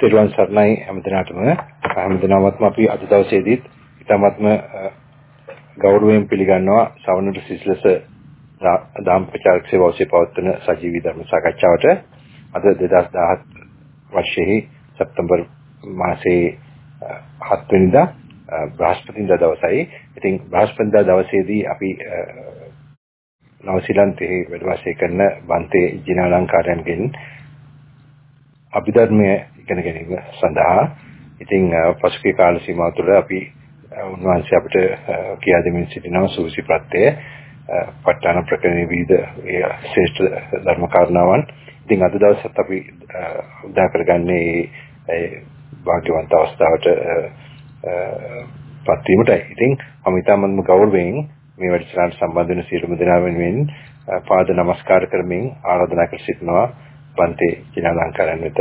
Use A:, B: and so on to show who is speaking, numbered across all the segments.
A: තෙරුවන් සරණයි හැමදිනාටම හැමදිනමත්ම අපි අද දවසේදීත් ඉතාමත්ම ගෞරවයෙන් පිළිගන්නවා සවනට සිසිලස දාම් ප්‍රචාරක සේවාව ඔස්සේ පවත්වන සජීවී ධර්ම සාකච්ඡාවට අද 2017 වර්ෂයේ සැප්තැම්බර් මාසයේ 7 වෙනිදා බ්‍රහස්පතින්දා දවසයි. ඉතින් බ්‍රහස්පතින්දා දවසේදී අපි නවසීලන්තයේ වැඩ වාසය කරන බන්තේ ජිනාලංකාරයන්ගෙන් අභිධර්මය ඉගෙන ගැනීම සඳහා. ඉතින් පසුගිය කාල සීමාව තුළ අපි උන්වහන්සේ අපිට කියා දෙමින් සිටිනවා සූසි ප්‍රත්‍යය. ප ဋ ාණ ප්‍රකරණයේ විවිධ ශ්‍රේෂ්ඨ ධර්ම කාරණාවන්. ඉතින් අද දවසත් අපි උදා කරගන්නේ ඒ වාග්යවන්ත අවස්ථාවට පත් වීමටයි. ඉතින් මම ඊටමන්ම ගෞරවයෙන් මේ වැඩසටහනට සම්බන්ධ වෙන සියලුම දෙනා වෙනුවෙන් පාද නමස්කාර කරමින් ආරාධනා කර සිටිනවා. පන්ති ජිනාලංකාරයන් වෙත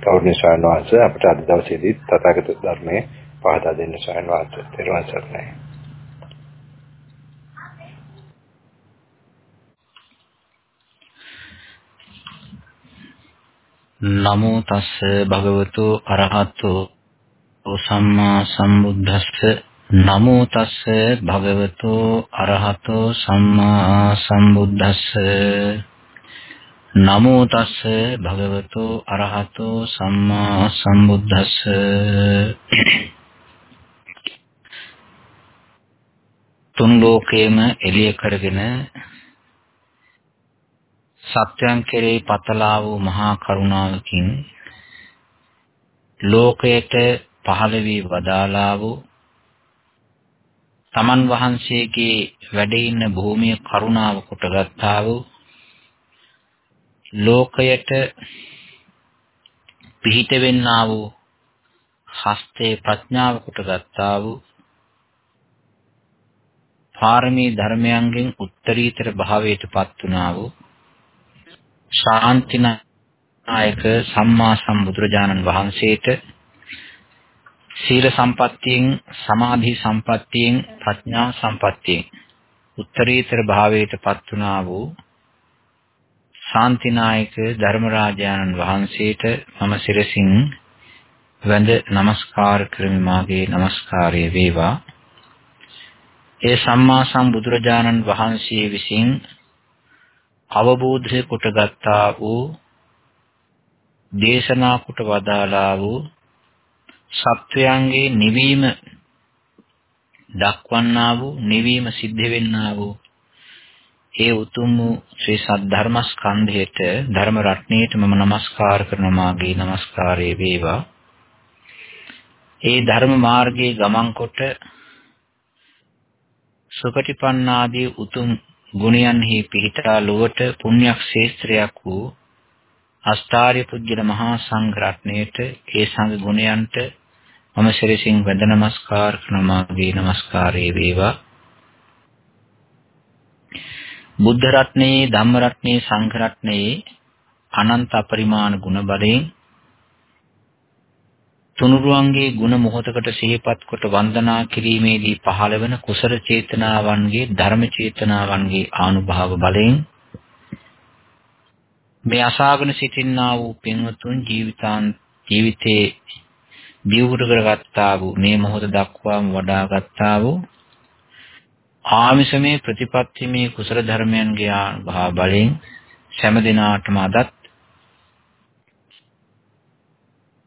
A: ගෞරවනීය ස්වාමීන් වහන්සේ අපට අද දවසේදී තථාගත ධර්මයේ පහදා දෙන්න ස්වාමීන් වහන්සේ. ත්වන් සරණයි.
B: නමෝ තස්ස භගවතු අරහතු සම්මා සම්බුද්දස්ස නමෝ තස්ස භගවතු අරහතෝ සම්මා සම්බුද්දස්ස නමෝ තස්ස භගවතු අරහතෝ සම්මා සම්බුද්දස්ස. තුන් ලෝකේම එළිය කරගෙන සත්‍යයන් කෙරෙහි පතලා වූ මහා කරුණාවකින් ලෝකයට පහළ වී වදාලා වූ තමන් වහන්සේගේ වැඩ ඉන්න භූමිය කරුණාව කොටගත්තා වූ ලෝකයට පිහිට වෙන්නා වූ හස්තේ ප්‍රඥාව කොටගත්තා වූ පාරමී ධර්මයන්ගෙන් උත්තරීතර භාවයට පත් වුණා වූ ශාන්තිනායක සම්මා සම්බුදුරජාණන් වහන්සේට සීල සම්පත්තියෙන් සමාධි සම්පත්තියෙන් ප්‍රඥා සම්පත්තියෙන් උත්තරීතර භාවයට පත් වුණා වූ ශාන්තිනායක ධර්මරාජානන් වහන්සේට මම සිරසින් වැඳ නමස්කාර කරමි. මාගේ নমස්කාරය වේවා. ඒ සම්මා සම්බුදුරජාණන් වහන්සේ විසින් අවබෝධය කොටගත්තා වූ දේශනා කොට වදාලා වූ සත්වයන්ගේ නිවීම දක්වන්නා වූ නිවීම සිද්ධ වෙන්නා වූ ඒ උතුම් ශ්‍රී සද්ධර්මස්කන්ධයට ධර්ම රත්නයට මම নমස්කාර කරනවා මාගේ নমස්කාරය වේවා. ඒ ධර්ම මාර්ගයේ ගමන් කොට සුපටිපන්නාදී උතුම් ගුණයන්හි පිහිටා ලොවට පුණ්‍යක් ශේස්ත්‍රයක් වූ අස්ථාරිය පුජ්‍යල මහා සංඝ රත්නයට ඒ සංඝ ගුණයන්ට මම ශිරසින් වැඳ නමස්කාර කරනවා මාගේ নমස්කාරය වේවා. බුද්ධ රත්නයේ ධම්ම රත්නයේ සංඝ රත්නයේ අනන්ත අපරිමාණ ගුණ බලයෙන් තුනුරුවන්ගේ ගුණ මොහොතකට සිහිපත් කොට වන්දනා කිරීමේදී පහළ වෙන කුසල චේතනාවන්ගේ ධර්ම චේතනාවන්ගේ ආනුභාව බලයෙන් මේ අසාගෙන සිටින්නා වූ පින්වතුන් ජීවිතාන් ජීවිතේ දියුණු කරගත්තා වූ මේ මොහොත දක්වාම වඩාගත්තා වූ ආමිෂමේ ප්‍රතිපත්තිමේ කුසල ධර්මයන්ගේ ආනුභාව බලයෙන් සෑම දිනාටම අදත්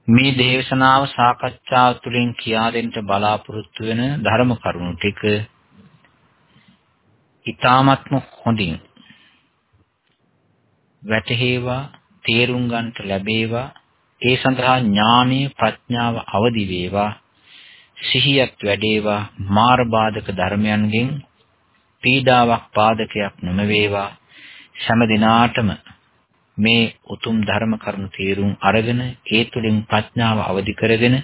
B: මේ දේශනාව සාකච්ඡාව තුළින් කියා දෙන්න බලාපොරොත්තු වෙන ධර්ම කරුණු ටික ඊ타මත්ම හොඳින් වැටහෙවා තේරුම් ගන්නට ලැබේවා. ඒ සඳහා ඥානීය ප්‍රඥාව අවදි වේවා. සිහියත් වැඩේවා. මාර බාධක ධර්මයන්ගෙන් පීඩාවක් පාදකයක් නොම වේවා හැම දිනාටම මේ උතුම් ධර්ම කරුණු තේරුම් අරගෙන ඒ තුළින් ප්‍රඥාව අවදි කරගෙන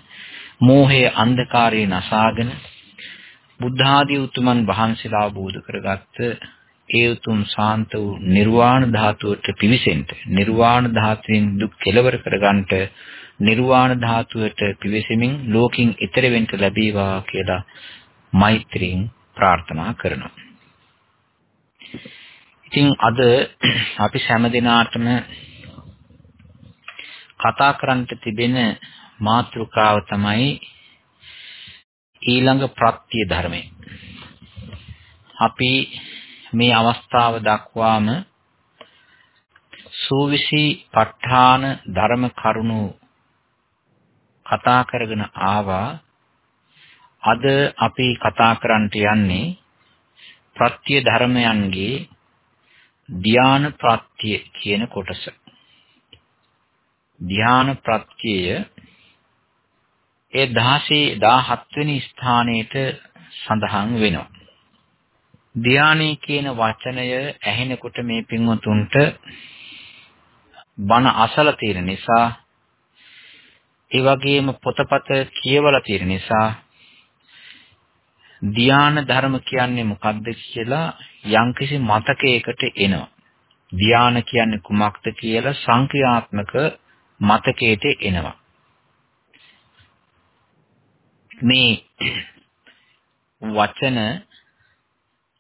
B: මෝහයේ අන්ධකාරය නසාගෙන බුද්ධ ආදී උතුමන් වහන්සේලා අවබෝධ කරගත්ත ඒ උතුම් ශාන්ත වූ නිර්වාණ ධාතුවට පිවිසෙන්න නිර්වාණ ධාතුවෙන් දුක් කෙලවර කරගන්නට නිර්වාණ ධාතුවට පිවිසෙමින් ලෝකින් ඈතර වෙන්න ලැබේවා කියලා මෛත්‍රියෙන් ප්‍රාර්ථනා කරනවා. ඉතින් අද අපි හැම දිනාටම කතා කරන්නට තිබෙන මාතෘකාව තමයි ඊළඟ ප්‍රත්‍ය ධර්මය. අපි මේ අවස්ථාව දක්වාම සූවිසි ප ဋ ාණ ධර්ම කරුණු කතා කරගෙන ආවා අද අපි කතා කරන්නට යන්නේ ප්‍රත්‍ය ධර්මයන්ගේ ධ්‍යාන ප්‍රත්‍ය කියන කොටස. ධ්‍යාන ප්‍රත්‍යය ඒ 16 17 වෙනි ස්ථානයේට සඳහන් වෙනවා. ධානය කියන වචනය ඇහෙනකොට මේ පින්වතුන්ට බණ අසලා තියෙන නිසා ඒ වගේම පොතපත කියවලා තියෙන නිසා ධාන ධර්ම කියන්නේ මොකක්ද කියලා යම්කිසි මතකයකට එනවා. ධාන කියන්නේ කුමක්ද කියලා සංක්‍රියාත්මක මතකයට එනවා. මේ වචන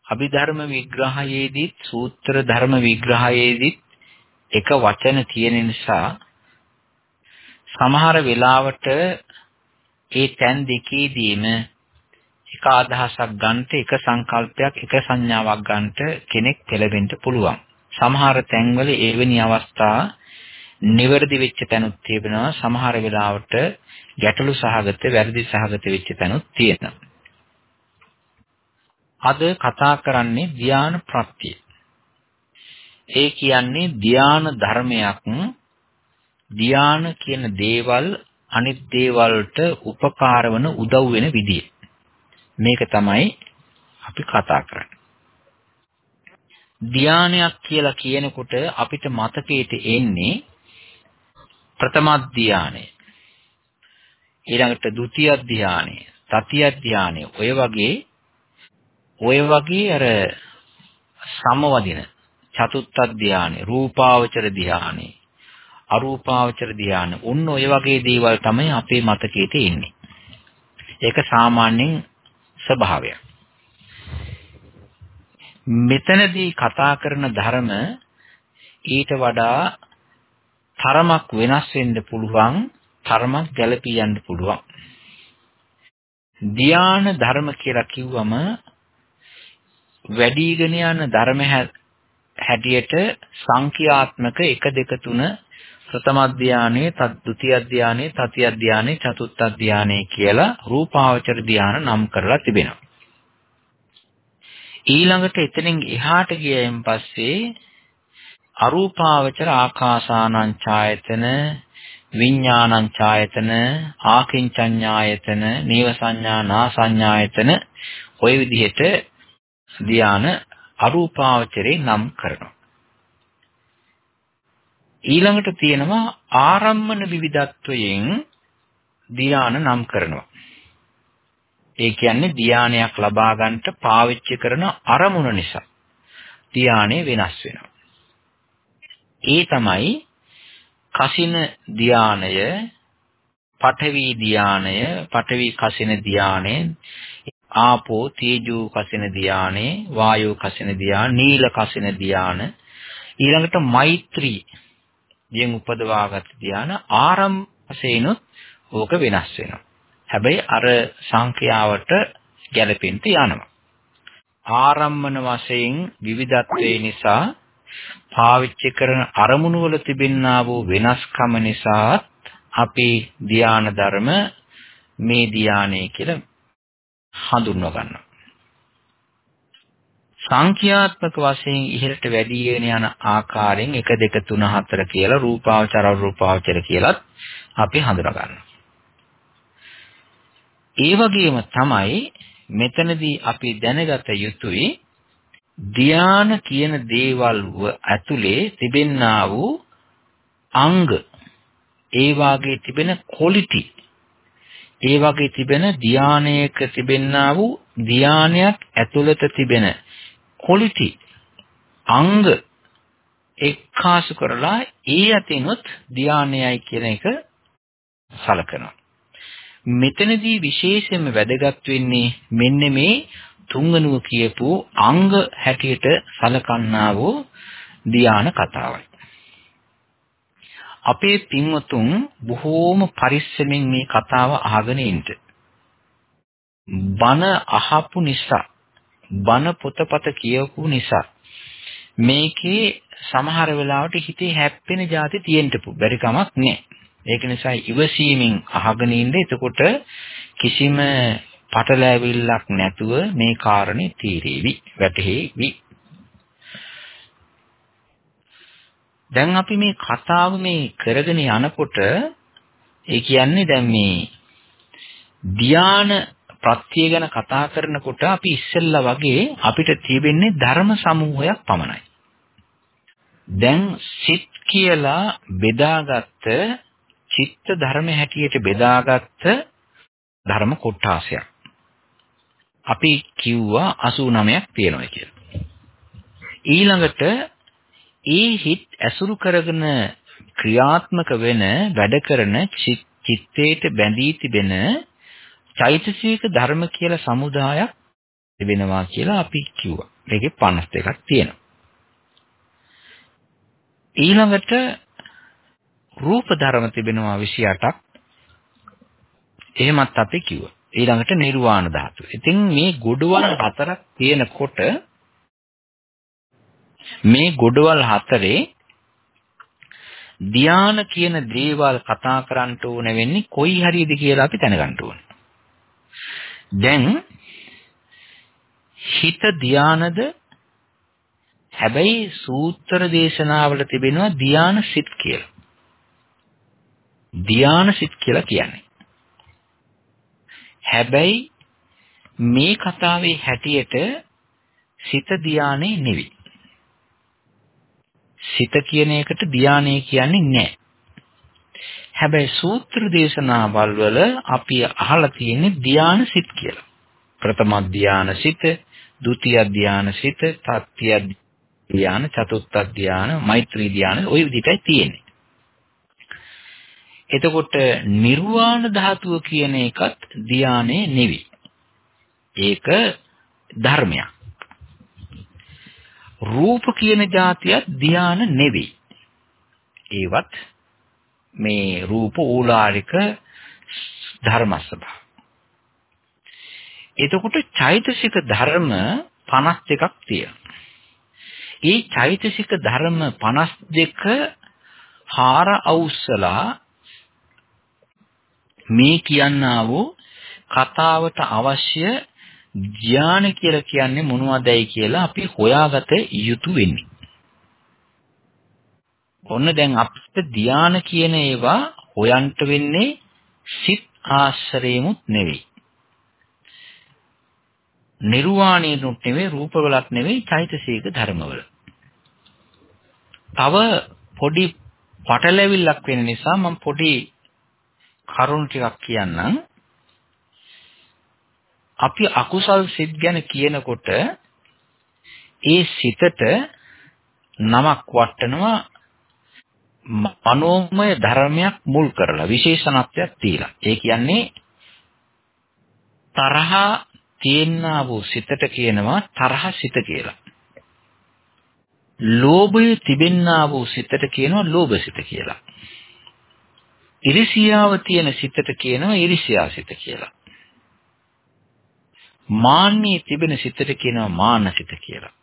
B: අභිධර්ම විග්‍රහයේදීත් සූත්‍ර ධර්ම විග්‍රහයේදීත් එක වචන තියෙන නිසා සමහර වෙලාවට ඒ තැන් දෙකේදීම එක අදහසක් ගන්නට එක සංකල්පයක් එක සංඥාවක් ගන්නට කෙනෙක් පෙළඹෙන්න පුළුවන්. සමහර තැන්වල එවැනි අවස්ථා නිවැරදි වෙච්ච තැනුත් තිබෙනවා සමහර වෙලාවට ගැටලු සහගත වැරදි සහගත වෙච්ච තැනුත් තියෙනවා. අද කතා කරන්නේ ධ්‍යාන ප්‍රත්‍ය. ඒ කියන්නේ ධ්‍යාන ධර්මයක් ධ්‍යාන කියන දේවල් අනිත් දේවල්ට උපකාර වන උදව් වෙන විදිය. මේක තමයි අපි කතා කරන්නේ. ධ්‍යානයක් කියලා කියනකොට අපිට මතකයට එන්නේ ප්‍රථම ධ්‍යානය. ඊළඟට ဒုတိ ය ධ්‍යානය, තතිය ධ්‍යානය. ඔය වගේ ඔය වගේ අර සමවදින චතුත්ථ ධානය, රූපාවචර ධානය, අරූපාවචර ධානය. උන්න ඔය වගේ දේවල් තමයි අපේ මතකයේ තියෙන්නේ. ඒක සාමාන්‍යයෙන් ස්වභාවයක්. මෙතනදී කතා කරන ධර්ම ඊට වඩා තරමක් වෙනස් වෙන්න පුළුවන් තරමක් ගැළපී යන්න පුළුවන්. ධ්‍යාන ධර්ම කියලා කිව්වම වැඩිගෙන යන ධර්ම හැටියට සංඛ්‍යාත්මක 1 2 3 ප්‍රථම අධ්‍යානයේ, ද්විතිය අධ්‍යානයේ, තතිය අධ්‍යානයේ, චතුර්ථ අධ්‍යානයේ කියලා රූපාවචර ධ්‍යාන නම් කරලා තිබෙනවා. ඊළඟට එතනින් එහාට ගියයින් පස්සේ අරූපාවචර ආකාසානං ඡායතන විඥානං ඡායතන ආකින්චඤ්ඤායතන නීව සංඥා නා සංඥායතන ඔය විදිහට ධාන අරූපාවචරේ නම් කරනවා. ඊළඟට තියෙනවා ආරම්මන විවිධත්වයෙන් ධාන නම් කරනවා. ඒ කියන්නේ ධානයක් ලබා ගන්නට පාවිච්චි කරන අරමුණ නිසා ධානය වෙනස් වෙනවා. ඒ තමයි කසින ධානය, පඨවි ධානය, පඨවි කසින ධානය, ආපෝ තේජෝ කසින ධානයේ වායෝ කසින ධාන නීල කසින ධාන ඊළඟට මෛත්‍රී දියෙන් උපදවාගත් ධාන ආරම්භසේනොත් ඕක වෙනස් වෙනවා හැබැයි අර සංඛ්‍යාවට ගැලපෙන්න යනවා ආරම්මන වශයෙන් විවිධත්වයේ නිසා පාවිච්චි කරන අරමුණු වල තිබෙනා වූ වෙනස්කම නිසා අපි ධාන ධර්ම මේ ධානය කියලා හඳුන්ව ගන්නවා. සංඛ්‍යාත්මක වශයෙන් ඉහළට වැඩි වෙන යන ආකාරයෙන් 1 2 3 4 කියලා රූපාවචර රූපාවචර කියලත් අපි හඳුනා ගන්නවා. ඒ වගේම තමයි මෙතනදී අපි දැනගත යුතුයි ධ්‍යාන කියන දේවල් ඇතුලේ තිබෙන්නා වූ අංග ඒ වාගේ තිබෙන quality ඒ වගේ තිබෙන ධානයක තිබෙන්නා වූ ධානයක් ඇතුළත තිබෙන quality අංග එක්කාසු කරලා ඒ අතිනුත් ධානයයි කියන එක සලකනවා. මෙතනදී විශේෂයෙන්ම වැදගත් වෙන්නේ මෙන්න මේ තුන්වෙනුව කියපු අංග හැටියට සලකන්නා වූ ධාන කතාවයි. අපේ පින්වතුන් බොහෝම පරිස්සමෙන් මේ කතාව අහගෙන ඉන්න. බන අහපු නිසා, බන පොතපත කියවපු නිසා මේකේ සමහර වෙලාවට හිතේ හැප්පෙන જાති තියෙන්න බැරි කමක් නැහැ. ඒක නිසා ඉවසීමෙන් අහගෙන ඉන්න. එතකොට කිසිම පටලැවිල්ලක් නැතුව මේ කාරණේ තීරේවි, වැටහෙවි. දැන් අපි මේ කතාව මේ කරගෙන යනකොට ඒ කියන්නේ දැන් මේ ධාන ප්‍රත්‍ය ගැන කතා කරනකොට අපි ඉස්සෙල්ලා වගේ අපිට තිබෙන්නේ ධර්ම සමූහයක් පමණයි. දැන් සිත් කියලා බෙදාගත්ත චිත්ත ධර්ම හැටියට බෙදාගත්ත ධර්ම කොටාසයක්. අපි කිව්වා 89ක් තියෙනවා කියලා. ඊළඟට ඒ හිත් ඇසුරු කරගෙන ක්‍රියාත්මක වෙන වැඩ කරන චිත්තේට බැඳී තිබෙන චෛතසික ධර්ම කියලා සමුදායක් තිබෙනවා කියලා අපි කිව්වා. ඒකේ 52ක් තියෙනවා. ඊළඟට රූප ධර්ම තිබෙනවා 28ක්. එහෙමත් අපි කිව්වා. ඊළඟට නිර්වාණ ධාතුව. ඉතින් මේ ගොඩවල් හතරක් තියෙනකොට මේ ගොඩවල් හතරේ ධාන කියන දේවල් කතා කරන්න ඕන වෙන්නේ කොයි හරියද කියලා අපි දැනගන්න ඕන. දැන් හිත ධානද හැබැයි සූත්‍ර දේශනාවල තිබෙනවා ධාන සිත් කියලා. ධාන සිත් කියලා කියන්නේ. හැබැයි මේ කතාවේ හැටියට සිත ධානයේ නෙවෙයි. සිත කියන එකට ධානය කියන්නේ නැහැ. හැබැයි සූත්‍ර දේශනාවල් වල අපි අහලා තියෙන්නේ ධාන සිත් කියලා. ප්‍රථම ධාන සිත, ဒုတိ ය ධාන සිත, තත්ත්‍ය ධාන, චතුත්ථ ධාන, මෛත්‍රී ධාන ওই විදිහටයි තියෙන්නේ. එතකොට නිර්වාණ ධාතුව කියන එකත් ධානයේ නෙවි. ඒක ධර්මයක්. රූප කියන જાතියත් ධාන නෙවෙයි. ඒවත් මේ රූප ඕලාරික ධර්ම ස්වභාව. එතකොට චෛතසික ධර්ම 52ක් තියෙනවා. ඒ චෛතසික ධර්ම 52 හාර අවුස්සලා මේ කියන්නා වූ කතාවට අවශ්‍ය ධාන කියලා කියන්නේ මොනවදයි කියලා අපි හොයාගත යුතු වෙන්නේ. ඔන්න දැන් අපිට ධාන කියන ඒවා හොයන්න වෙන්නේ සිත් ආශ්‍රයෙමුත් නෙවෙයි. නිර්වාණයනුත් නෙවෙයි රූපවලත් නෙවෙයි චෛතසික ධර්මවල. තව පොඩි පටලැවිල්ලක් වෙන නිසා මම පොඩි කරුණු ටිකක් කියන්නම්. අපි අකුසල් සිත් ගැන කියනකොට ඒ සිතට නමක් වටනවා මනෝමය ධර්මයක් මුල් කරලා විශේෂණත්වයක් තියලා. ඒ කියන්නේ තරහ තියෙනා වූ සිතට කියනවා තරහ සිත කියලා. ලෝභය තිබෙන්නා වූ සිතට කියනවා ලෝභ සිත කියලා. ඉරිසියාව තියෙන සිතට කියනවා ඉරිසියා සිත කියලා. මාන්නයේ තිබෙන සිතට කියනවා මානසිත කියලා.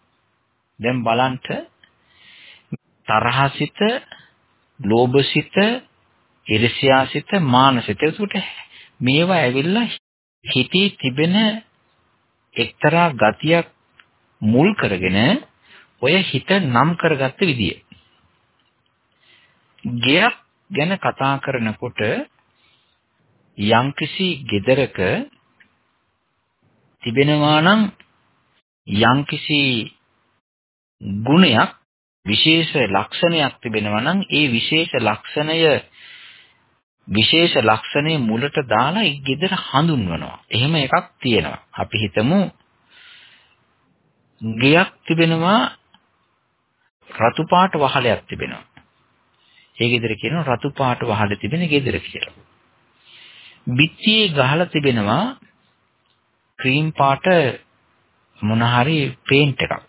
B: දැන් බලන්න තරහසිත, ලෝභසිත, ඊර්ෂ්‍යාසිත, මානසිත. ඒකට මේවා ඇවිල්ලා හිතේ තිබෙන එක්තරා ගතියක් මුල් කරගෙන ඔය හිත නම් කරගත්ත විදිය. ගයක් ගැන කතා කරනකොට යම්කිසි gedaraක තිබෙනවා නම් යම්කිසි ගුණයක් විශේෂ ලක්ෂණයක් තිබෙනවා නම් ඒ විශේෂ ලක්ෂණය විශේෂ ලක්ෂණේ මුලට දාලා ඒ gedara හඳුන්වනවා. එහෙම එකක් තියෙනවා. අපි හිතමු ගෙයක් තිබෙනවා රතු පාට වහලයක් තිබෙනවා. ඒ ගෙදර කියනවා රතු පාට වහල තිබෙන ගෙදර කියලා. බිත්තියේ ගහලා තිබෙනවා ක්‍රීම් පාට මොන හරි පේන්ට් එකක්.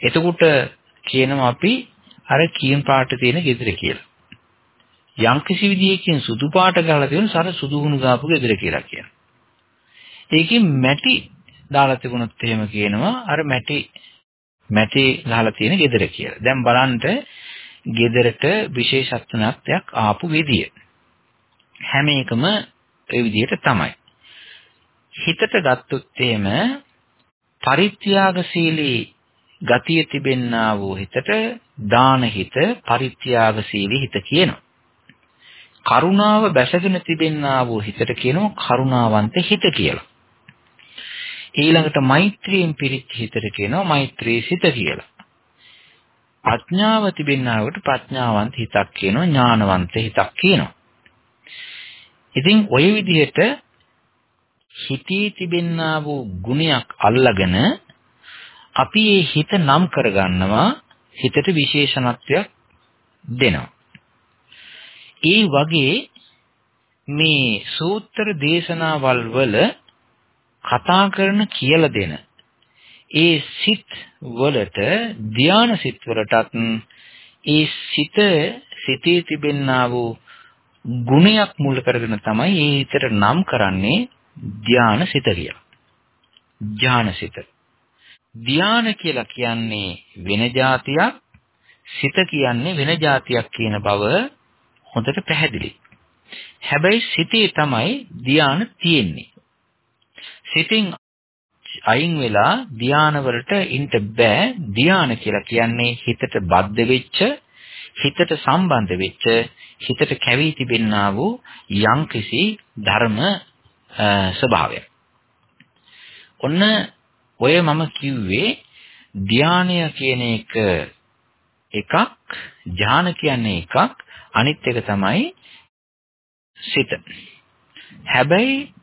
B: එතකොට කියනවා අපි අර කීම් පාට තියෙන ගෙදර කියලා. යම්කිසි විදියකින් සුදු පාට ගහලා තියෙන සර සුදු හුණු ගාපු ගෙදර කියලා කියනවා. ඒකෙන් මැටි දාලා තිබුණොත් එහෙම කියනවා අර මැටි මැටි ගහලා තියෙන ගෙදර කියලා. දැන් බලන්න ගෙදරට විශේෂත්වයක් ආපු විදිය. හැම එකම ඒ විදිහට තමයි. හිතට ගත්තොත් එහෙම පරිත්‍යාගශීලී ගතිය තිබෙන්නා වූ හිතට දාන හිත පරිත්‍යාගශීලී හිත කියනවා. කරුණාව බැසගෙන තිබෙන්නා වූ හිතට කියනවා කරුණාවන්ත හිත කියලා. ඊළඟට මෛත්‍රියෙන් පිරිච්ච හිතට කියනවා මෛත්‍රී සිත කියලා. ප්‍රඥාව තිබෙන්නාවට ප්‍රඥාවන්ත හිතක් කියනවා ඥානවන්ත හිතක් කියනවා. ඉතින් ওই විදිහට හිතේ තිබෙන්නා වූ ගුණයක් අල්ලගෙන අපි ඒ හිත නම් කරගන්නවා හිතට විශේෂණත්වයක් දෙනවා. ඒ වගේ මේ සූත්‍ර දේශනාවල් වල කතා කරන කියලා දෙන ඒ සිත් වලට ධානා සිත් වලටත් ඒ සිත සිතේ තිබෙන්නා වූ ගුණයක් මුල් කරගෙන තමයි ඒ හිතට නම් කරන්නේ ධානා සිත කියලා. ධානා සිත. ධානා කියලා කියන්නේ වෙන જાතියක් සිත කියන්නේ වෙන જાතියක් කියන බව හොඳට පැහැදිලි. හැබැයි සිතේ තමයි ධාන තියෙන්නේ. සිතින් අයින් වෙලා ධාන වලට ඉන්න බෑ. ධාන කියලා කියන්නේ හිතට බද්ධ වෙච්ච, හිතට සම්බන්ධ වෙච්ච, හිතට කැවී තිබෙන්නා වූ යම්කිසි ධර්ම ස්වභාවයක්. ඔන්න ඔය මම කිව්වේ ධානය කියන එක එකක්, ඥාන කියන්නේ එකක්, අනිත් එක තමයි සිත. හැබැයි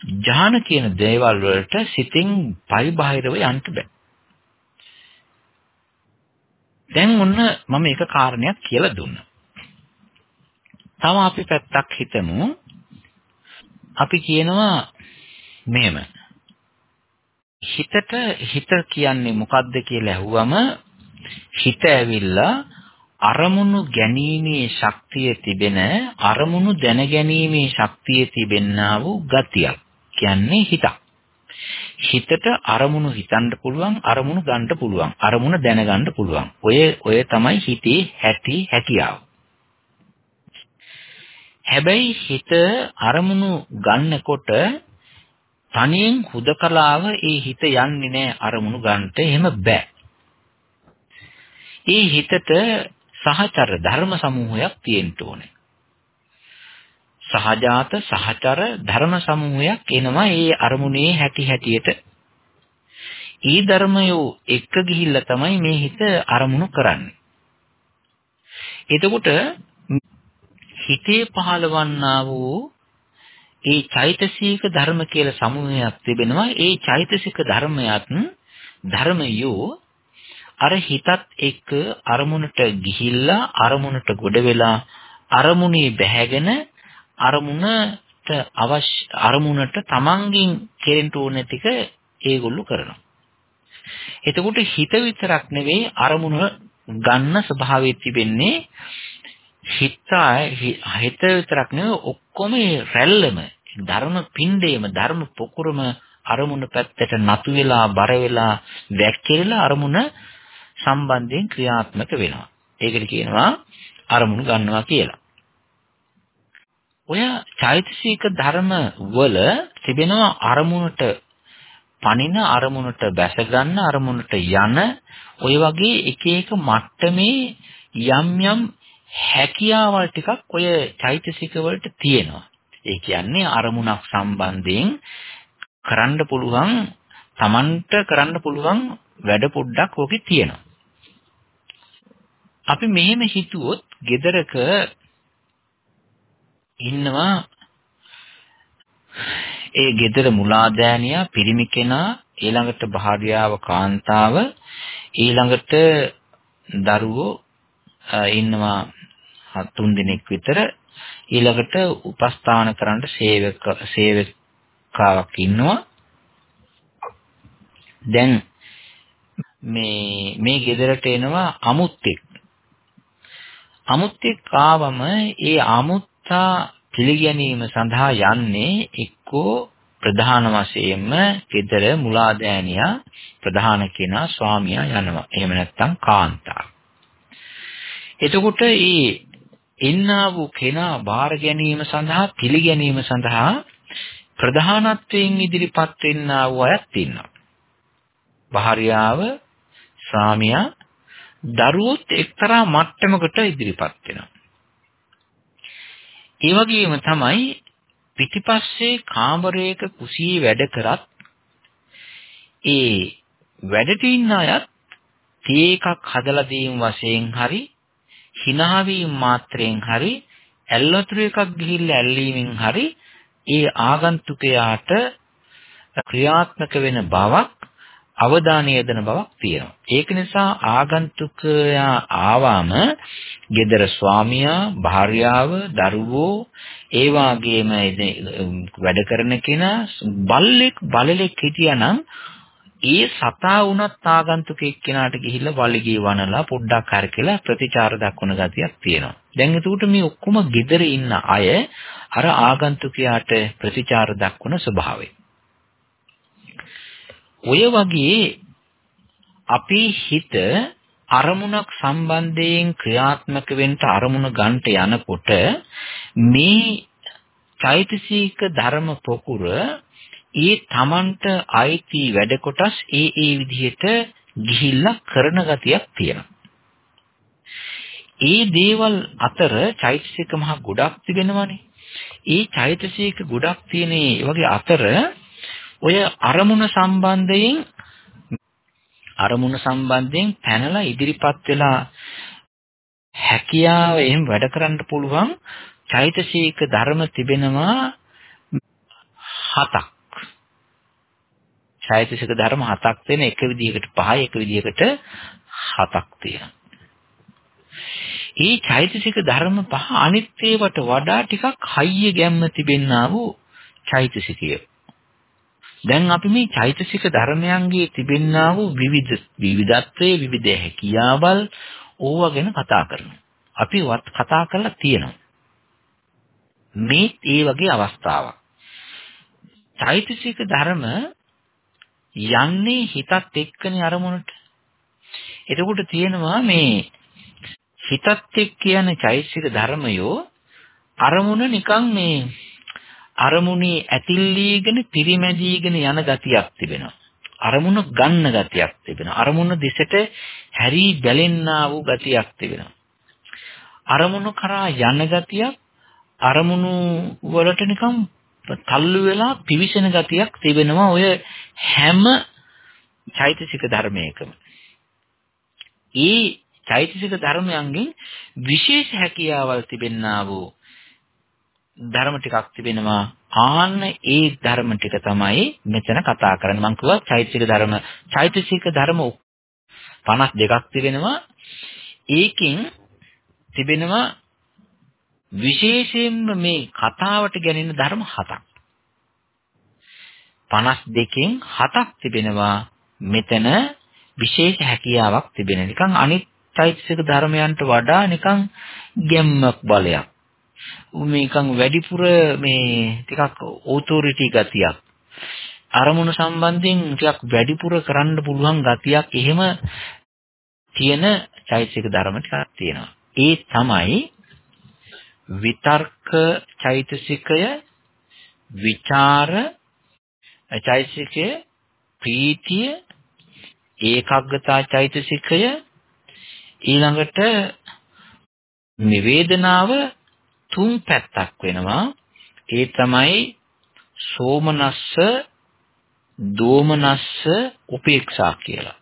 B: ඥාන කියන දේවල් වලට සිතින් පරිබාහිරව යන්න බෑ. දැන් ඔන්න මම එක කාරණයක් කියලා දුන්නා. තව අපි පැත්තක් හිතමු. අපි කියනවා මෙහෙම. හිතට හිත කියන්නේ මොකද්ද කියලා ඇහුවම හිත ඇවිල්ලා අරමුණු ගැනීමේ ශක්තිය තිබෙන අරමුණු දැනගැනීමේ ශක්තිය තිබෙන්නා වූ ගතියක් කියන්නේ හිතක්. හිතට අරමුණු හිතන්න පුළුවන් අරමුණු ගන්න පුළුවන් අරමුණ දැනගන්න පුළුවන්. ඔය ඔය තමයි හිතේ හැටි හැකියාව. හැබැයි හිත අරමුණු ගන්නකොට තනියෙන් හුදකලාව ඒ හිත යන්නේ නැහැ අරමුණු ගන්නට එහෙම බෑ. ඒ හිතට සහචර ධර්ම සමූහයක් තියෙන්න ඕනේ. සහජාත සහචර ධර්ම සමූහයක් එනවා ඒ අරමුණේ හැටි හැටියට. ඊ ධර්මයෝ එක්ක ගිහිල්ලා තමයි මේ හිත අරමුණු කරන්නේ. එතකොට හිතේ පහළවන්නා වූ ඒ චෛතසික ධර්ම කියලා සමූහයක් තිබෙනවා. ඒ චෛතසික ධර්මයත් ධර්මයෝ අර හිතත් එක්ක අරමුණට ගිහිල්ලා අරමුණට ගොඩ වෙලා අරමුණේ බැහැගෙන අරමුණට අවශ්‍ය අරමුණට තමන්ගෙන් කෙරෙන්න ඕන ටික ඒගොල්ලෝ කරනවා. එතකොට හිත විතරක් නෙවෙයි අරමුණ ගන්න ස්වභාවය තිබෙන්නේ හිත හිත විතරක් නෙවෙයි ඔක්කොම රැල්ලම ධර්ම පින්ඩේම ධර්ම පොකුරම අරමුණ පැත්තට නතු වෙලා බර වෙලා වැක්කිරලා අරමුණ සම්බන්ධයෙන් ක්‍රියාත්මක වෙනවා. ඒකට කියනවා අරමුණු ගන්නවා කියලා. ඔය චෛතසික ධර්ම වල තිබෙනවා අරමුණට පණින අරමුණට බැස ගන්න අරමුණට යන ඔය වගේ එක එක මට්ටමේ යම් යම් හැකියාවල් ටිකක් ඔය චෛතසික වලට තියෙනවා. ඒ කියන්නේ අරමුණක් සම්බන්ධයෙන් කරන්න පුළුවන් Tamanට කරන්න පුළුවන් වැඩ පොඩ්ඩක් ඔකේ තියෙනවා. අපි මෙහෙම හිතුවොත් gedaraක ඉන්නවා ඒ gedara මුලාදෑනියා පිරිමි කෙනා ඊළඟට භාර්යාව කාන්තාව ඊළඟට දරුවෝ ඉන්නවා තුන් දිනක් විතර ඊළඟට උපස්ථාන කරන්න සේවක සේවකාවක් ඉන්නවා දැන් මේ මේ ගෙදරට එනවා අමුත්තෙක් අමුත්තෙක් ආවම ඒ අමුත්තා පිළිගැනීම සඳහා යන්නේ එක්කෝ ප්‍රධාන වශයෙන්ම ගෙදර මුලාදෑනියා ප්‍රධාන කෙනා ස්වාමියා යනවා. එහෙම නැත්නම් කාන්තාව. එතකොට මේ එන්නා වූ කෙනා බාර ගැනීම සඳහා පිළිගැනීම සඳහා ප්‍රධානත්වයෙන් ඉදිරිපත් වෙන්නා වූ අයත් ඉන්නවා. භාර්යාව, ස්වාමියා, දරුවොත් එක්තරා මට්ටමකට ඉදිරිපත් වෙනවා. ඒ වගේම තමයි පිටිපස්සේ කාමරයක කුසියේ වැඩ කරත් ඒ වැඩට ඉන්න අයත් තේ එකක් හදලා දීම වශයෙන් හරි hinaවීම මාත්‍රයෙන් හරි ඇල්වතුරු එකක් ගිහිල්ලා ඇල්ලීමෙන් හරි ඒ ආගන්තුකයාට ක්‍රියාත්මක වෙන බවක් අවධානය යොදන බවක් තියෙනවා. ඒක නිසා ආගන්තුකයා ආවම ගෙදර ස්වාමියා, භාර්යාව, දරුවෝ ඒ වාගේම වැඩ කරන කෙනා බල්ලෙක් බලලෙක් හිටියානම් ඒ සතා වුණත් ආගන්තුකෙක් කෙනාට ගිහිල්ලා වලිගී වනලා පොඩ්ඩක් කරකලා ප්‍රතිචාර දක්වන ගතියක් තියෙනවා. දැන් එතකොට මේ ඔක්කොම ගෙදර ඉන්න අය අර ආගන්තුකයාට ප්‍රතිචාර දක්වන ස්වභාවය. ඔය වගේ අපේ හිත අරමුණක් සම්බන්ධයෙන් ක්‍රියාත්මක වෙන්න අරමුණ ගන්නට යනකොට මේ චෛතසික ධර්ම පොකුර ඒ තමන්ට අයිති වැඩ කොටස් ඒ ඒ විදිහට ගිහිල්ලා කරන ගතියක් තියෙනවා. ඒ දේවල් අතර චෛතසික මහ ගොඩක් තිබෙනවනේ. ඒ චෛතසික ගොඩක් තියෙන වගේ අතර ඔය අරමුණ සම්බන්ධයෙන් අරමුණ සම්බන්ධයෙන් පැනලා ඉදිරිපත් වෙලා හැකියාව එහෙම වැඩ කරන්න පුළුවන් චෛතසික ධර්ම තිබෙනවා හතක්. චෛතසික ධර්ම හතක් තියෙන එක විදිහකට පහයි එක විදිහකට හතක් තියෙනවා. මේ චෛතසික ධර්ම පහ අනිත් ඒවට වඩා ටිකක් හයිය ගැම්ම තිබෙන්නා වූ චෛතසිකය. දැන් අපි මේ චෛතසික ධර්මයන්ගේ තිබෙන්නා වූ විවිධ විවිධත්වයේ විවිධ හැකියාවල් ඕවා ගැන කතා කරනවා. අපි කතා කරලා තියෙනවා. මේ ඒ වගේ අවස්ථාවක්. චෛතසික ධර්ම යන්නේ හිතත් එක්කනේ අරමුණට. එතකොට තියෙනවා මේ හිතත් එක්ක කියන චෛතසික ධර්මයෝ අරමුණ නිකන් මේ අරමුණේ ඇතිල්ලීගෙන පිරිමැදීගෙන යන ගතියක් තිබෙනවා. අරමුණ ගන්න ගතියක් තිබෙනවා. අරමුණ දිසට හැරී බැලෙන්නා වූ ගතියක් තිබෙනවා. අරමුණු කරා යන ගතියක් අරමුණු වලට නිකම් තල්ලු වෙලා පිවිසෙන ගතියක් තිබෙනවා ඔය හැම චෛතසික ධර්මයකම. ඒ චෛතසික ධර්මයන්ගෙන් විශේෂ හැකියාවල් තිබෙන්නා වූ ධර්ම ටිකක් තිබෙනවා. ආන්න ඒ ධර්ම ටික තමයි මෙතන කතා කරන්නේ. මම කිව්වා චෛතසික ධර්ම චෛතසික ධර්ම 52ක් තිබෙනවා. ඒකෙන් තිබෙනවා විශේෂයෙන්ම මේ කතාවට ගැනෙන ධර්ම හතක්. 52කින් හතක් තිබෙනවා මෙතන විශේෂ හැකියාවක් තිබෙන නිකන් අනිත් චෛතසික ධර්මයන්ට වඩා නිකන් ගැම්මක් බලයක්. මේකන් වැඩිපුර මේ ටිකක් ඕතොරිටි ගතියක්. අරමුණු සම්බන්ධයෙන් ටිකක් වැඩිපුර කරන්න පුළුවන් ගතියක් එහෙම තියෙන චෛතසික ධර්ම ටිකක් තියෙනවා. ඒ තමයි විතර්ක චෛතසිකය, විචාර චෛතසිකය, ප්‍රීතිය, ඒකාග්‍රතා චෛතසිකය ඊළඟට නිවේදනාව තුන් පැත්තක් වෙනවා. ඒ තමයි සෝමනස්ස, දෝමනස්ස, උපේක්ෂා කියලා.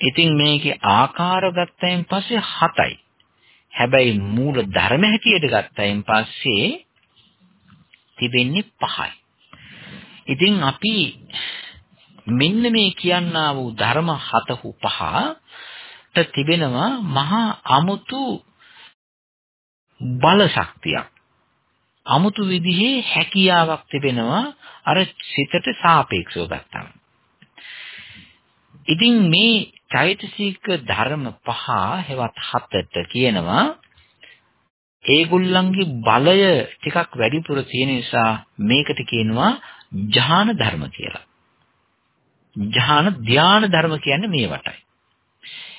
B: ඉතින් මේකේ ආකාර ගත්තයින් පස්සේ හතයි. හැබැයි මූල ධර්ම හැටියට ගත්තයින් පස්සේ තිබෙන්නේ පහයි. ඉතින් අපි මෙන්න මේ කියන්නා වූ ධර්ම හතහු පහට තිබෙනවා මහා අමුතු බල ශක්තියක්. 아무තු විදිහේ හැකියාවක් තිබෙනවා අර සිතට සාපේක්ෂව ගත්තම. ඉතින් මේ චෛතසික ධර්ම පහ හෙවත් හතට කියනවා ඒගොල්ලන්ගේ බලය ටිකක් වැඩිපුර තියෙන නිසා මේකට කියනවා ඥාන ධර්ම කියලා. ඥාන ධාන ධර්ම කියන්නේ මේවටයි.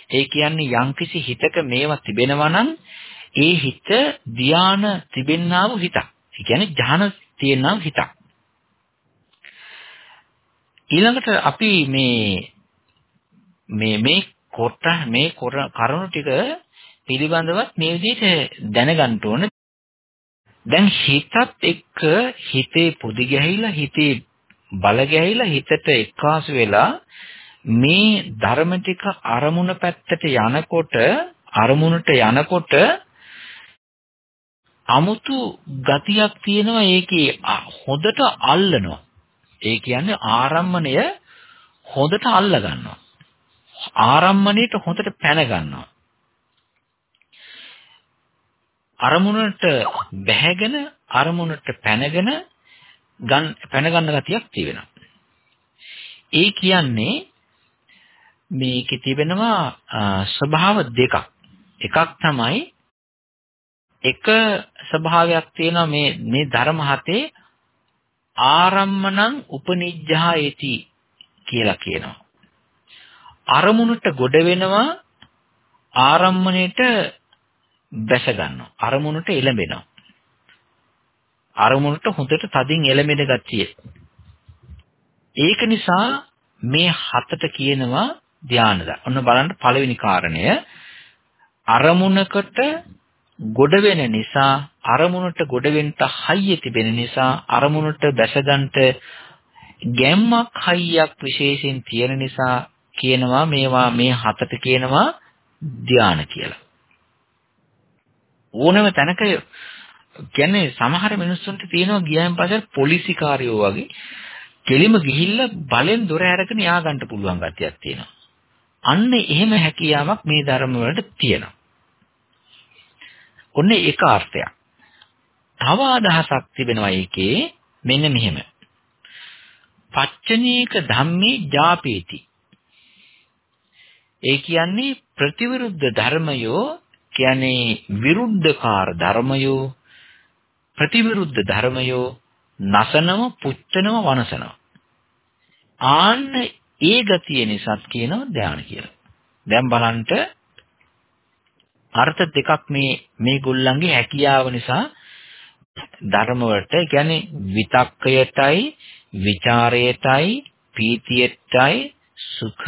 B: ඒ කියන්නේ යම්කිසි හිතක මේවා තිබෙනවා නම් ඒ හිත ධාන තිබෙන්නා වූ හිතක්. ඒ කියන්නේ ඥාන තියෙනා වූ හිතක්. ඊළඟට අපි මේ මේ මේ කොට මේ කරුණු ටික පිළිබඳවත් මේ විදිහට දැනගන්න ඕන. දැන් හිතත් එක්ක හිතේ පුදි ගැහිලා හිතේ බල ගැහිලා හිතට එක්කාසු වෙලා මේ ධර්ම ටික අරමුණ පැත්තට යනකොට අරමුණට යනකොට 아무තු ගතියක් තියෙනවා ඒකේ හොඳට අල්ලනවා. ඒ කියන්නේ ආරම්මණය හොඳට අල්ල ගන්නවා. ආරම්මණයට හොඳට පැන ගන්නවා. අරමුණට බැහැගෙන අරමුණට පැනගෙන ගන් පැන ගන්න ගතියක් තියෙනවා. ඒ කියන්නේ මේකේ තිබෙනවා ස්වභාව දෙකක්. එකක් තමයි එක ස්වභාවයක් තියෙනවා මේ මේ ධර්ම හතේ ආරම්මණං උපනිජ්ජායති කියලා කියනවා. අරමුණට ගොඩ වෙනවා ආරම්මණයට බැස ගන්නවා. අරමුණට එළඹෙනවා. අරමුණට හොඳට තදින් එළඹෙන ගතිය. ඒක නිසා මේ හතට කියනවා ධානද. ඔන්න බලන්න පළවෙනි කාරණය අරමුණකට ගොඩ වෙන නිසා අරමුණට ගොඩ වෙන්න හයිය තිබෙන නිසා අරමුණට බැසගන්ට ගැම්මක් හයියක් විශේෂයෙන් තියෙන නිසා කියනවා මේවා මේ හතට කියනවා ධාන කියලා. ඕනම තැනක කියන්නේ සමහර මිනිස්සුන්ට තියෙනවා ගියයන් පස්සේ පොලිසිකාරයෝ වගේ කෙලිම ගිහිල්ලා බලෙන් දොර අරගෙන යා ගන්න පුළුවන් ගතියක් තියෙනවා. අන්න එහෙම හැකියාවක් මේ ධර්ම වලට තියෙනවා. ඔන්න ඒක අර්ථයක්. තව අදහසක් තිබෙනවා ඒකේ මෙන්න මෙහෙම. පච්චනීක ධම්මේ ජාපේති. ඒ කියන්නේ ප්‍රතිවිරුද්ධ ධර්මයෝ කියන්නේ විරුද්ධකාර ධර්මයෝ ප්‍රතිවිරුද්ධ ධර්මයෝ නසනව පුච්චනව වනසනව ආන්න ඒ ගතිය නිසාත් කියනවා ධානය කියලා. දැන් බලන්න අර්ථ දෙකක් මේ මේ ගොල්ලන්ගේ හැකියාව නිසා ධර්ම වලට කියන්නේ විතක්කයටයි ਵਿਚාරයටයි පීතියටයි සුඛ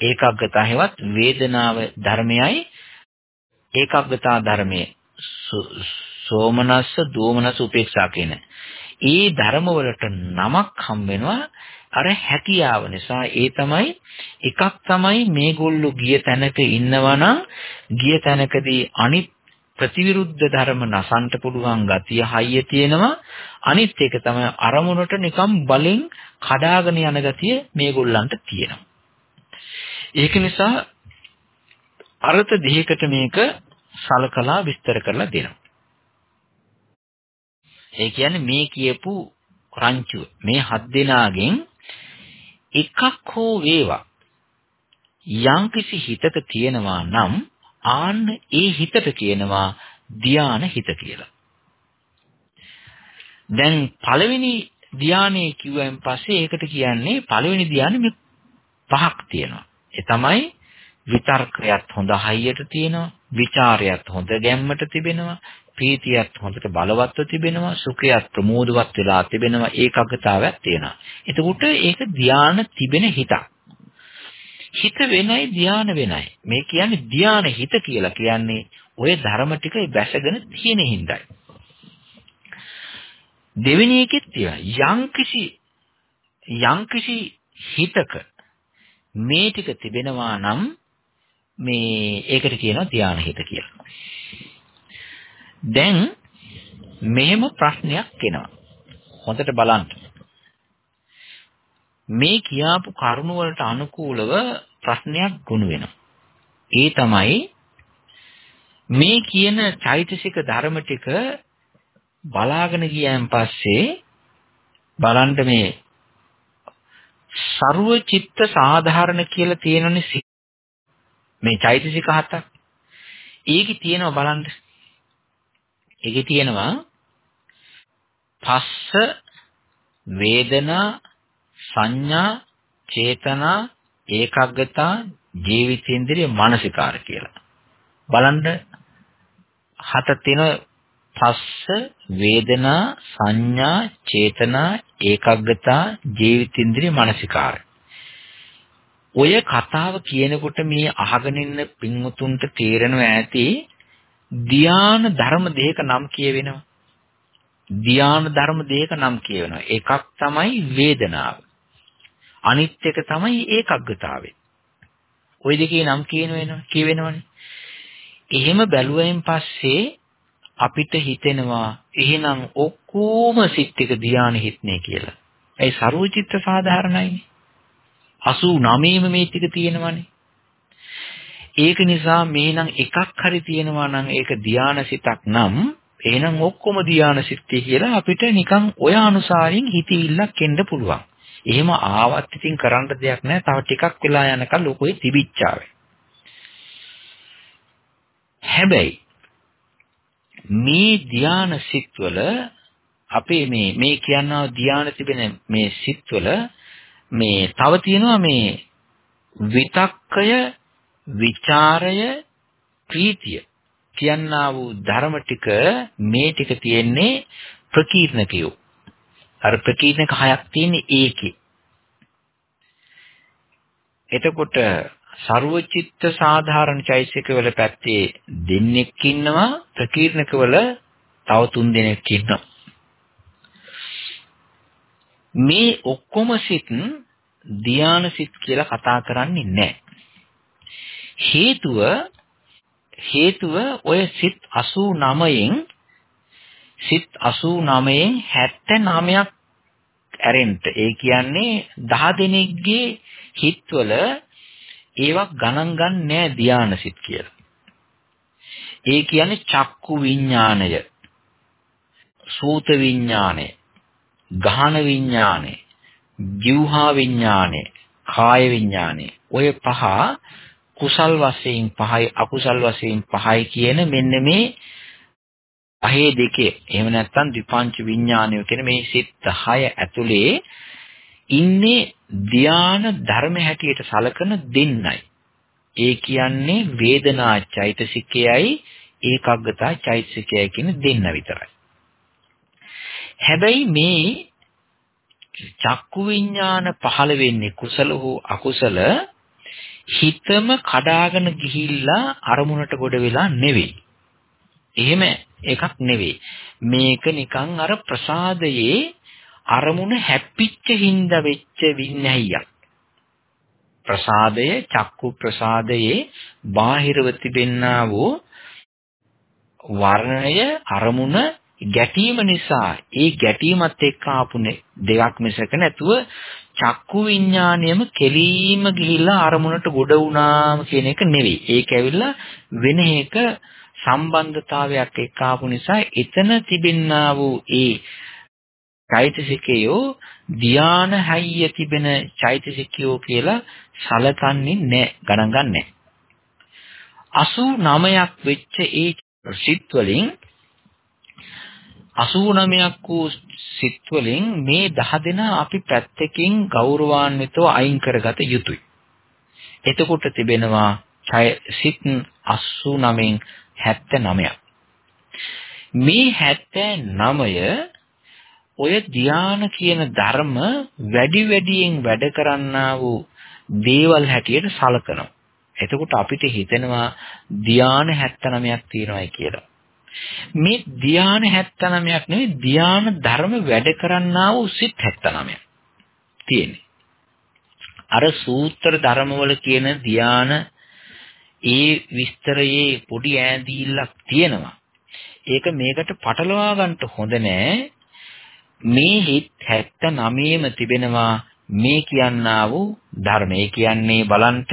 B: ඒකාග්‍රතාවවත් වේදනාව ධර්මයයි. ඒකාග්‍රතා ධර්මයේ සෝමනස්ස දෝමනස්ස උපේක්ෂා කියන ඒ ධර්ම වලට නමක් හම් වෙනවා. අර හැකියාව නිසා ඒ තමයි එකක් තමයි මේගොල්ලෝ ගිය තැනක ඉන්නවනම් ගිය තැනකදී අනිත් ප්‍රතිවිරුද්ධ ධර්ම නසන්ට පුළුවන් ගතිය හයිය තියෙනවා. අනිත් එක තමයි අරමුණට නිකම් බලෙන් කඩාගෙන යන ගතිය මේගොල්ලන්ට තියෙනවා. ඒක නිසා අර්ථ දෙකකට මේක සලකලා විස්තර කරලා දෙනවා. ඒ කියන්නේ මේ කියපු රංචුව මේ හත් දෙනාගෙන් එකක් හෝ වේවා යම්කිසි හිතක තියෙනවා නම් ආන්න ඒ හිතට කියනවා ධාන හිත කියලා. දැන් පළවෙනි ධානයේ කිව්වයින් පස්සේ ඒකට කියන්නේ පළවෙනි ධානය මේ පහක් තියෙනවා. ඒ තමයි විතර්කයත් හොඳ හයියට තියෙනවා, ਵਿਚාරයත් හොඳ ගැම්මට තිබෙනවා, ප්‍රීතියත් හොඳට බලවත්ව තිබෙනවා, සුඛයත් ප්‍රමෝදවත් වෙලා තිබෙනවා, ඒකාග්‍රතාවයක් තියෙනවා. එතකොට ඒක ධාන තිබෙන හිතක්. හිත වෙනයි ධාන වෙනයි. මේ කියන්නේ ධාන හිත කියලා කියන්නේ ඔය ධර්ම ටික බැසගෙන තියෙන හිඳයි. දෙවෙනි එකෙත් තියෙනවා යම්කිසි යම්කිසි හිතක මේ ටික තිබෙනවා නම් මේ ඒකට කියනවා ධාන හිත කියලා. දැන් මෙහෙම ප්‍රශ්නයක් එනවා. හොඳට බලන්න. මේ කියාපු කරුණ වලට අනුකූලව ප්‍රශ්නයක් ගොනු වෙනවා. ඒ තමයි මේ කියන චෛතසික ධර්ම ටික බලාගෙන ගියන් පස්සේ බලන්න මේ ਸਰව චිත්ත සාධාරණ කියලා තියෙනනේ මේ චෛතසික හතක්. ඒකේ තියෙනවා බලන්න. ඒකේ තියෙනවා පස්ස වේදනා සංඥා චේතනා ඒකග්ගතා ජීවිතේන්ද්‍රිය මානසිකාර කියලා. බලන්න හත තියෙන පස්ස වේදනා සංඥා චේතනා ඒකග්ගතා ජීවිතේන්ද්‍රිය මානසිකාර. ඔය කතාව කියනකොට මේ අහගෙන ඉන්න පින්වුතුන්ට තේරෙනවා ඇති ධ්‍යාන ධර්ම දෙක නම් කියවෙනවා. ධ්‍යාන ධර්ම දෙක නම් කියවෙනවා. එකක් තමයි වේදනාව. අනිත් එක තමයි ඒකග්ගතාවය. ওই දෙකේ නම් කියන වෙනවා කියවෙනවනේ. එහෙම බැලුවයින් පස්සේ අපිට හිතෙනවා එහෙනම් ඔක්කොම සිත් එක ධානය හිටනේ කියලා. ඒ ਸਰවචිත්ත සාධාරණයිනේ. 89ම මේ ටික තියෙනවනේ. ඒක නිසා මේනම් එකක් හරි තියෙනවා නම් ඒක ධානසිතක් නම් එහෙනම් ඔක්කොම ධානසිතේ කියලා අපිට නිකන් ඔය අනුසාරින් හිතවිල්ලක් එන්න පුළුවන්. එහෙම ආවත් ඉතින් කරන්න දෙයක් නැහැ. තව ටිකක් වෙලා යනකල් ලෝකෙ තිබිච්චාවේ. හැබැයි මේ ධාන සිත්වල අපේ මේ මේ කියනවා ධාන තිබෙන මේ සිත්වල මේ තව තියෙනවා මේ විතක්කය විචාරය ප්‍රීතිය කියනා වූ ධර්ම ටික මේ ටික තියෙන්නේ ප්‍රකීර්ණකයෝ. අර ප්‍රකීර්ණක හයක් තියෙන්නේ ඒකේ. එතකොට ਸਰවචිත්ත සාධාරණ චෛසික වල පැත්තේ දෙන්නෙක් ඉන්නවා ප්‍රකීර්ණක වල තව තුන් දෙනෙක් ඉන්නවා මේ ඔක්කොම සිත් ධාන සිත් කියලා කතා කරන්නේ නැහැ. හේතුව හේතුව ඔය සිත් 89න් සිත් 89න් 79ක් ඇරෙන්ට ඒ කියන්නේ 10 දෙනෙක්ගේ හිතවල ඒවක් ගණන් ගන්න නෑ ධාන සිත් කියලා. ඒ කියන්නේ චක්කු විඥාණය සූත විඥාණය ගාහන විඥානේ, ජීවහා විඥානේ, කාය විඥානේ. ඔය පහ කුසල් වශයෙන් පහයි අකුසල් වශයෙන් පහයි කියන මෙන්න මේ පහේ දෙකේ එහෙම නැත්නම් විපංච විඥානය කියන මේ සිත් 10 ඇතුලේ ඉන්නේ ධාන ධර්ම හැටියට සලකන දෙන්නයි. ඒ කියන්නේ වේදනා චෛතසිකයයි ඒකග්ගතා චෛතසිකයයි කියන දෙන්න විතරයි. හැබැයි මේ චක්කු විඥාන පහළ වෙන්නේ කුසල හෝ අකුසල හිතම කඩාගෙන ගිහිල්ලා අරමුණට ගොඩ වෙලා නෙවෙයි. එහෙම එකක් නෙවෙයි. මේක නිකන් අර ප්‍රසාදයේ අරමුණ හැප්පිච්ච හින්දා වෙච්ච විඤ්ඤායියක්. ප්‍රසාදය චක්කු ප්‍රසාදයේ බාහිරව තිබෙන්නා වූ වර්ණය අරමුණ ගැටීම නිසා ඒ ගැටීමත් එක්ක ආපු දෙයක් මිසක නැතුව චක්කු විඥාණයම කෙලීම ගිහිල්ලා අරමුණට ගොඩ වුණාම කියන එක නෙවෙයි. ඒක ඇවිල්ලා වෙන එක සම්බන්ධතාවයක් එක්ක ආපු නිසා එතන තිබෙන්නා වූ ඒ චෛතසිකයෝ ධාන හැయ్య තිබෙන චෛතසිකයෝ කියලා සලකන්නේ නැහැ ගණන් ගන්නෑ 89ක් වෙච්ච ඒ සිත් වලින් 89ක් වූ සිත් වලින් මේ 10 දෙනා අපි පැත්තකින් ගෞරවාන්විතව අයින් කරගත යුතුයි. එතකොට තිබෙනවා සිත් 89න් 79ක්. මේ 79 ඔය ධාන කියන ධර්ම වැඩි වැඩියෙන් වැඩ කරන්නා වූ දේවල් හැටියට සලකනවා. එතකොට අපිට හිතෙනවා ධාන 79ක් තියෙනවායි කියලා. මේ ධාන 79ක් නෙවෙයි ධාන ධර්ම වැඩ කරන්නා වූ සිත් 79ක් තියෙන්නේ. අර සූත්‍ර ධර්මවල කියන ධාන ඒ විස්තරයේ පොඩි ඈඳිල්ලක් තියෙනවා. ඒක මේකට පටලවා ගන්න හොඳ නෑ. මේ හිත් 79ම තිබෙනවා මේ කියන්නා වූ ධර්ම. ඒ කියන්නේ බලන්ට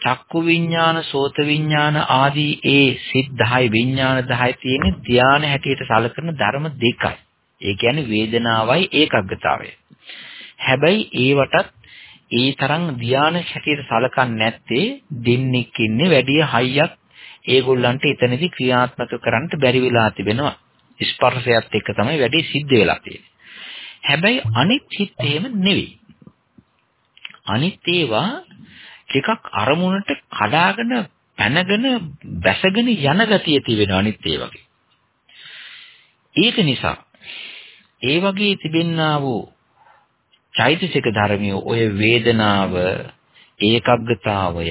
B: චක්කු විඥාන, සෝත විඥාන ආදී ඒ සිත් 10 විඥාන 10 තියෙන ධානය හැටියට සලකන ධර්ම දෙකයි. ඒ කියන්නේ වේදනාවයි ඒකග්ගතාවය. හැබැයි ඒවටත් ඒ තරම් ධානය හැටියට සලකන්නේ නැත්තේ දෙන්නෙක් ඉන්නේ වැඩි හයියක් ඒගොල්ලන්ට එතනදී ක්‍රියාත්මක කරන්න බැරි වෙලා තිබෙනවා. ස්පර්ශයත් එක්ක තමයි වැඩි සිද්ධ වෙලා තියෙන්නේ. හැබැයි අනිත් හිත් එහෙම නෙවෙයි. අනිත් ඒවා ටිකක් අරමුණට කඩාගෙන පැනගෙන බැසගෙන යන ගතිය තියෙන අනිත් ඒ වගේ. ඒක නිසා ඒ වගේ තිබෙන්නා වූ චෛතසික ධර්මිය ඔය වේදනාව ඒකග්ගතාවය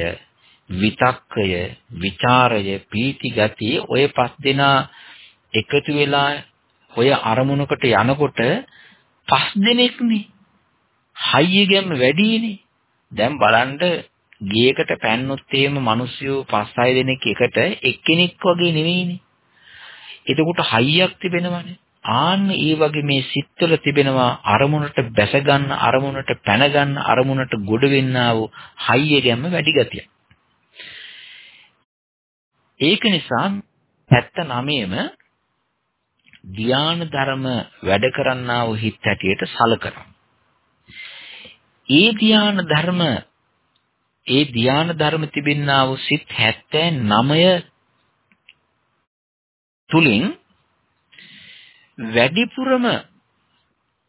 B: විතක්කය ਵਿਚාරය පීති ගතිය ඔය පස් දෙනා එකතු වෙලා ඔය අරමුණකට යනකොට පස් දෙනෙක්නේ. හයිය ගැම්ම වැඩිනේ දැන් බලන්න ගියකට පැන්නොත් එහෙම මිනිස්සු පස් හය දෙනෙක් එකට එක්කෙනෙක් වගේ නෙවෙයිනේ. එතකොට හයියක් තිබෙනවනේ. ආන්න ඒ වගේ මේ සිත්වල තිබෙනවා අරමුණට බැස ගන්න අරමුණට පැන ගන්න අරමුණට ගොඩ වෙන්නා වූ හයිය ගැම්ම වැඩි ගතිය. ඒක නිසා 79ම ධ්‍යාන ධර්ම වැඩ කරන්නා වූ හිත් හැටියට සලකනවා. ඒ ධ්‍යාන ධර්ම ඒ ධ්‍යාන ධර්ම තිබෙන්නා වූ සිත් 79 තුලින් වැඩිපුරම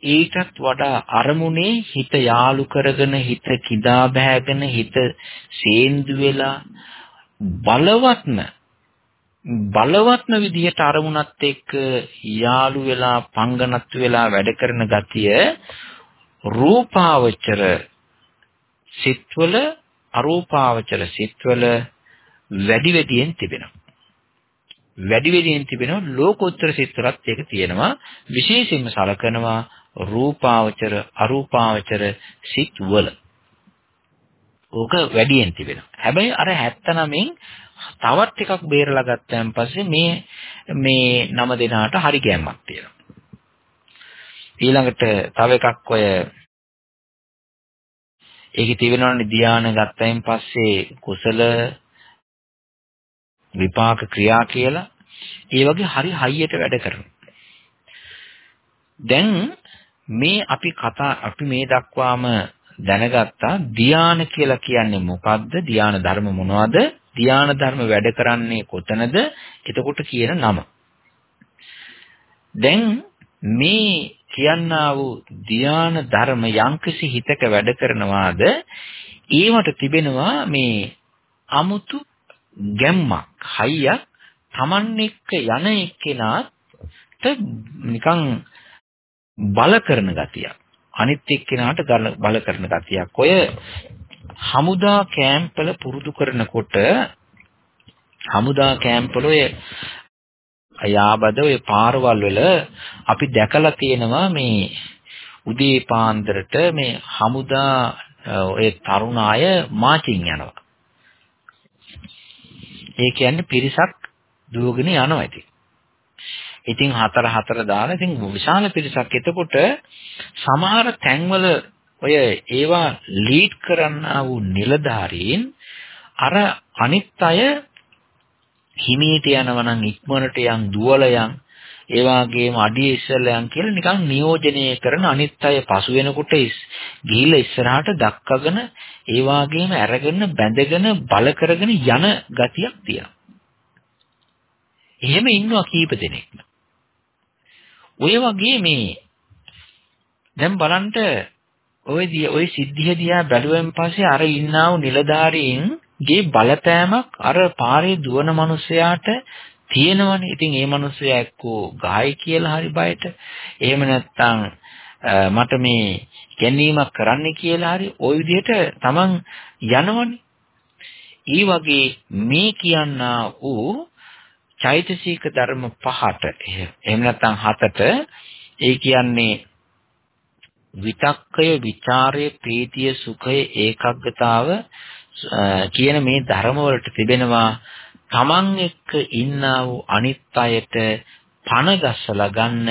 B: ඊටත් වඩා අරමුණේ හිත යාලු කරගෙන හිත කිදා බෑගෙන හිත සේන්දු වෙලා බලවත්ම බලවත්ම විදිහට අරමුණත් එක්ක යාලු වෙලා පංගනත් වෙලා වැඩ කරන ගතිය රූපාවචර සිත්වල අරූපාවචර සිත්වල වැඩි වැඩියෙන් තිබෙනවා. වැඩි වැඩියෙන් තිබෙනවා ලෝකෝත්තර සිත්වලත් ඒක තියෙනවා. විශේෂයෙන්ම සලකනවා රූපාවචර අරූපාවචර සිත්වල. ඕක වැඩියෙන් තිබෙනවා. හැබැයි අර 79න් තවත් ටිකක් බේරලා ගත්තන් පස්සේ මේ මේ නම දෙනාට හරි ගැම්මක් තියෙනවා ඊළඟට තව එකක් ඔය ඒකේ තිබෙනවනේ ධානය ගත්තයින් පස්සේ කුසල විපාක ක්‍රියා කියලා ඒ වගේ හරි හයියට වැඩ කරනවා. දැන් මේ අපි කතා අපි මේ දක්වාම දැනගත්තා ධානය කියලා කියන්නේ මොකද්ද? ධාන ධර්ම මොනවද? ධාන ධර්ම වැඩ කරන්නේ කොතනද? එතකොට කියන නම. දැන් මේ කියන්නා වූ ධාන ධර්ම යම්කිසි හිතක වැඩ කරනවාද ඒවට තිබෙනවා මේ අමුතු ගැම්මක් හයියක් Taman එක්ක යන එක්කෙනාට නිකන් බල කරන ගතියක් අනිත් එක්කෙනාට බල කරන ගතියක් ඔය හමුදා කැම්ප්වල පුරුදු කරනකොට හමුදා කැම්ප්වල ඔය යාබද ඔය පාරවල් වල අපි දැකලා තියෙනවා මේ උදේ පාන්දරට මේ හමුදා ඔය තරුණ අය මාචින් යනවා ඒ කියන්නේ පිරිසක් දුවගෙන යනවා ඉතින්. ඉතින් හතර හතර දාලා ඉතින් විශාල පිරිසක් එතකොට සමහර තැන්වල ඔය ඒවා ලීඩ් කරන්නා වූ නිලධාරීන් අර අනිත් අය හිමීට යනවා නම් ඉක්මනට යන් දුවල යන් ඒ වගේම අඩිය ඉස්සෙල්ලා යන් කියලා නිකන් නියෝජනය කරන අනිත් අය පසු වෙනකොට ගිහිල්ලා ඉස්සරහට දක්කගෙන ඒ වගේම අරගෙන බැඳගෙන බල කරගෙන යන ගතියක් තියෙනවා. එහෙම ඉන්නවා කීප දෙනෙක්ම. ඔය වගේ මේ දැන් බලන්න ඔය ඔය සිද්ධිය දිහා බැලුවෙන් පස්සේ අර ඉන්නා වූ නිලධාරීන්ගේ බලපෑමක් අර පාරේ දුවන මිනිසයාට තියෙනවනේ. ඉතින් ඒ මිනිස්සයා එක්කෝ ගායි කියලා හරි බයට. එහෙම නැත්නම් මට මේ ගැනීමක් කරන්න කියලා හරි ওই විදිහට Taman යනවනේ. ඒ වගේ මේ කියන්නා වූ චෛතසික ධර්ම පහට එහෙම නැත්නම් හතට ඒ කියන්නේ විතක්කය, ਵਿਚාරය, ප්‍රීතිය, සුඛය, ඒකග්ගතාව කියන මේ ධර්ම වලට තිබෙනවා තමන් එක්ක ඉන්නා වූ අනිත් අයට පණ ගස්සලා ගන්න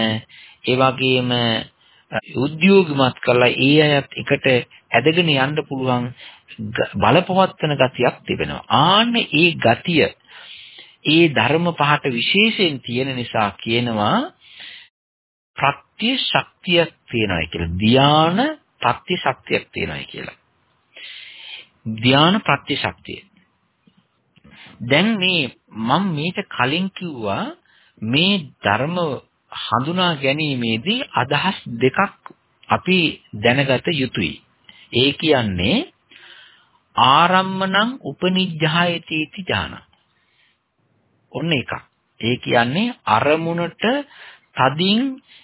B: ඒ වගේම උද්‍යෝගිමත් කරලා ඒ අයත් එකට ඇදගෙන යන්න පුළුවන් බලපවත්වන ගතියක් තිබෙනවා. ආන්න ඒ ගතිය ඒ ධර්ම පහට විශේෂයෙන් තියෙන නිසා කියනවා ප්‍රත්‍ය ශක්තියක් තියෙනවා කියලා. ධාන ප්‍රත්‍ය ශක්තියක් තියෙනයි කියලා. ධාන ප්‍රත්‍ය ශක්තිය. දැන් මේ මම මේක කලින් කිව්වා මේ ධර්ම හඳුනා ගැනීමේදී අදහස් දෙකක් අපි දැනගත යුතුයි. ඒ කියන්නේ ආරම්මණං උපනිජ්ජායති इति ඥාන. ඔන්න එකක්. ඒ කියන්නේ අරමුණට තදින්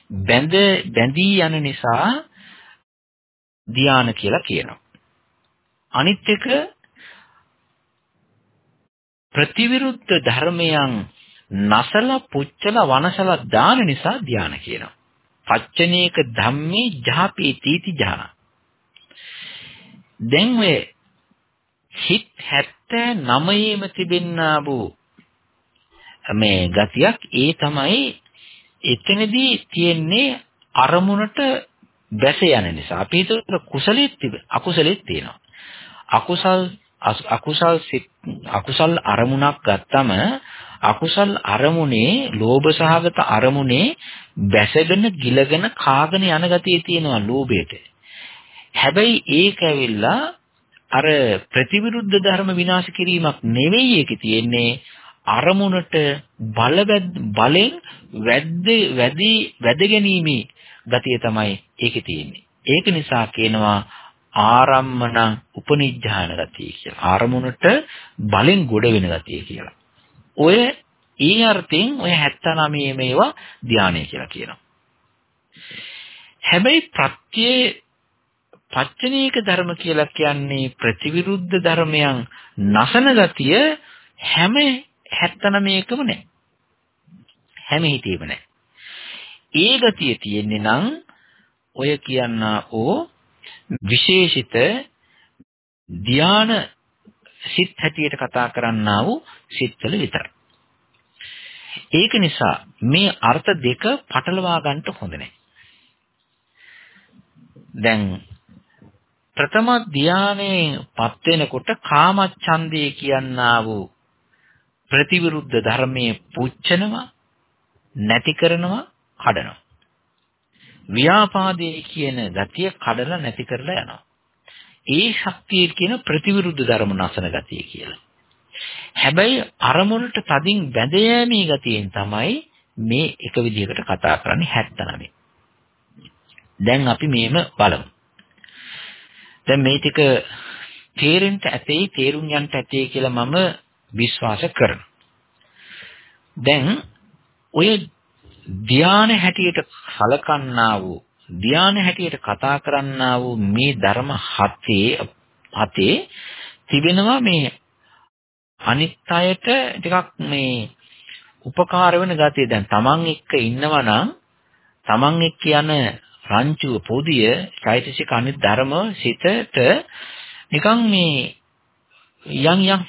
B: බැඳ බැඳී යන නිසා ධානය කියලා කියනවා. අනිත් එක ප්‍රතිවිරුද්ධ ධර්මයන් නසල පුච්චල වනසල දාන නිසා ධානය කියනවා. පච්චනේක ධම්මේ ජාපේ තීති ඥාන. දැන් ඔය හිත් 79ෙම තිබෙන්නා වූ මේ ගතියක් ඒ තමයි එතනදී තියෙන්නේ අරමුණට බැස යන නිසා. අපි හිතුව කුසලෙත් තිබ අකුසලෙත් තියෙනවා. අකුසල් අකුසල් අකුසල් අරමුණක් ගත්තම අකුසල් අරමුණේ ලෝභ සහගත අරමුණේ බැසගෙන ගිලගෙන කාගෙන යන ගතිය තියෙනවා ලෝභයට. හැබැයි ඒක ඇවිල්ලා අර ප්‍රතිවිරුද්ධ ධර්ම විනාශ කිරීමක් නෙවෙයි ඒකේ තියෙන්නේ අරමුණට බල බලෙන් වැද්ද වැඩි වැඩ ගැනීමේ ගතිය තමයි ඒකේ තියෙන්නේ. ඒක නිසා කියනවා ආරම්මන උපනිඥාන ගතිය කියලා. ආරමුණට බලෙන් ගොඩ වෙන ගතිය කියලා. ඔය ඒ අර්ථයෙන් ඔය 79 මේවා ධානය කියලා කියනවා. හැබැයි ප්‍රත්‍ය පච්චනීක ධර්ම කියලා කියන්නේ ප්‍රතිවිරුද්ධ ධර්මයන් නසන ගතිය හැම 79කම නැහැ. හැම හිතේම නැහැ. ඒ ගතිය තියෙන්නේ නම් ඔය කියන්නා ඕ විශේෂිත ධාන සිත් හැටියට කතා කරන්නා වූ සිත්වල විතරයි. ඒක නිසා මේ අර්ථ දෙක පටලවා ගන්නට හොඳ නැහැ. දැන් ප්‍රථම ධානයේ පත් වෙනකොට කාමච්ඡන්දේ කියනා වූ ප්‍රතිවිරුද්ධ ධර්මයේ පුච්චනවා නැති කරනවා කඩනවා. ව්‍යාපාදයේ කියන ගතිය කඩලා නැති කරලා යනවා. ඒ ශක්තිය කියන ප්‍රතිවිරුද්ධ ධර්ම නැසන ගතිය කියලා. හැබැයි අරමුණට තදින් බැඳ යෑමේ ගතියෙන් තමයි මේ එක විදිහකට කතා කරන්නේ 79. දැන් අපි මේම බලමු. දැන් මේ ටික තේරෙන්න ඇතේ තේරුම් යන්න ඇතේ කියලා මම විශ්වාස කරනවා. දැන් ඔය ධානය හැටියට සලකන්නා වූ ධානය හැටියට කතා කරන්නා වූ මේ ධර්ම හතේ හතේ තිබෙනවා මේ අනිත් අයට ටිකක් මේ උපකාර වෙන ගතිය දැන් Taman එක්ක ඉන්නවා නම් Taman එක්ක යන රංචුව පොදිය චෛතසික අනිත් ධර්ම සිතට නිකන් මේ යම් යම්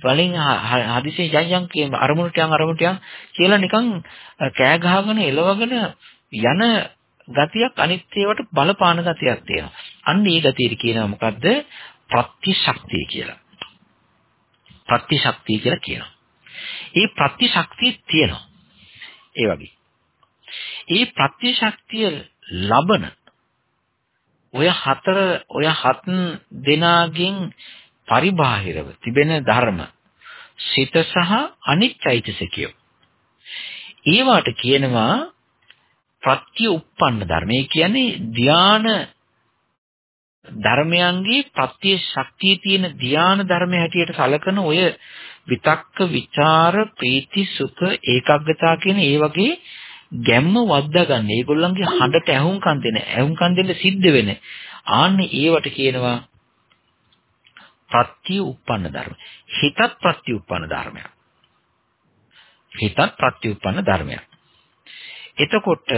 B: වලින් හදිසියෙන් යම් යම් කියන අරමුණට යම් අරමුණට යම් කියලා නිකන් කෑ ගහගෙන එලවගෙන යන ගතියක් අනිත් ඒවට බලපාන ගතියක් තියෙනවා. අන්න ඒ ගතියට කියනවා මොකද්ද? ප්‍රතිශක්තිය කියලා. ප්‍රතිශක්තිය කියලා කියනවා. ඒ ප්‍රතිශක්තිය තියෙනවා. ඒ වගේ. ඒ ප්‍රතිශක්තිය ලබන ඔය හතර ඔය හත් දෙනාගෙන් පරිබාහිරව තිබෙන ධර්ම සිත සහ අනිත්‍යයිතසිකය. ඒවට කියනවා ප්‍රත්‍ය උප්පන්න ධර්ම. ඒ කියන්නේ ධාන ධර්මයන්ගේ ප්‍රත්‍ය ශක්තිය තියෙන ධාන ධර්ම හැටියට සලකන ඔය විතක්ක ਵਿਚාර ප්‍රීති සුඛ ඒකාග්‍රතාව කියන ඒ වගේ ගැම්ම වද්දා ගන්න. ඒගොල්ලන්ගේ හඬට ඇහුම්කන් දෙන. ඇහුම්කන් දෙන්න සිද්ධ වෙන. ආන්නේ ඒවට කියනවා ප්‍රත්‍ය උප්පන්න ධර්ම. හිතත් ප්‍රත්‍ය උප්පන්න ධර්මයක්. හිතත් ප්‍රත්‍ය උප්පන්න ධර්මයක්. එතකොට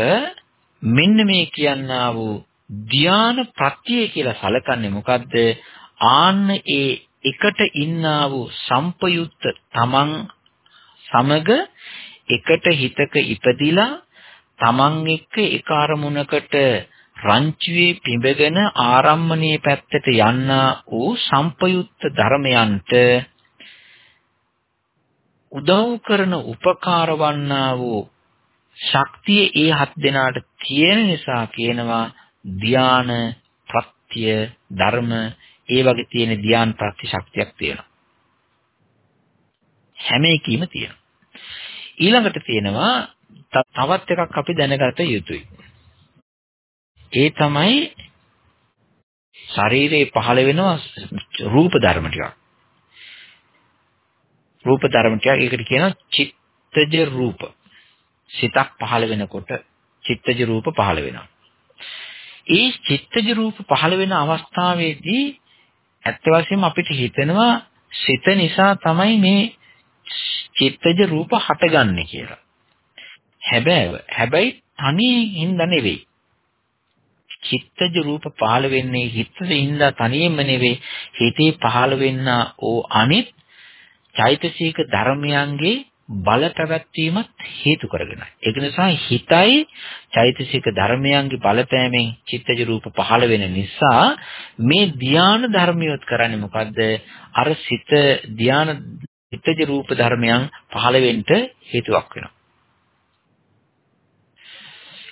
B: මෙන්න මේ කියන්නා වූ ධාන ප්‍රත්‍ය කියලා සලකන්නේ මොකද්ද? ආන්න ඒ එකට ඉන්නා වූ සම්පයුත්ත තමන් සමග එකට හිතක ඉපදිලා තමන් එක්ක එක අරමුණකට රංචුවේ පිඹගෙන ආරම්මණයේ පැත්තට යන්නා වූ සම්පයුත්ත ධර්මයන්ට උදව් කරන උපකාර වන්නා වූ ශක්තිය ඒ හත් දෙනාට තියෙන නිසා කියනවා ධාන ප්‍රත්‍ය ධර්ම ඒ වගේ තියෙන ධාන ප්‍රත්‍ය ශක්තියක් තියෙනවා. හැම එකීම තියෙනවා. ඊළඟට තියෙනවා තවත් එකක් අපි දැනගත යුතුයි. ඒ තමයි ශරීරයේ පහළ වෙනවා රූප ධර්ම ටිකක්. රූප ධර්ම ටිකක් ඒකට කියනවා චිත්තජ රූප. සිතක් පහළ වෙනකොට චිත්තජ රූප පහළ වෙනවා. ඒ චිත්තජ රූප පහළ වෙන අවස්ථාවේදී ඇත්ත වශයෙන්ම අපිට හිතෙනවා සිත නිසා තමයි මේ චිත්තජ රූප හටගන්නේ කියලා. හැබැයි හැබැයි තනියෙන් හින්ද නෙවෙයි. චිත්තජ රූප පහළ වෙන්නේ හිතෙන්ද තනියෙන්ම නෙවෙයි හිතේ පහළ වෙන්න ඕ අනිත් චෛතසික ධර්මයන්ගේ බල පැවැත්වීමත් හේතු කරගෙනයි. ඒක නිසා හිතයි චෛතසික ධර්මයන්ගේ බලපෑමෙන් චිත්තජ රූප පහළ වෙන නිසා මේ ධාන ධර්මියොත් කරන්නේ මොකද්ද? අර සිත ධාන චිත්තජ රූප ධර්මයන් පහළ වෙන්න හේතුවක් වෙනවා.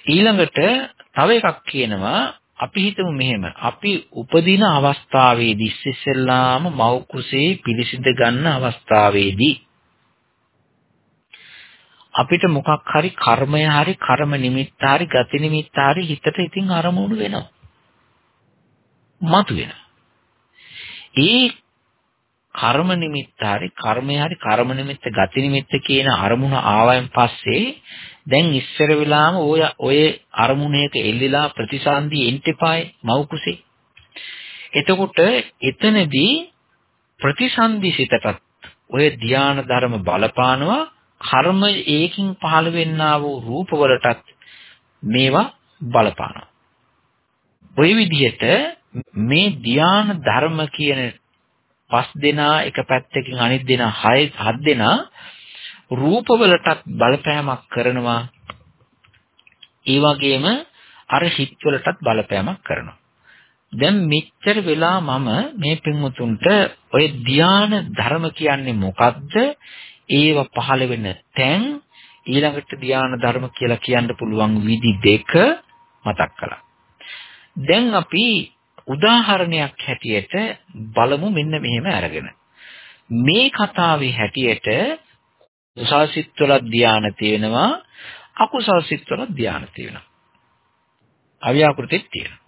B: ඊළඟට තව එකක් කියනවා අපි හිතමු මෙහෙම අපි උපදින අවස්ථාවේදී ඉස්සෙල්ලාම මව් කුසේ පිළිසිඳ ගන්න අවස්ථාවේදී අපිට මොකක් හරි කර්මය හරි කර්ම නිමිත්ත හරි ගති නිමිත්ත හරි හිතට ඉතින් අරමුණු වෙනවා. මතු වෙනවා. ඒ කර්ම නිමිත්ත හරි කර්මය හරි කර්ම නිමිත්ත ගති නිමිත්ත කියන අරමුණ ආවයන් පස්සේ දැන් ඉස්සර වෙලාම ඔය ඔය අරමුණේක එල්ලිලා ප්‍රතිසන්දි එන්ටපායි මව් කුසේ. එතකොට එතනදී ප්‍රතිසන්දි සිතටත් ඔය ධාන ධර්ම බලපානවා කර්ම ඒකින් පහළ වෙන්නා වූ රූපවලටත් මේවා බලපානවා. ওই විදිහට මේ ධාන ධර්ම කියන පස් දෙනා එක පැත්තකින් අනිත් දෙනා හය හත් දෙනා රූපවලටත් බලපෑමක් කරනවා. ඒ වගේම අර හිත්වලටත් බලපෑමක් කරනවා. දැන් මෙච්චර වෙලා මම මේ පින්වතුන්ට ඔය ධාන ධර්ම කියන්නේ මොකද්ද? ඒව පහළ වෙන තැන් ඊළඟට ධාන ධර්ම කියලා කියන්න පුළුවන් විදි දෙක මතක් කළා. දැන් අපි උදාහරණයක් හැටියට බලමු මෙන්න මෙහෙම අරගෙන. මේ කතාවේ හැටියට කුසල් සිත්වල ධානය තියෙනවා අකුසල් සිත්වල ධානය තියෙනවා. අව්‍යාකෘතිත් තියෙනවා.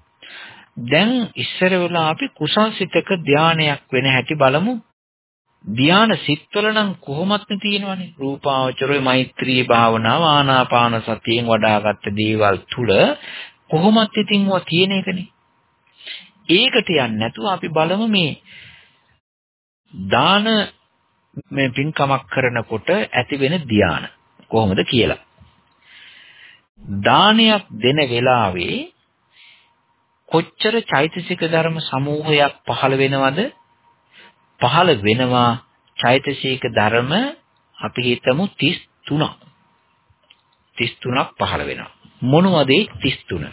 B: දැන් ඉස්සර වෙලා අපි කුසල් සිතක ධානයක් වෙන හැටි බලමු. ධාන සිත්වල නම් කොහොමත් තියෙනවනේ. රූපාවචරය මෛත්‍රී භාවනාව ආනාපාන සතියෙන් වඩාගත් දේවල් තුල කොහොමත් ඉතින් ඔය තියෙන එකනේ. ඒකට යන්නේ නැතුව අපි බලමු මේ දාන මේ පින්කමක් කරනකොට ඇති වෙන ධාන කොහොමද කියලා. දානයක් දෙන වෙලාවේ කොච්චර චෛතසික ධර්ම සමූහයක් පහළ වෙනවද? පහළ වෙනවා චෛතසික ධර්ම අපි හිතමු 33ක්. 33ක් පහළ වෙනවා. මොනවද 33?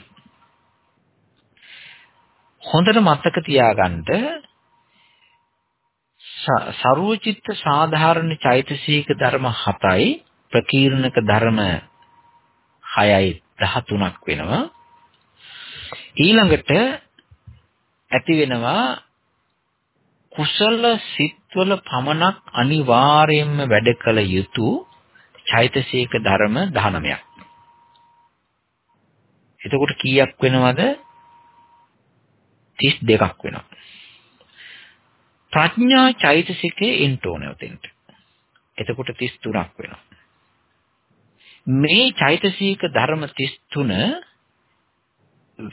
B: හොඳට මතක තියාගන්න ਸਰවචිත්ත සාධාරණ චෛතසික ධර්ම 7යි ප්‍රකීර්ණක ධර්ම 6යි 13ක් වෙනවා. ඊළඟට ඇති වෙනවා කුසල සිත්වල පමණක් අනිවාර්යයෙන්ම වැඩ කළ යුතු චෛතසික ධර්ම 19ක් එතකොට කීයක් වෙනවද? 32ක් වෙනවා. ප්‍රඥා චෛතසිකයේ එන්න ඕනේ උතෙන්ට. එතකොට 33ක් වෙනවා. මේ චෛතසික ධර්ම 33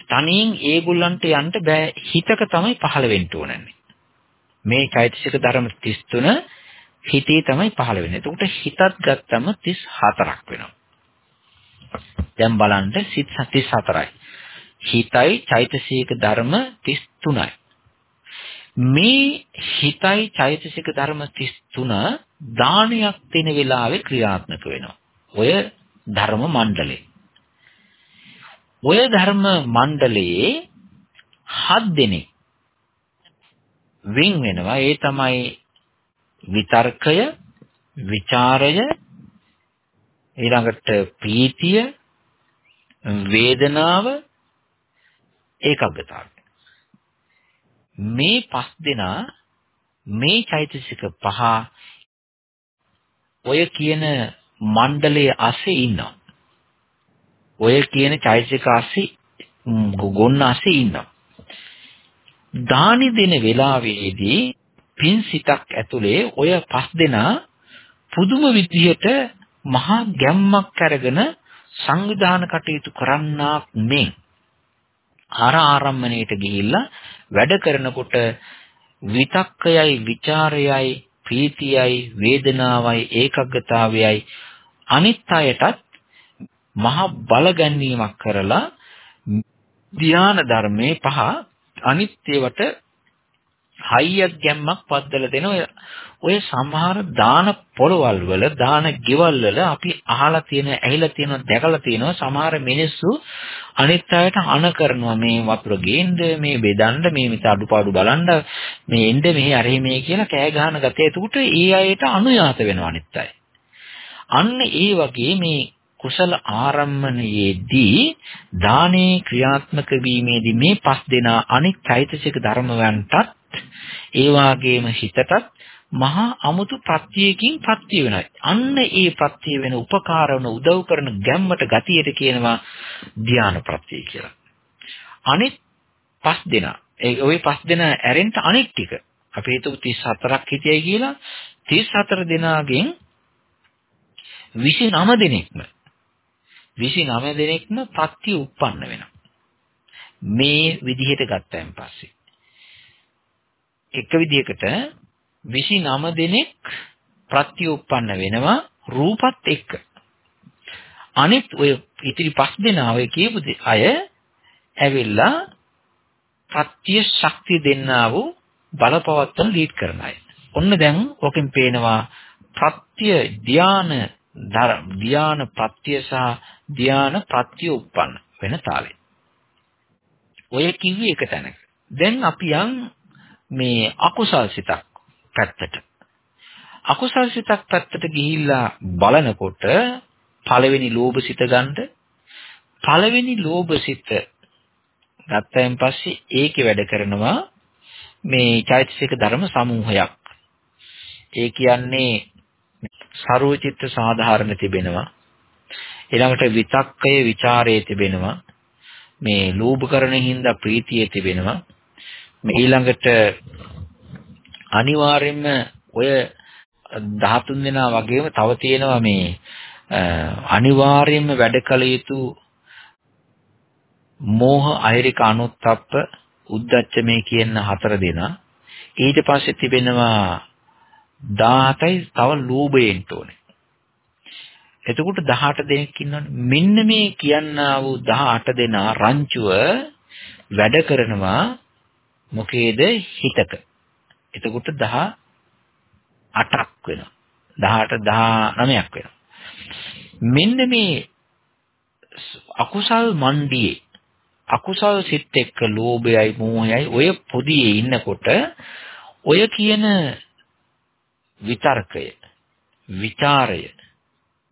B: තනියෙන් ඒගොල්ලන්ට යන්න බෑ හිතක තමයි පහළ වෙන්න ඕනන්නේ. මේ චෛතසික ධර්ම 33 හිතේ තමයි පහළ වෙන්නේ. එතකොට හිතත් ගත්තම 34ක් වෙනවා. දැන් බලන්න සිත් 34යි. හිතයි චෛතසික ධර්ම 33යි. මේ හිතයි චෛතසික ධර්ම 33 දානයක් දෙන වෙලාවේ ක්‍රියාත්මක වෙනවා. ඔය ධර්ම මණ්ඩලේ. ඔය ධර්ම මණ්ඩලයේ හත් දෙනෙක් වෙන් වෙනවා. ඒ තමයි විතර්කය, ਵਿਚාරය, ඊළඟට ප්‍රීතිය, වේදනාව, ඒකග්ගතාවය. මේ පස් දෙනා මේ චෛතසික පහ ඔය කියන මණ්ඩලයේ ASCII ඉන්නවා. ඔය කියන චෛතසික ASCII ගොන්න ASCII ඉන්නවා. දානි දෙන වෙලාවේදී පින් සිතක් ඇතුලේ ඔය පස් දෙනා පුදුම විදිහට මහා ගැම්මක් අරගෙන සංවිධාන කටයුතු කරන්නාක් මේ ආර ආරම්මණයට ගිහිල්ලා වැඩ කරනකොට විතක්කයයි ਵਿਚාරයයි ප්‍රීතියයි වේදනාවයි ඒකග්ගතාවයයි අනිත් අයටත් මහ බල ගැනීමක් කරලා ධ්‍යාන ධර්මයේ පහ අනිත් ඒවට හයියක් ගැම්මක් පද්දලා දෙන ඔය ඔය සමහර දාන පොළවල් වල දාන ගෙවල් වල අපි අහලා තියෙන ඇහිලා තියෙන දැකලා තියෙනවා සමහර මිනිස්සු අනිත් අයට අන කරනවා. මේ වතුර ගේන්න මේ බෙදන්න මේ මිස අඩුපාඩු බලන්න මේ එන්න මෙහි අරෙහි මේ කියලා කෑ ගහන ගතිය. එතකොට ඒ අයට අනුයාත වෙනවා අනිත් අය. අන්න ඒ වගේ මේ කුසල ආරම්මණයේදී දානේ ක්‍රියාත්මක වීමේදී මේ පස් දෙනා අනිත් චෛතසික ධර්මයන්ටත් ඒ වාගේම හිතටත් මහා අමුතු ප්‍රත්‍යයකින් ප්‍රත්‍ය වෙනවා. අන්න ඒ ප්‍රත්‍ය වෙන උපකාර වන උදව් කරන ගැම්මට ගතියට කියනවා ධානා ප්‍රත්‍ය කියලා. අනිත් පස් දෙනා ඒ ওই පස් දෙනා ඇරෙන්න අනිත් ටික අපි හිතුව 34ක් හිටියයි කියලා 34 දෙනාගෙන් 29 දෙනෙක්ම 29 දෙනෙක්ම ප්‍රත්‍ය උප්පන්න වෙනවා. මේ විදිහට ගත්තයින් පස්සේ එක විදිහකට 29 දෙනෙක් ප්‍රත්‍යඋප්පන්න වෙනවා රූපත් එක්ක. අනිත් ඔය ඉතිරි පස් දෙනා ඔය කියපු අය ඇවිල්ලා ප්‍රත්‍ය ශක්තිය දෙන්නා වූ බලපවත්තන ලීඩ් කරන අය. ඔන්න දැන් ඔකෙන් පේනවා ප්‍රත්‍ය ධාන ධාන ප්‍රත්‍ය සහ ධාන ප්‍රත්‍ය උප්පන්න වෙන තාලෙ. ඔය කිව්වේ එක තැනක. දැන් අපි යන් මේ අකුසල් සිතක් පැත්තට. අකුසල් සිතක් පැත්තට ගිහිල්ලා බලනකොට පළවෙනි ලෝභ සිත ගන්න පළවෙනි ලෝභ සිත ගත්තයින් පස්සේ ඒකේ වැඩ කරනවා මේ චෛතසික ධර්ම සමූහයක්. ඒ කියන්නේ සරුවචිත්ත සාධාරණ තිබෙනවා. ඊළඟට විතක්කය, ਵਿਚාරය තිබෙනවා. මේ ලෝභකරණෙහිඳ ප්‍රීතිය තිබෙනවා. මේ ඊළඟට අනිවාර්යයෙන්ම ඔය 13 දෙනා වගේම තව තියෙනවා මේ අනිවාර්යයෙන්ම වැඩ කළ යුතු මෝහ අහිරික අනුත්ප්ප උද්දච්ච මේ කියන හතර දෙනා. ඊට පස්සේ තිබෙනවා 17යි තව ලෝභයෙන් තෝනේ. එතකොට 18 දෙනෙක් ඉන්නවනේ. මෙන්න මේ කියන්නා වූ 18 දෙනා රංචුව වැඩ කරනවා මොකේද හිතක. එතකොට 18ක් වෙනවා. 18 19ක් වෙනවා. මෙන්න මේ අකුසල් මණ්ඩියේ අකුසල් සිත් එක්ක ලෝභයයි මෝහයයි ඔය පොදියේ ඉන්නකොට ඔය කියන විතර්කය විචාරය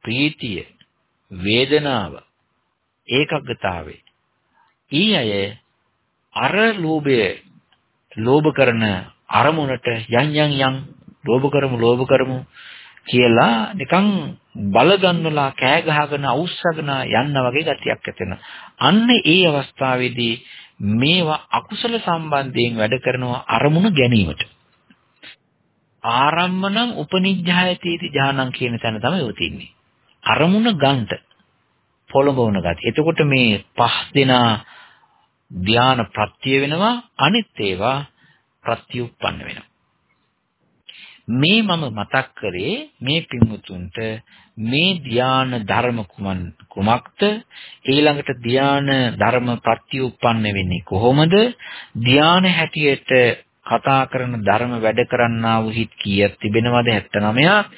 B: ප්‍රීතිය වේදනාව ඒකග්ගතාවේ ඊ අය අර ලෝභය ලෝභ කරන අරමුණට යන් යන් යන් ලෝභ කරමු ලෝභ කරමු කියලා නිකන් බල ගන්නලා කෑ ගහගෙන අවුස්සගෙන යන්න වගේ ගතියක් ඇති අන්න ඒ අවස්ථාවේදී මේවා අකුසල සම්බන්ධයෙන් වැඩ කරනවා අරමුණ ගැනීමට. ආරම්මනම් උපනිජ්ජායතීති ඥානං කියන තැන තමයි උතින්නේ. අරමුණ ගන්නට පොළඹවන ගතිය. එතකොට මේ පහ දෙනා ධාන ප්‍රත්‍ය වෙනවා අනිත් ඒවා ප්‍රත්‍යুৎපන්න වෙනවා. මේ මම මතක් කරේ මේ පින්වුතුන්ට මේ ධාන ධර්ම කුමක්ද? ඊළඟට ධාන ධර්ම ප්‍රත්‍යুৎපන්න වෙන්නේ කොහොමද? ධාන හැටියට කතා කරන ධර්ම වැඩ කරන්නා වූ හිත් කීයක් තිබෙනවද? 79ක්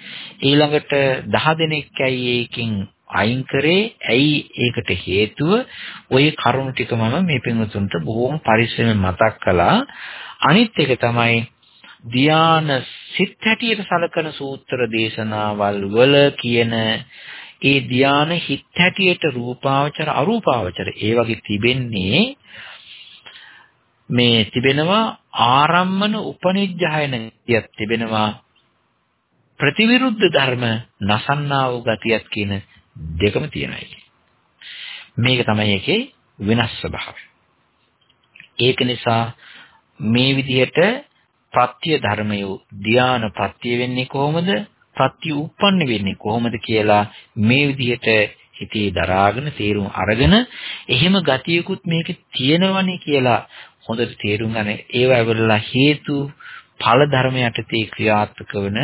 B: ඊළඟට 10 දෙනෙක් ඇයි ඒකෙන් අයින් කරේ. ඇයි ඒකට හේතුව? ওই කරුණු ටික මම මේ පින්වතුන්ට බොහොම පරිස්සමෙන් මතක් කළා. අනිත් එක තමයි ධාන සිත් හැටියට සලකන සූත්‍ර දේශනාවල් වල කියන ඒ ධාන හිත් හැටියට රූපාවචර අරූපාවචර ඒ වගේ තිබෙන්නේ මේ තිබෙනවා ආරම්මන උපනිජ්ජහයන ගතියක් තිබෙනවා ප්‍රතිවිරුද්ධ ධර්ම නසන්නා වූ ගතියක් කියන දෙකම තියෙනවා මේක තමයි එකේ වෙනස් ස්වභාවය. ඒක නිසා මේ විදිහට ප්‍රත්‍ය ධර්මය ධාන ප්‍රත්‍ය වෙන්නේ කොහොමද? ප්‍රත්‍ය උප්පන්න වෙන්නේ කොහොමද කියලා මේ විදිහට හිතේ දරාගෙන තේරුම් අරගෙන එහෙම ගතියකුත් මේකේ තියෙනවනේ කියලා හොඳට තේරුම් ගන්න ඒවා වෙලලා හේතු ඵල ධර්ම යටතේ ක්‍රියාත්මක වන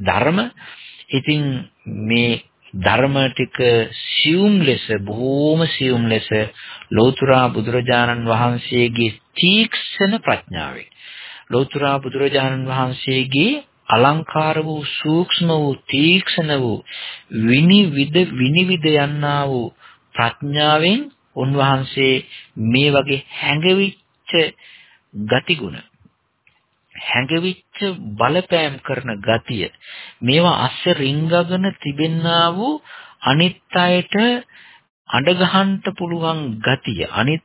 B: ධර්ම ඉතින් මේ ධර්ම ටික සියුම් ලෙස බොහෝම සියුම් ලෙස ලෝතුරා බුදුරජාණන් වහන්සේගේ තීක්ෂණ ප්‍රඥාවෙන් ලෝතුරා බුදුරජාණන් වහන්සේගේ අලංකාර වූ සූක්ෂම වූ තීක්ෂණ වූ විනිවිද විනිවිද යන්නා වූ ප්‍රඥාවෙන් උන්වහන්සේ මේ වගේ හැඟවිච්ච ගතිගුණ හැඟවිච්ච බලපෑම් කරන ගතිය මේවා අස්ස රිංගගෙන තිබෙන්නා වූ අනිත් අයට අඬ ගහන්න පුළුවන් ගතිය අනිත්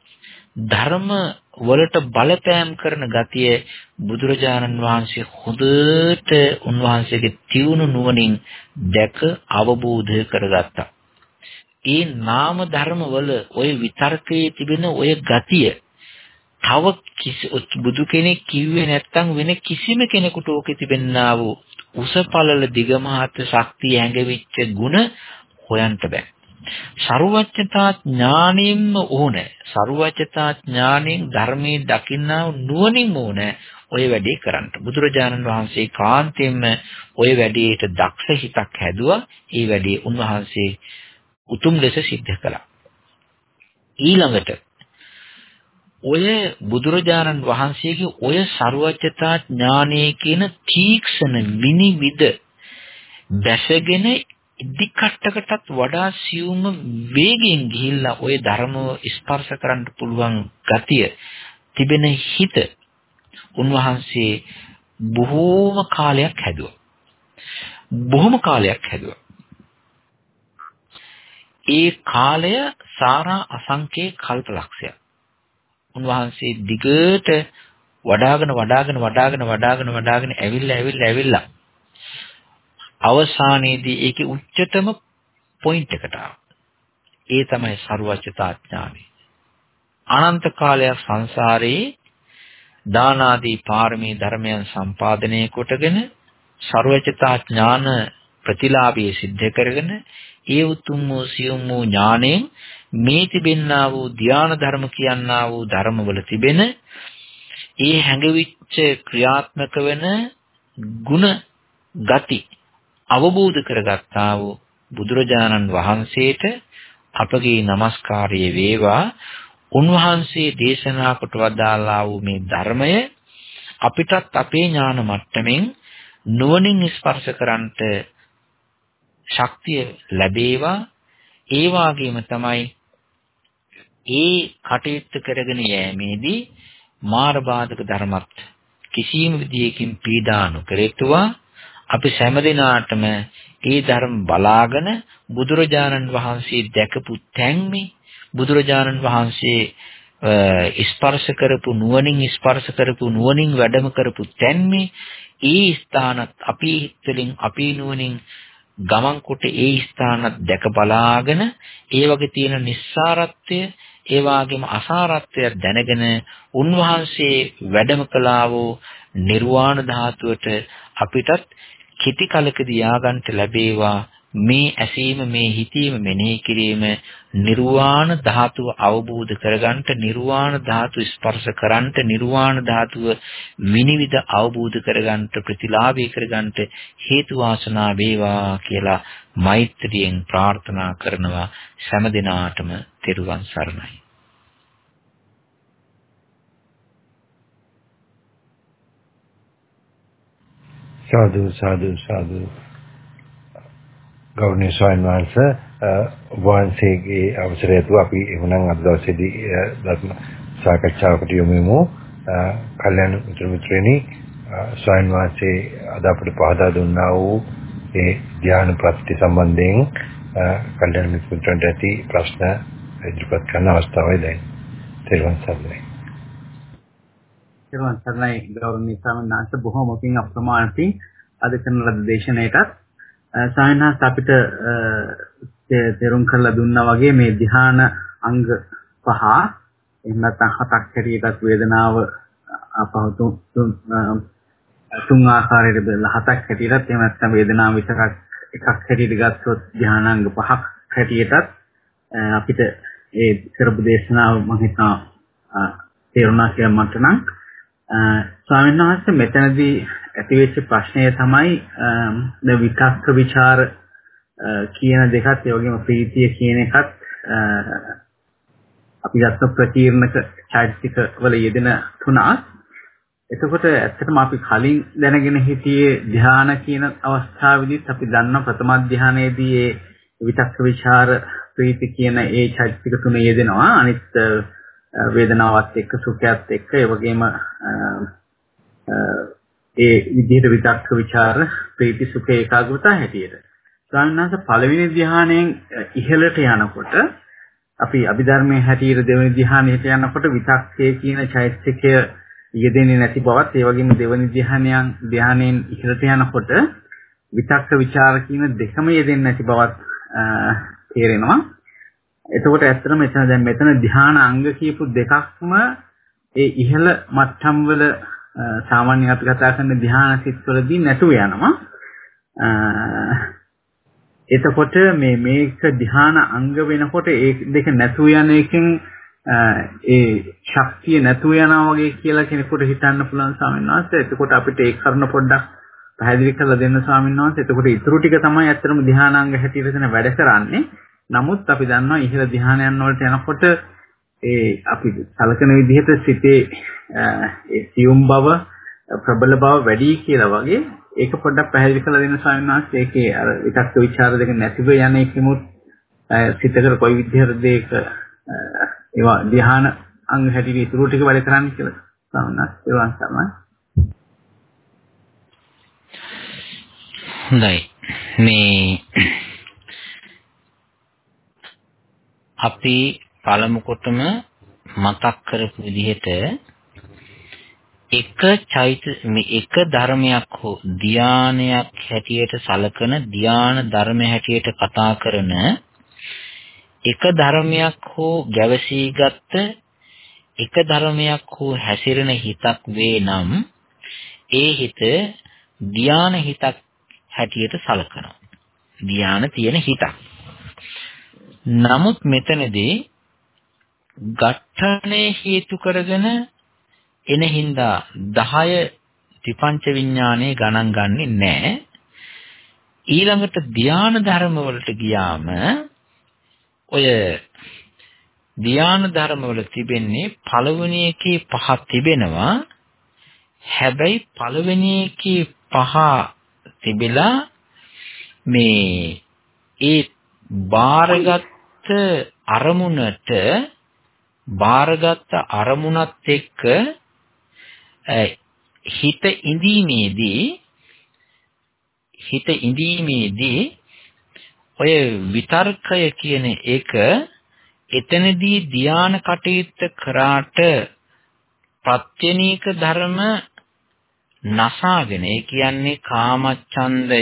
B: ධර්ම වලට බලපෑම් කරන ගතිය බුදුරජාණන් වහන්සේ හොඳට උන්වහන්සේගේ තියුණු නුවණින් දැක අවබෝධ කරගත්තා. ඒ නාම ධර්ම වල ওই විතර්කයේ තිබෙන ওই ගතිය තව කිසි බුදු කෙනෙක් කිව්වේ නැත්නම් වෙන කිසිම කෙනෙකුට ඕකේ තිබෙන්නා වූ උසපලල දිගමහත් ශක්තිය ඇඟවිච්ච ಗುಣ හොයන්න බෑ. ਸਰුවච්චතා ඥාණයෙන්ම ඕනේ. ਸਰුවච්චතා ඥාණයෙන් ධර්මයේ දකින්නා නුවණින්ම ඕනේ. ඔය වැඩේ කරන්න. බුදුරජාණන් වහන්සේ කාන්තෙන්ම ඔය වැඩේට දක්ෂ හිතක් හැදුවා. ඒ වැඩේ උන්වහන්සේ උතුම් ලෙස සිද්ධ කළා. ඊළඟට ඔය බුදුරජාණන් වහන්සේගේ ඔය ਸਰුවචතා ඥානයේ කියන තීක්ෂණ විනිවිද දැසගෙන ඉදිකට්ටකටත් වඩා සියුම වේගයෙන් ගිහිල්ලා ওই ධර්මව ස්පර්ශ කරන්න පුළුවන් ගතිය තිබෙන හිත උන්වහන්සේ බොහෝම කාලයක් හැදුවා. බොහොම කාලයක් හැදුවා. ඒ කාලය සාරා අසංකේ කල්පලක්ෂයක්. උන්වහන්සේ දිගට වඩාගෙන වඩාගෙන වඩාගෙන වඩාගෙන වඩාගෙන ඇවිල්ලා ඇවිල්ලා ඇවිල්ලා අවසානයේදී ඒකේ උච්චතම පොයින්ට් එකට ඒ තමයි ਸਰුවචිතාඥානය. අනන්ත කාලයක් සංසාරේ දාන ආදී පාරමී ධර්මයන් සම්පාදනය කොටගෙන ਸਰුවචිතාඥාන ප්‍රතිලාභයේ සිද්ධ කරගෙන ඒ උතුම් වූ සියුම් වූ ඥාණයෙන් මේ තිබෙන්නා වූ ධානා ධර්ම කියනා වූ ධර්මවල තිබෙන ඒ හැඟවිච්ච ක්‍රියාත්මක වෙන ಗುಣ ගති අවබෝධ කරගත්තා වූ බුදුරජාණන් වහන්සේට අපගේ নমස්කාරය වේවා. උන්වහන්සේ දේශනා කොට වදාළා වූ මේ ධර්මය අපිටත් අපේ ඥාන මට්ටමින් නුවණින් ස්පර්ශ කරන්නට ශක්තිය ලැබේවා. ඒ වාගේම තමයි ඒ කටයුත්ත කරගෙන යෑමේදී මාර බාධක ධර්මත් කිසියම් විදියකින් පීඩා නොකරෙත්වා. අපි සෑම දිනාටම ඒ ධර්ම බලාගෙන බුදුරජාණන් වහන්සේ දැකපු තැන්මේ බුදුරජාණන් වහන්සේ ස්පර්ශ කරපු නුවණින් ස්පර්ශ කරපු නුවණින් වැඩම කරපු තැන්මේ ඒ ස්ථානත් අපි හිතලින් අපි නුවණින් ගමන් කොට ඒ ස්ථානත් දැක බලාගෙන ඒ වගේ තියෙන නිස්සාරත්වය ඒ වගේම අසාරත්වය දැනගෙන උන්වහන්සේ වැඩම කළා වූ නිර්වාණ ධාතුවට අපිටත් කිති කලකදී ආගන්ට ලැබේවා. මේ ඇසීම මේ හිතීම මෙනෙහි කිරීම නිර්වාණ ධාතුව අවබෝධ කරගන්නට නිර්වාණ ධාතු ස්පර්ශ කරන්නට නිර්වාණ ධාතුව විනිවිද අවබෝධ කරගන්නට ප්‍රතිලාභී කරගන්නට හේතු වාසනා වේවා කියලා මෛත්‍රියෙන් ප්‍රාර්ථනා කරනවා. සෑම දිනාටම තෙරුවන් සරණයි
A: සාදු සාදු සාදු ගෞරවනීය ස්වාමීන් වහන්සේ වහන්සේගේ අවසරයතු අපි එhmenan අද දවසේදී ධර්ම සාකච්ඡාවකට යොමු වෙමු. කල්‍යාණ මිත්‍ර මිත්‍රෙනි ස්වාමීන් වහන්සේ අද අපිට පහදා දුන්නා වූ ඒ ධ්‍යාන ප්‍රත්‍ය සම්බන්ධයෙන් කල්‍යාණ මිත්‍රන්ට ඇති ප්‍රශ්න ඉදිරිපත් කරන අවස්ථාවයි දැන්. තෙරුවන් සරණයි.
C: තෙරුවන් සරණයි ගෞරවනීය ස්වාමීන් වහන්සේ බොහොම පිං අප්‍රමාණකින් අද කරන ලද දේශනාවටත් සායනහස් අපිට තෙරුම් කරලා දුන්නා වගේ මේ ධ්‍යාන අංග පහ එහෙම නැත්නම් හතක් හැටියටත් වේදනාව අපහතු තුන් ආකාරයට බෙදලා හතක් හැටියටත් එහෙම නැත්නම් වේදනාව විතරක් එකක් හැටියට ගත්තොත් ධ්‍යානාංග පහක් හැටියටත් අපිට ඒ කරපු දේශනාව මම හිතනවා තේරුණා කියලා මට නම් ස්වාමීන් වහන්සේ මෙතනදී ඇතිවෙච්ච ප්‍රශ්නය තමයි ද විකක්ක ਵਿਚාර කියන දෙකත් ඒ වගේම ප්‍රීතිය කියන එකත් අපි ගත්ත ප්‍රකීර්ණක චෛතසික වල යෙදෙන තුනක්. එතකොට ඇත්තටම අපි කලින් දැනගෙන හිටියේ ධ්‍යාන කියන අවස්ථාවේදීත් අපි දන්න ප්‍රථම ධ්‍යානයේදී ඒ විතක්ක ਵਿਚාර ප්‍රීති කියන ඒ චෛතසික තුන යෙදෙනවා. අනිත් වේදනාවත් එක්ක සුඛයත් එක්ක ඒ වගේම ඒ විදිහට විතක්ක ਵਿਚාර ප්‍රීති සුඛ ඒකාග්‍රතාව හැටියට. ස්වාමීන් වහන්සේ පළවෙනි ධ්‍යානයෙන් ඉහළට යනකොට අපි අභිධර්මයේ හැටියට දෙවෙනි ධ්‍යානයට යනකොට විතක්කේ කියන චෛතසිකය යෙදෙන්නේ නැති බවත් ඒ වගේම දෙවෙනි ධ්‍යානයන් ධ්‍යානයෙන් ඉහළට යනකොට විතක්ක ਵਿਚාර කියන දෙකම යෙදෙන්නේ නැති බවත් තේරෙනවා එතකොට ඇත්තටම මෙතන දැන් මෙතන ධ්‍යාන අංග කියපු දෙකක්ම ඒ ඉහළ මට්ටම් වල සාමාන්‍යයෙන් අපි කතා කරන ධ්‍යාන සිත්වලදී නැතුව යනවා. එතකොට මේ මේක ධ්‍යාන අංග වෙනකොට ඒ දෙක නැතුව යන එකෙන් ඒ ශක්තිය නැතුව යනවා වගේ කියලා කෙනෙකුට හිතන්න පුළුවන් ස්වාමීන් වහන්සේ. එතකොට අපිට ඒ කරුණ පොඩ්ඩක් පැහැදිලි කරලා දෙන්න ස්වාමීන් වහන්සේ. එතකොට ඊටු ටික තමයි ඇත්තටම ධ්‍යානාංග හැටියට දෙන වැඩ කරන්නේ. නමුත් අපි දන්නවා ඉහළ ධ්‍යානයන් වලට යනකොට ඒ අපි සලකන විදිහට සිතේ ඒ සියුම් බව ප්‍රබල බව වැඩි කියලා වගේ ඒක පොඩ්ඩක් පැහැදිලි කරලා දෙන්න ස්වාමීන් වහන්සේ. ඒකේ අර විතක්ක ਵਿਚාර දෙක නැතිව යන එකෙමුත් සිතකට කොයි විදිහටද ඒක ඒවා ධ්‍යාන අංග හැටියට ඉතුරු ටික වැඩ කරන්නේ කියලා ස්වාමීන් වහන්සේ
B: හොඳයි. මේ අපි පළමු කොටම මතක් කරපු විදිහට එක චෛත මේ එක ධර්මයක් හෝ ධානයක් හැටියට සලකන ධාන ධර්ම හැටියට කතා කරන එක ධර්මයක් හෝ ගැවසීගත් එක ධර්මයක් හෝ හැසිරෙන හිතක් වේ නම් ඒ හිත ධාන හිතක් හැටියට සලකනවා. ධාන තියෙන හිතක්. නමුත් මෙතනදී ඝට්ටණේ හේතු කරගෙන එන හින්දා 10 ත්‍රිපංච විඥානයේ ගණන් ගන්නෙ නැහැ. ඊළඟට ධාන ධර්ම වලට ගියාම ඔය ධාන ධර්ම වල තිබෙන්නේ පළවෙනි එකේ පහ තිබෙනවා. හැබැයි පළවෙනි එකේ පහ තිබිලා මේ ඒ බාරගත් අරමුණට බාරගත් අරමුණත් එක්ක හිත ඉඳීමේදී හිත ඉඳීමේදී ඔය විතර්කය කියන එක එතනදී ධාන කටයුත්ත කරාට ප්‍රත්‍යනීක ධර්ම නසාගෙන ඒ කියන්නේ කාමච්ඡන්දය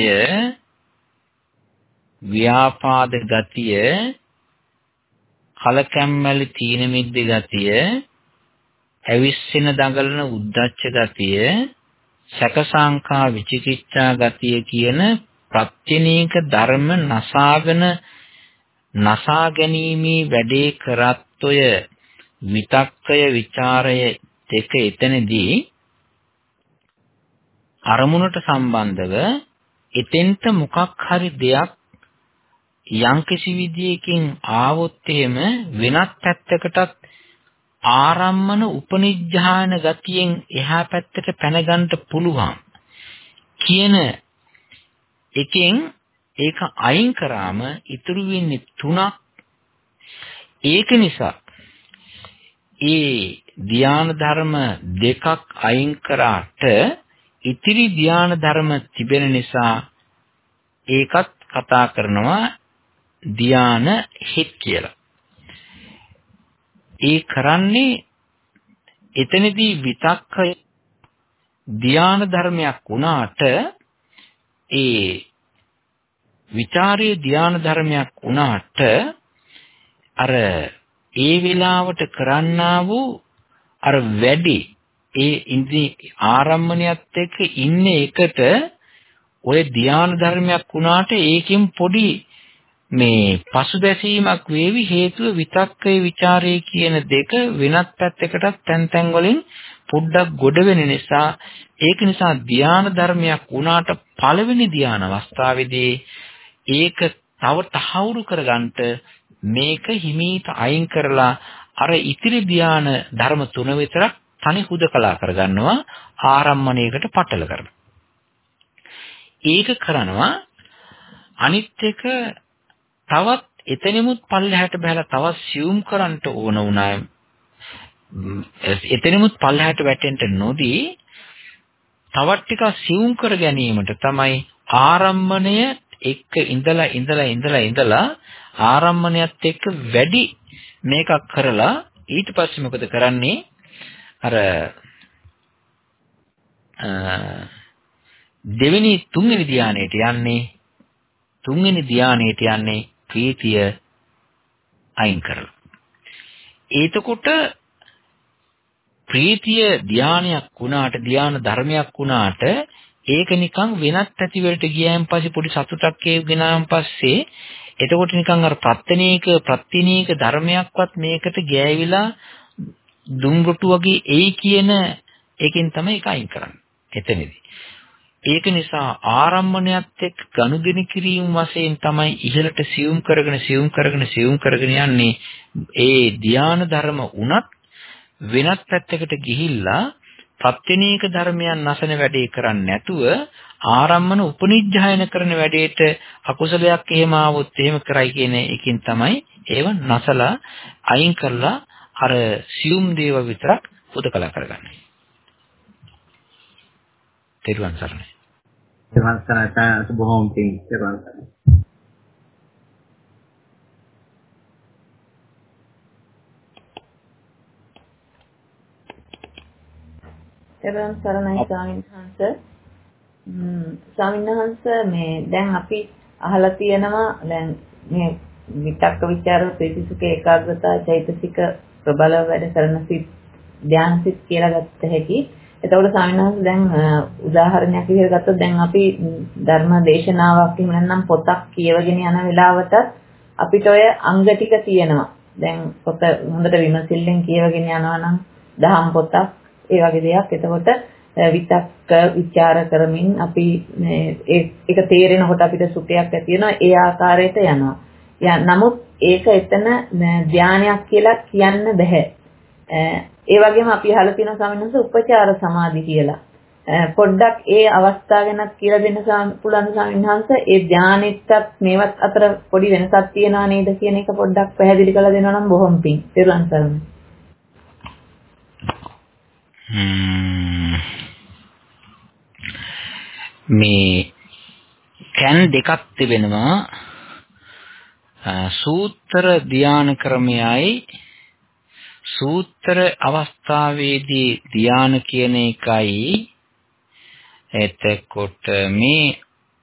B: ව්‍යාපාද ගතිය කලකැම්මැලි තීන මිද්ද ගතිය, ඇවිස්සෙන දඟලන උද්දච්ච ගතිය, සැකසංකා විචිකිච්ඡා ගතිය කියන ප්‍රත්‍යනීක ධර්ම නසාගෙන නසා ගැනීමේ වැඩේ කරත් ඔය විතක්කය ਵਿਚාරය දෙක එතනදී අරමුණට සම්බන්ධව එතෙන්ට මොකක් හරි දෙයක් යම්කිසි විදියකින් ආවොත් එහෙම වෙනත් පැත්තකටත් ආරම්මන උපනිජ්ජාන ගතියෙන් එහා පැත්තට පැනගන්න පුළුවන් කියන එකෙන් ඒක අයින් කරාම ඉතුරු වෙන්නේ තුනක්. ඒක නිසා ඒ ධ්‍යාන ධර්ම දෙකක් අයින් කරාට ඉතිරි ධ්‍යාන ධර්ම තිබෙන නිසා ඒකත් කතා කරනවා ධාන හිත් කියලා. ඒ කරන්නේ එතනදී විතක්කය ධාන ධර්මයක් වුණාට ඒ විචාරයේ ධාන ධර්මයක් වුණාට අර ඒ වෙලාවට කරන්නා වූ අර වැඩි ඒ ඉන්ද්‍රි ආරම්මණයත් එක්ක ඉන්නේ එකට ඔය ධාන ධර්මයක් වුණාට ඒකෙන් පොඩි මේ පසුබැසීමක් වේවි හේතුව විතක්කේ ਵਿਚාරේ කියන දෙක වෙනත් පැත්තකටත් තැන් තැන් වලින් පොඩ්ඩක් ගොඩ වෙන නිසා ඒක නිසා ධාන ධර්මයක් වුණාට පළවෙනි ධාන අවස්ථාවේදී ඒක තව තහවුරු කරගන්නට මේක හිමීට අයින් කරලා අර ඉතිරි ධාන ධර්ම තුන විතරක් තනි හුදකලා කරගන්නවා ආරම්මණයකට පටල කරලා. ඒක කරනවා අනිත් එක තවත් එතනෙමුත් පල්ලෙහාට බහලා තවත් සියුම් කරන්න ඕන වුණා. එතනෙමුත් පල්ලෙහාට වැටෙන්න නොදී තවත් ටිකක් සියුම් කර ගැනීමට තමයි ආරම්මණය එක්ක ඉඳලා ඉඳලා ඉඳලා ඉඳලා ආරම්මණයත් එක්ක වැඩි මේකක් කරලා ඊට පස්සේ මොකද කරන්නේ අර දෙවෙනි තුන්වෙනි ධානයට යන්නේ තුන්වෙනි ධානයට යන්නේ ප්‍රීතිය අයින් කරලා. එතකොට ප්‍රීතිය ධානයක් වුණාට ධාන ධර්මයක් වුණාට ඒක නිකන් වෙනත් ඇති වලට ගියයන් පස්සේ පොඩි සතුටක් ගෙනාන් පස්සේ එතකොට නිකන් අර ප්‍රත්‍යනීක ප්‍රත්‍යනීක ධර්මයක්වත් මේකට ගෑවිලා දුම්රුටු වගේ එයි කියන එකෙන් තමයි ඒක අයින් කරන්නේ. එතනදී. ඒක නිසා ආරම්මණයත් එක්ක ගනුදෙනු කිරීම වශයෙන් තමයි ඉහළට සියුම් කරගෙන සියුම් කරගෙන සියුම් කරගෙන යන්නේ. ඒ ධාන ධර්ම උනත් වෙනත් පැත්තකට ගිහිල්ලා ප්‍රත්‍යනීක ධර්මයන් නැසන වැඩේ කරන්නේ නැතුව ආරම්මන උපනිජ්ජායන කරන වැඩේට අකුසලයක් එහෙම ආවොත් එහෙම කරයි කියන එකකින් තමයි ඒව නැසලා අයින් කරලා අර සියුම් දේව විතරක් පුදකලා කරගන්නේ. තෙරුවන් සරණයි.
C: තෙරුවන් සරණයි බොහොම පිං තෙරුවන් සරණයි.
D: තෙරුවන් සරණයි ස්වාමීන් වහන්සේ. ම්ම් ස්වාමීන් වහන්සේ මේ දැන් අපි අහලා තියෙනවා දැන් මේ විතක්ක ਵਿਚාර ප්‍රතිසුඛ ඒකාග්‍රතාව චෛතසික ප්‍රබලව වැඩ කරන සිත් ධ්‍යාන සිත් කියලා ගත්ත හැකි. එතකොට ස්වාමීන් වහන්සේ දැන් උදාහරණයක් විදිහට ගත්තොත් දැන් අපි ධර්ම දේශනාවක් එහෙම නැත්නම් පොතක් කියවගෙන යන වෙලාවට අපිට ඔය අංග ටික තියෙනවා. දැන් පොත හොඳට විමසිල්ලෙන් කියවගෙන යනවා නම් දහම් පොතක් ඒ වගේ දෙයක්. එතකොට විතක්ක ਵਿਚාර කරමින් අපි ඒක තේරෙනකොට අපිට සුඛයක් ඇති වෙනවා. ඒ ආකාරයට යනවා. නමුත් ඒක එතන ධානයක් කියලා කියන්න බෑ. ඒ වගේම අපි අහලා තියෙන සමිනස උපචාර සමාධි කියලා. පොඩ්ඩක් ඒ අවස්ථාව ගැන කියලා දෙන්න පුළුවන් සමිනහංශ ඒ ධානෙත්තත් මේවත් අතර පොඩි වෙනසක් තියනවා නේද කියන එක පොඩ්ඩක් පැහැදිලි කරලා දෙනවා නම් බොහොම පිං. ඊළඟ සරණ.
B: මේ කැන් දෙකක් තිබෙනවා සූත්‍ර ධාන ක්‍රමයයි සූත්‍ර අවස්ථාවේදී ධාන කියන එකයි. එතකොට මේ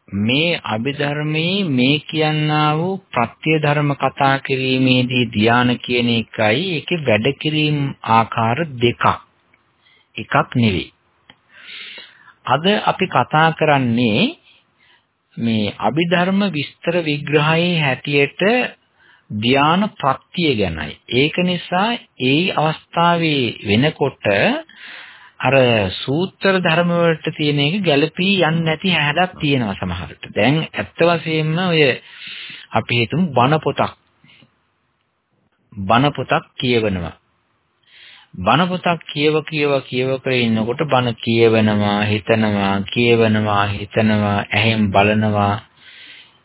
B: මේ අභිධර්මයේ මේ කියනා වූ ප්‍රත්‍ය ධර්ම කතා කිරීමේදී ධාන කියන එකයි. ඒකේ වැඩ කිරීම ආකාර දෙකක්. එකක් නෙවෙයි. අද අපි කතා කරන්නේ මේ අභිධර්ම විස්තර විග්‍රහයේ හැටියට ධාන ප්‍රත්‍ය ගැනයි. ඒක නිසා ඒ අවස්ථාවේ වෙනකොට අර සූත්‍ර ධර්ම වලට තියෙන එක ගැළපී යන්නේ නැති හැඩක් තියෙනවා සමහරට. දැන් ඇත්ත වශයෙන්ම ඔය අපි හිතමු බණ පොතක් බණ පොතක් කියවනවා. බණ පොතක් කියව කියව කියව කර ඉන්නකොට බණ කියවනවා හිතනවා කියවනවා හිතනවා ඇහෙන් බලනවා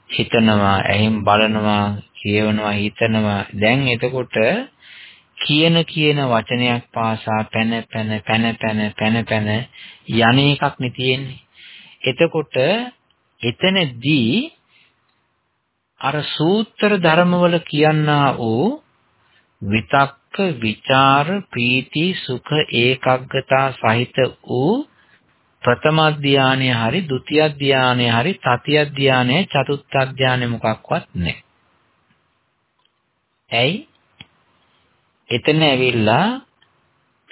B: හිතනවා ඇහෙන් බලනවා කියවනවා හිතනවා දැන් එතකොට කියන කියන වචනයක් පාසා පැන පැන පැන පැන පැන පැන යන එකක් නේ තියෙන්නේ එතකොට එතනදී අර සූත්‍ර ධර්මවල කියනා වූ විතක්ක විචාර ප්‍රීති සුඛ ඒකග්ගතා සහිත වූ ප්‍රථම ධානය හරි ဒုတိ ය ධානය හරි තතිය ධානය චතුත්ථ ධානය මොකක්වත් නැහැ. ඇයි? එතන ඇවිල්ලා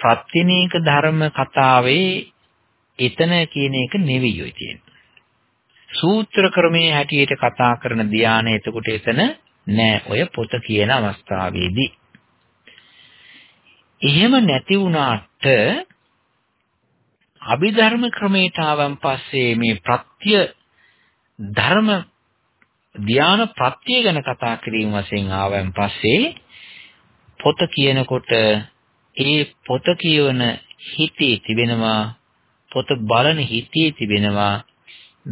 B: ප්‍රත්‍යනීක ධර්ම කතාවේ එතන කියන එක නෙවෙයි තියෙන්නේ. සූත්‍ර ක්‍රමයේ හැටියට කතා කරන ධානය එතකොට එතන නෑ ඔය පොත කියන අවස්ථාවේදී. එහෙම නැති වුණාට අභිධර්ම ක්‍රමයට ආවන් පස්සේ මේ ප්‍රත්‍ය ධර්ම ධාන ප්‍රත්‍ය ගැන කතා කිරීම වශයෙන් ආවන් පස්සේ පොත කියනකොට ඒ පොත කියවන හිතේ තිබෙනවා පොත බලන හිතේ තිබෙනවා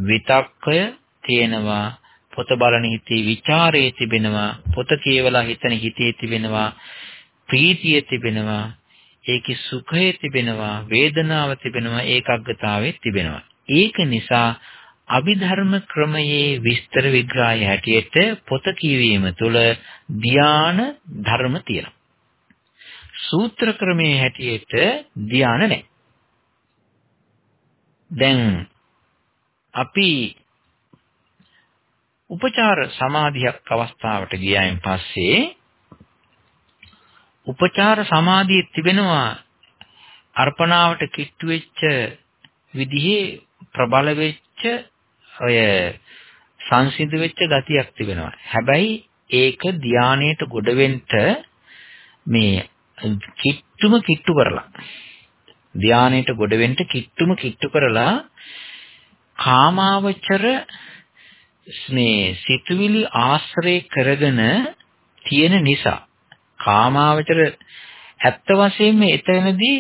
B: විතක්කය තියෙනවා පොත බලන හිතේ ਵਿਚාරයේ තිබෙනවා පොත කියවලා හිතන හිතේ තිබෙනවා ප්‍රීතිය තිබෙනවා ඒකේ සුඛය තිබෙනවා වේදනාව තිබෙනවා ඒකග්ගතාවයේ තිබෙනවා. ඒක නිසා අභිධර්ම ක්‍රමයේ විස්තර විග්‍රහය හැටියට පොත කියවීම තුළ ධාන ධර්ම තියෙනවා. සූත්‍ර ක්‍රමයේ හැටියට ධාන නැහැ. දැන් අපි උපචාර සමාධියක් අවස්ථාවට ගියායින් පස්සේ උපචාර සමාධියේ තිබෙනවා අර්පණාවට කිට්ටු වෙච්ච විදිහේ ප්‍රබල වෙච්ච ඔය සංසිඳ වෙච්ච ගතියක් තිබෙනවා. හැබැයි ඒක ධානයට ගොඩ වෙන්න මේ කිට්ටුම කිට්ටු කරලා ධානයට ගොඩ වෙන්න කිට්ටුම කිට්ටු කරලා කාමාවචර මේ සිතුවිලි ආශ්‍රය කරගෙන තියෙන නිසා කාමාවචර ඇත්ත වශයෙන්ම එතනදී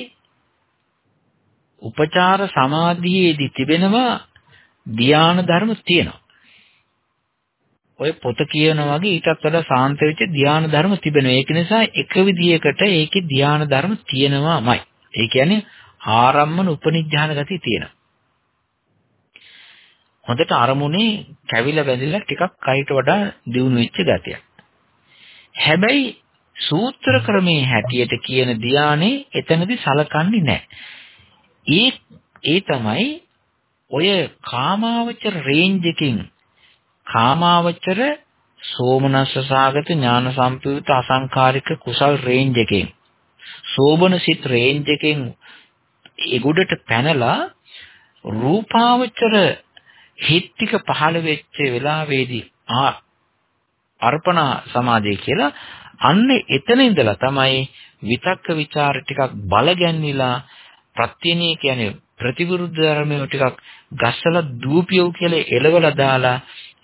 B: උපචාර සමාධියේදී තිබෙනවා ධාන ධර්ම තියෙනවා. ඔය පොත කියන වගේ ඊටත් වඩා සාන්ත වෙච්ච ධාන ධර්ම තිබෙනවා. ඒක නිසා එක විදියකට ඒකේ ධාන ධර්ම තියෙනවාමයි. ඒ කියන්නේ ආරම්මන උපනිඥාන ගතිය තියෙනවා. හොඳට අරමුණේ කැවිලා බැඳිලා ටිකක් කයිට වඩා දියුණු වෙච්ච ගතියක්. හැබැයි සූත්‍ර ක්‍රමයේ හැටියට කියන ධානයේ එතනදී සලකන්නේ නැහැ. ඒ ඒ තමයි ඔය කාමාවචර රේන්ජ් එකකින් කාමාවචර සෝමනස්ස සාගත ඥාන සම්පයුත අසංකාරික කුසල් රේන්ජ් එකකින් සෝබන සිත් රේන්ජ් එකකින් ඒගොඩට පැනලා රූපාවචර හිත් ටික පහළ වෙච්ච වෙලාවේදී ආ අර්පණා සමාධිය කියලා අන්න එතන ඉඳලා තමයි විතක්ක ਵਿਚාර ටිකක් බල ගැන්විලා ප්‍රත්‍යනී කියන්නේ ප්‍රතිවිරුද්ධ ධර්මය ටිකක් ගස්සලා දූපියෝ කියලා එලවලා දාලා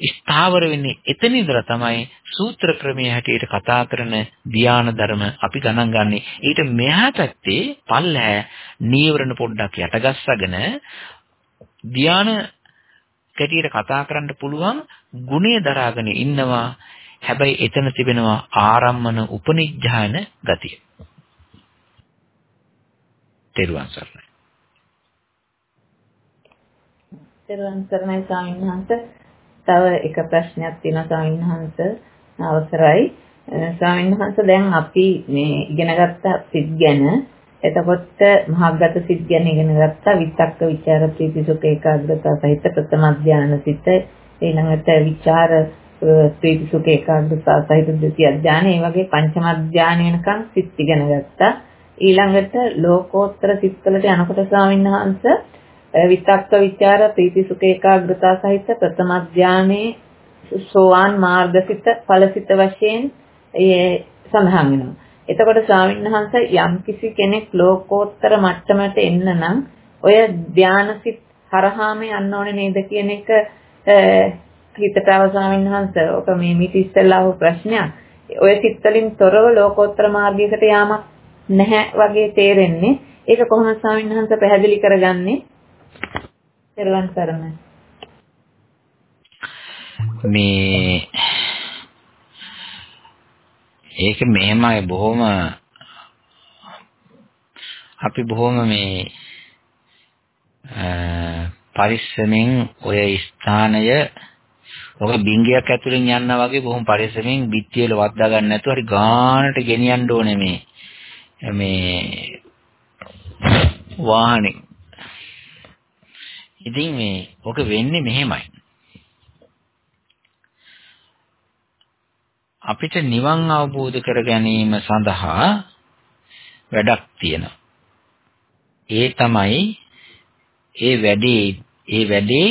B: ස්ථාවර වෙන්නේ එතන ඉඳලා තමයි සූත්‍ර ක්‍රමයේ හැටියට කතා කරන ධාන ධර්ම අපි ගණන් ගන්නෙ. ඊට මෙහා පැත්තේ පල්ලෑ නීවරණ පොඩ්ඩක් යටගස්සගෙන ධාන කැටියට කතා කරන්න පුළුවන් ගුණය දරාගෙන ඉන්නවා හැබැයි එතන තිබෙනවා ආරම්මන උපනිඥාන ගතිය. තෙරුවන් සරණයි.
D: තෙරුවන් සරණයි ස්වාමීන් වහන්සේ. තව එක ප්‍රශ්නයක් තියෙනවා ස්වාමීන් වහන්සේ. අවසරයි. ස්වාමීන් වහන්සේ දැන් අපි මේ ඉගෙන ගත්ත සිත් ගැන එතකොට මහග්ගත සිත් ගැන ඉගෙන ගත්තා විතක්ක ਵਿਚාර ප්‍රීති සුඛ ඒකාග්‍රතාව සහිත ප්‍රථම ධානය සිත ඊළඟට විචාර ප්‍රීති සුඛ ඒකාග්‍රතාව සහිත ද්විතිය ඥාන ඒ වගේ පංචම ඥාන වෙනකන් සිත් ඉගෙන ගත්තා. ඊළඟට ලෝකෝත්තර සිත්වලට යනකොට ස්වාමීන් වහන්සේ විතක්ක ਵਿਚාර ප්‍රීති සුඛ ඒකාග්‍රතාව සහිත ප්‍රථම ඥානයේ සෝවාන් මාර්ගසිත ඵලසිත වශයෙන් ඒ සඳහන් වෙනවා. එතකොට ස්වාමීන් වහන්සේ යම්කිසි කෙනෙක් ලෝකෝත්තර මට්ටමට එන්න නම් ඔය ධානසිත හරහාම යන්න ඕනේ නේද කියන එක හිතට ආව ස්වාමීන් වහන්සේ ඔක මේ මිට ඉස්සෙල්ලා අහපු ප්‍රශ්නයක්. ඔය සිත් වලින් තොරව ලෝකෝත්තර මාර්ගයකට යාමක් නැහැ වගේ තේරෙන්නේ. ඒක කොහොමද ස්වාමීන් වහන්සේ පැහැදිලි කරගන්නේ? පෙරවන් සරණයි.
B: මේ ඒක මෙහෙමයි බොහොම අපි බොහොම මේ පරිස්සමෙන් ඔය ස්ථානය ඔක බින්ගයක් ඇතුලෙන් යනවා වගේ බොහොම පරිස්සමෙන් පිටියල වද්දා ගන්න නැතුව හරි ගානට ගෙනියන්න ඕනේ මේ මේ වාහනේ ඉතින් මේ ඔක වෙන්නේ මෙහෙමයි. අපිට නිවන් අවබෝධ කර ගැනීම සඳහා වැඩක් තියෙනවා. ඒ තමයි ඒ වැඩේ ඒ වැඩේ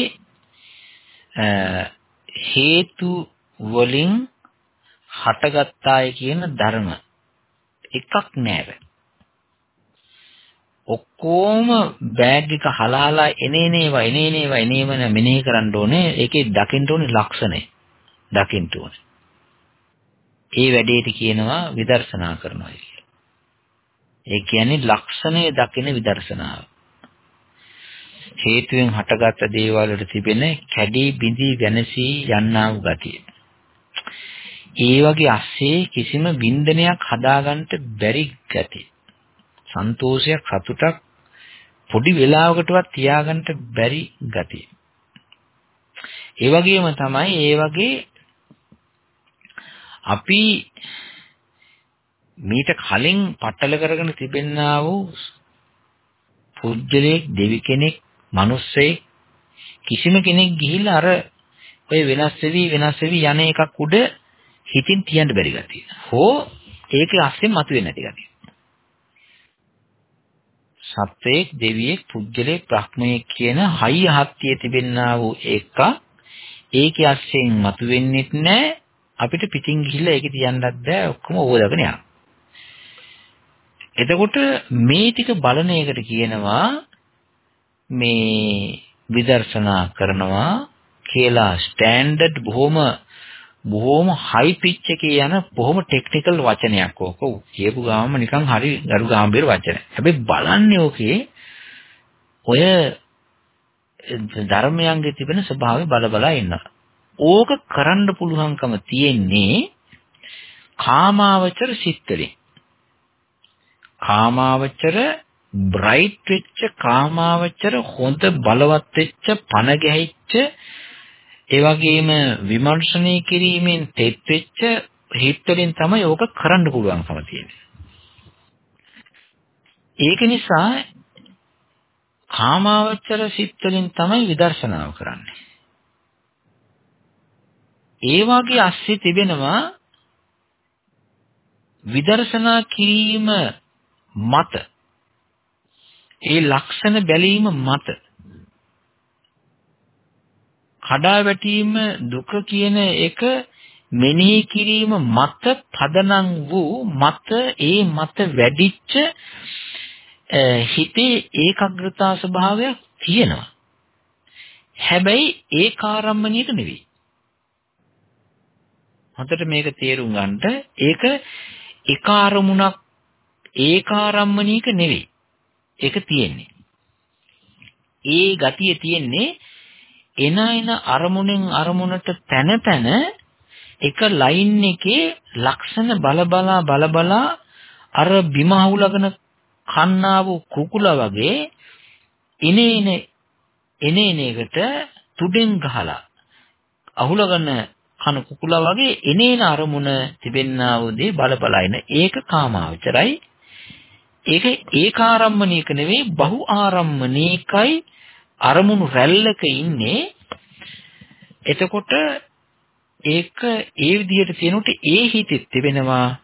B: හේතු වලින් හටගත්තාය කියන ධර්ම එකක් නෑර. ඔක්කොම බෑග් එක හලාලා එනේනේවා එනේනේවා එනේමන මෙනෙහි කරන්න ඕනේ. ඒකේ දකින්න ඕනේ ලක්ෂණය. දකින්න ඕනේ. ඒ වැඩේට කියනවා විදර්ශනා කරනවා කියලා. ඒ කියන්නේ ලක්ෂණය දකින විදර්ශනාව. හේතුවෙන් හටගත් දේවල් වල තිබෙන කැඩී බිඳී වෙනසී යන්නා වූ ගතිය. ඒ වගේ ASCII කිසිම බින්දනයක් හදාගන්න බැරි ගතිය. සන්තෝෂයක් සතුටක් පොඩි වෙලාවකටවත් තියාගන්න බැරි ගතිය. ඒ වගේම තමයි ඒ වගේ අපි මීට කලින් පట్టල කරගෙන තිබෙන්නා වූ පුජ්‍යලයක් දෙවි කෙනෙක් මිනිස්සෙක් කිසිම කෙනෙක් ගිහිල්ලා අර ඔය වෙනස් වෙවි වෙනස් වෙවි යන එකක් උඩ හිතින් තියන්න බැරි ගතිය. හෝ ඒක අස්සෙන් මතුවෙන්නේ නැති ගතිය. සත්වයේ දෙවියෙක් පුජ්‍යලේ බ්‍රහ්මයේ කියන හයිය හත්තිය තිබෙන්නා වූ එක ඒකේ අස්සෙන් මතුවෙන්නෙත් නැහැ අපිට පිටින් ගිහිල්ලා ඒක තියන්නත් බෑ ඔක්කොම ඕවදගෙන යනවා. එතකොට මේ ටික බලන එකට කියනවා මේ විදර්ශනා කරනවා කියලා ස්ටෑන්ඩඩ් බොහොම බොහොම හයි පිච් එකේ යන බොහොම ටෙක්නිකල් වචනයක් ඕක කියපු ගාමම නිකන් හරි ගරු ගාම්භීර වචන. හැබැයි බලන්නේ ඕකේ ඔය ධර්මයන්ගේ තිබෙන ස්වභාවය බල බලා ඉන්නවා. ඕක කරන්න පුළුවන්කම තියෙන්නේ කාමාවචර සිත්වලින්. කාමාවචර බ්‍රයිට් වෙච්ච කාමාවචර හොඳ බලවත් වෙච්ච පණ ගැහිච්ච ඒ වගේම විමර්ශනය කිරීමෙන් තෙත් වෙච්ච හිත් වලින් තමයි ඕක කරන්න පුළුවන්කම තියෙන්නේ. ඒක නිසා කාමාවචර සිත් වලින් තමයි විදර්ශනාව කරන්නේ. ඒ වගේ ASCII තිබෙනවා විදර්ශනා කිරීම මත ඒ ලක්ෂණ බැලීම මත කඩා වැටීම දුක කියන එක මෙනෙහි කිරීම මත පදනම් වූ මත ඒ මත වැඩිච්ච හිතේ ඒකාග්‍රතාව ස්වභාවයක් තියෙනවා. හැබැයි ඒකාරම්මණයට නෙවෙයි. හොඳට මේක තේරුම් ගන්නට ඒක ඒකාරමුණක් ඒකාරම්මණීක නෙවෙයි. ඒක තියෙන්නේ. ඒ ගතිය තියෙන්නේ එන එන අරමුණෙන් අරමුණට පැන පැන එක ලයින් එකේ ලක්ෂණ බලබලා බලබලා අර බිම අහුලගෙන කන්නා වූ කුකුලා වගේ ඉනේන එනේන එකට තුඩෙන් ගහලා අහුලගෙන කන කුකුලා වගේ එනේන අරමුණ තිබෙන්නා වූ දේ බලබලා ඉන ඒක කාමාවචරයි. ඒක ඒකාරම්මණීක නෙවෙයි බහු ආරම්මණීකයි අරමුණු රැල්ලක ඉන්නේ. එතකොට ඒක ඒ විදිහට තියෙනකොට ඒ හිතෙත් තිබෙනවා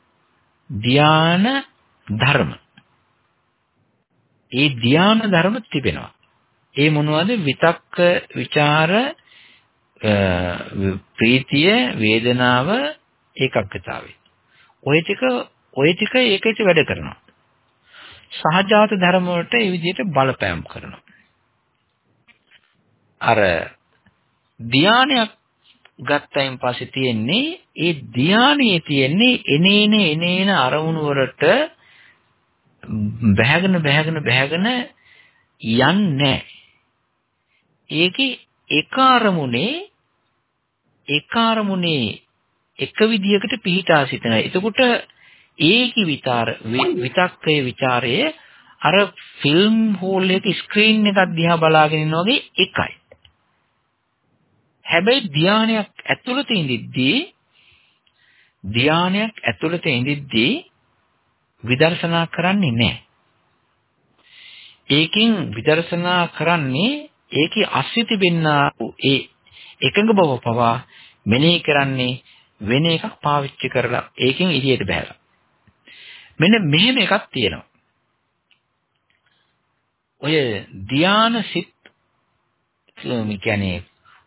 B: ධාන ධර්ම. ඒ ධාන ධර්ම තිබෙනවා. ඒ මොනවද? විතක්ක ਵਿਚාර ප්‍රීතිය වේදනාව ඒකග්ගතාවය ඔය ටික ඔය ටික ඒකෙට වැඩ කරනවා. සහජාත ධර්ම වලට ඒ විදිහට බලපෑම් කරනවා. අර ධානයක් ගත්තයින් පස්සේ තියෙන්නේ ඒ ධානයේ තියෙන්නේ එනේන එනේන අරමුණු වලට බැහැගෙන බැහැගෙන බැහැගෙන යන්නේ ඒකේ එක අරමුණේ එක අරමුණේ එක විදියකට පිහිටා සිටිනවා. එතකොට ඒකි විතර විතක්කේ ਵਿਚාරයේ අර ෆිල්ම් හෝල් එක ස්ක්‍රීන් එකක් දිහා බලාගෙන ඉන්නා වගේ එකයි. හැබැයි ධානයක් ඇතුළත ඉඳිද්දී ධානයක් ඇතුළත ඉඳිද්දී විදර්ශනා කරන්නේ නැහැ. ඒකෙන් විදර්ශනා කරන්නේ ඒකේ අස්වි තිබෙනා වූ ඒ එකඟ බව පවා මෙනෙහි කරන්නේ වෙන එකක් පාවිච්චි කරලා ඒකෙන් එළියට බහැලා. මෙන්න මෙහෙම එකක් තියෙනවා. ඔය ධාන සිත් කියන්නේ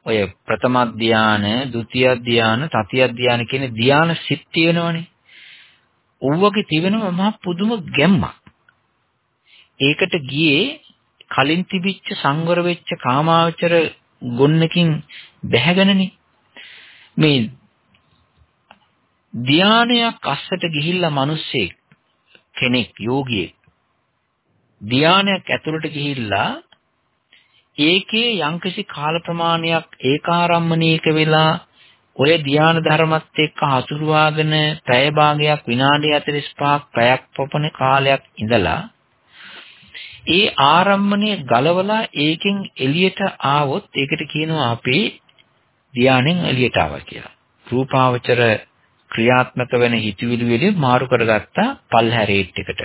B: ඔය ප්‍රථම ධාන, ဒုတိ ය ධාන, තතිය ධාන කියන ධාන සිත් තියෙනවනේ. ඕවගේ තිබෙනවා මහා පුදුම ගැම්මක්. ඒකට ගියේ කලින් තිබිච්ච සංවර වෙච්ච කාමාවචර ගොන්නකින් බැහැගෙනනේ. මේ ධානයක් අස්සට ගිහිල්ලා මිනිස්සෙක් කෙනෙක් යෝගියෙක් ධානයක් ඇතුළට ගිහිල්ලා ඒකේ යම්කිසි කාල ප්‍රමාණයක් ඒකාරම්මණීක වෙලා ඔය ධාන ධර්මත් එක්ක හසුරුවාගෙන පැය භාගයක් විනාඩි 45ක් පැයක් පොපන කාලයක් ඉඳලා ඒ ආරම්මණය ගලවලා ඒකෙන් එළියට ආවොත් ඒකට කියනවා අපේ ධානයෙන් එළියට ආවා කියලා. රූපාවචර ක්‍රියාත්මක වෙන හිතවිලි වලින් මාරු කරගත්තා පල්හැරේට් එකට.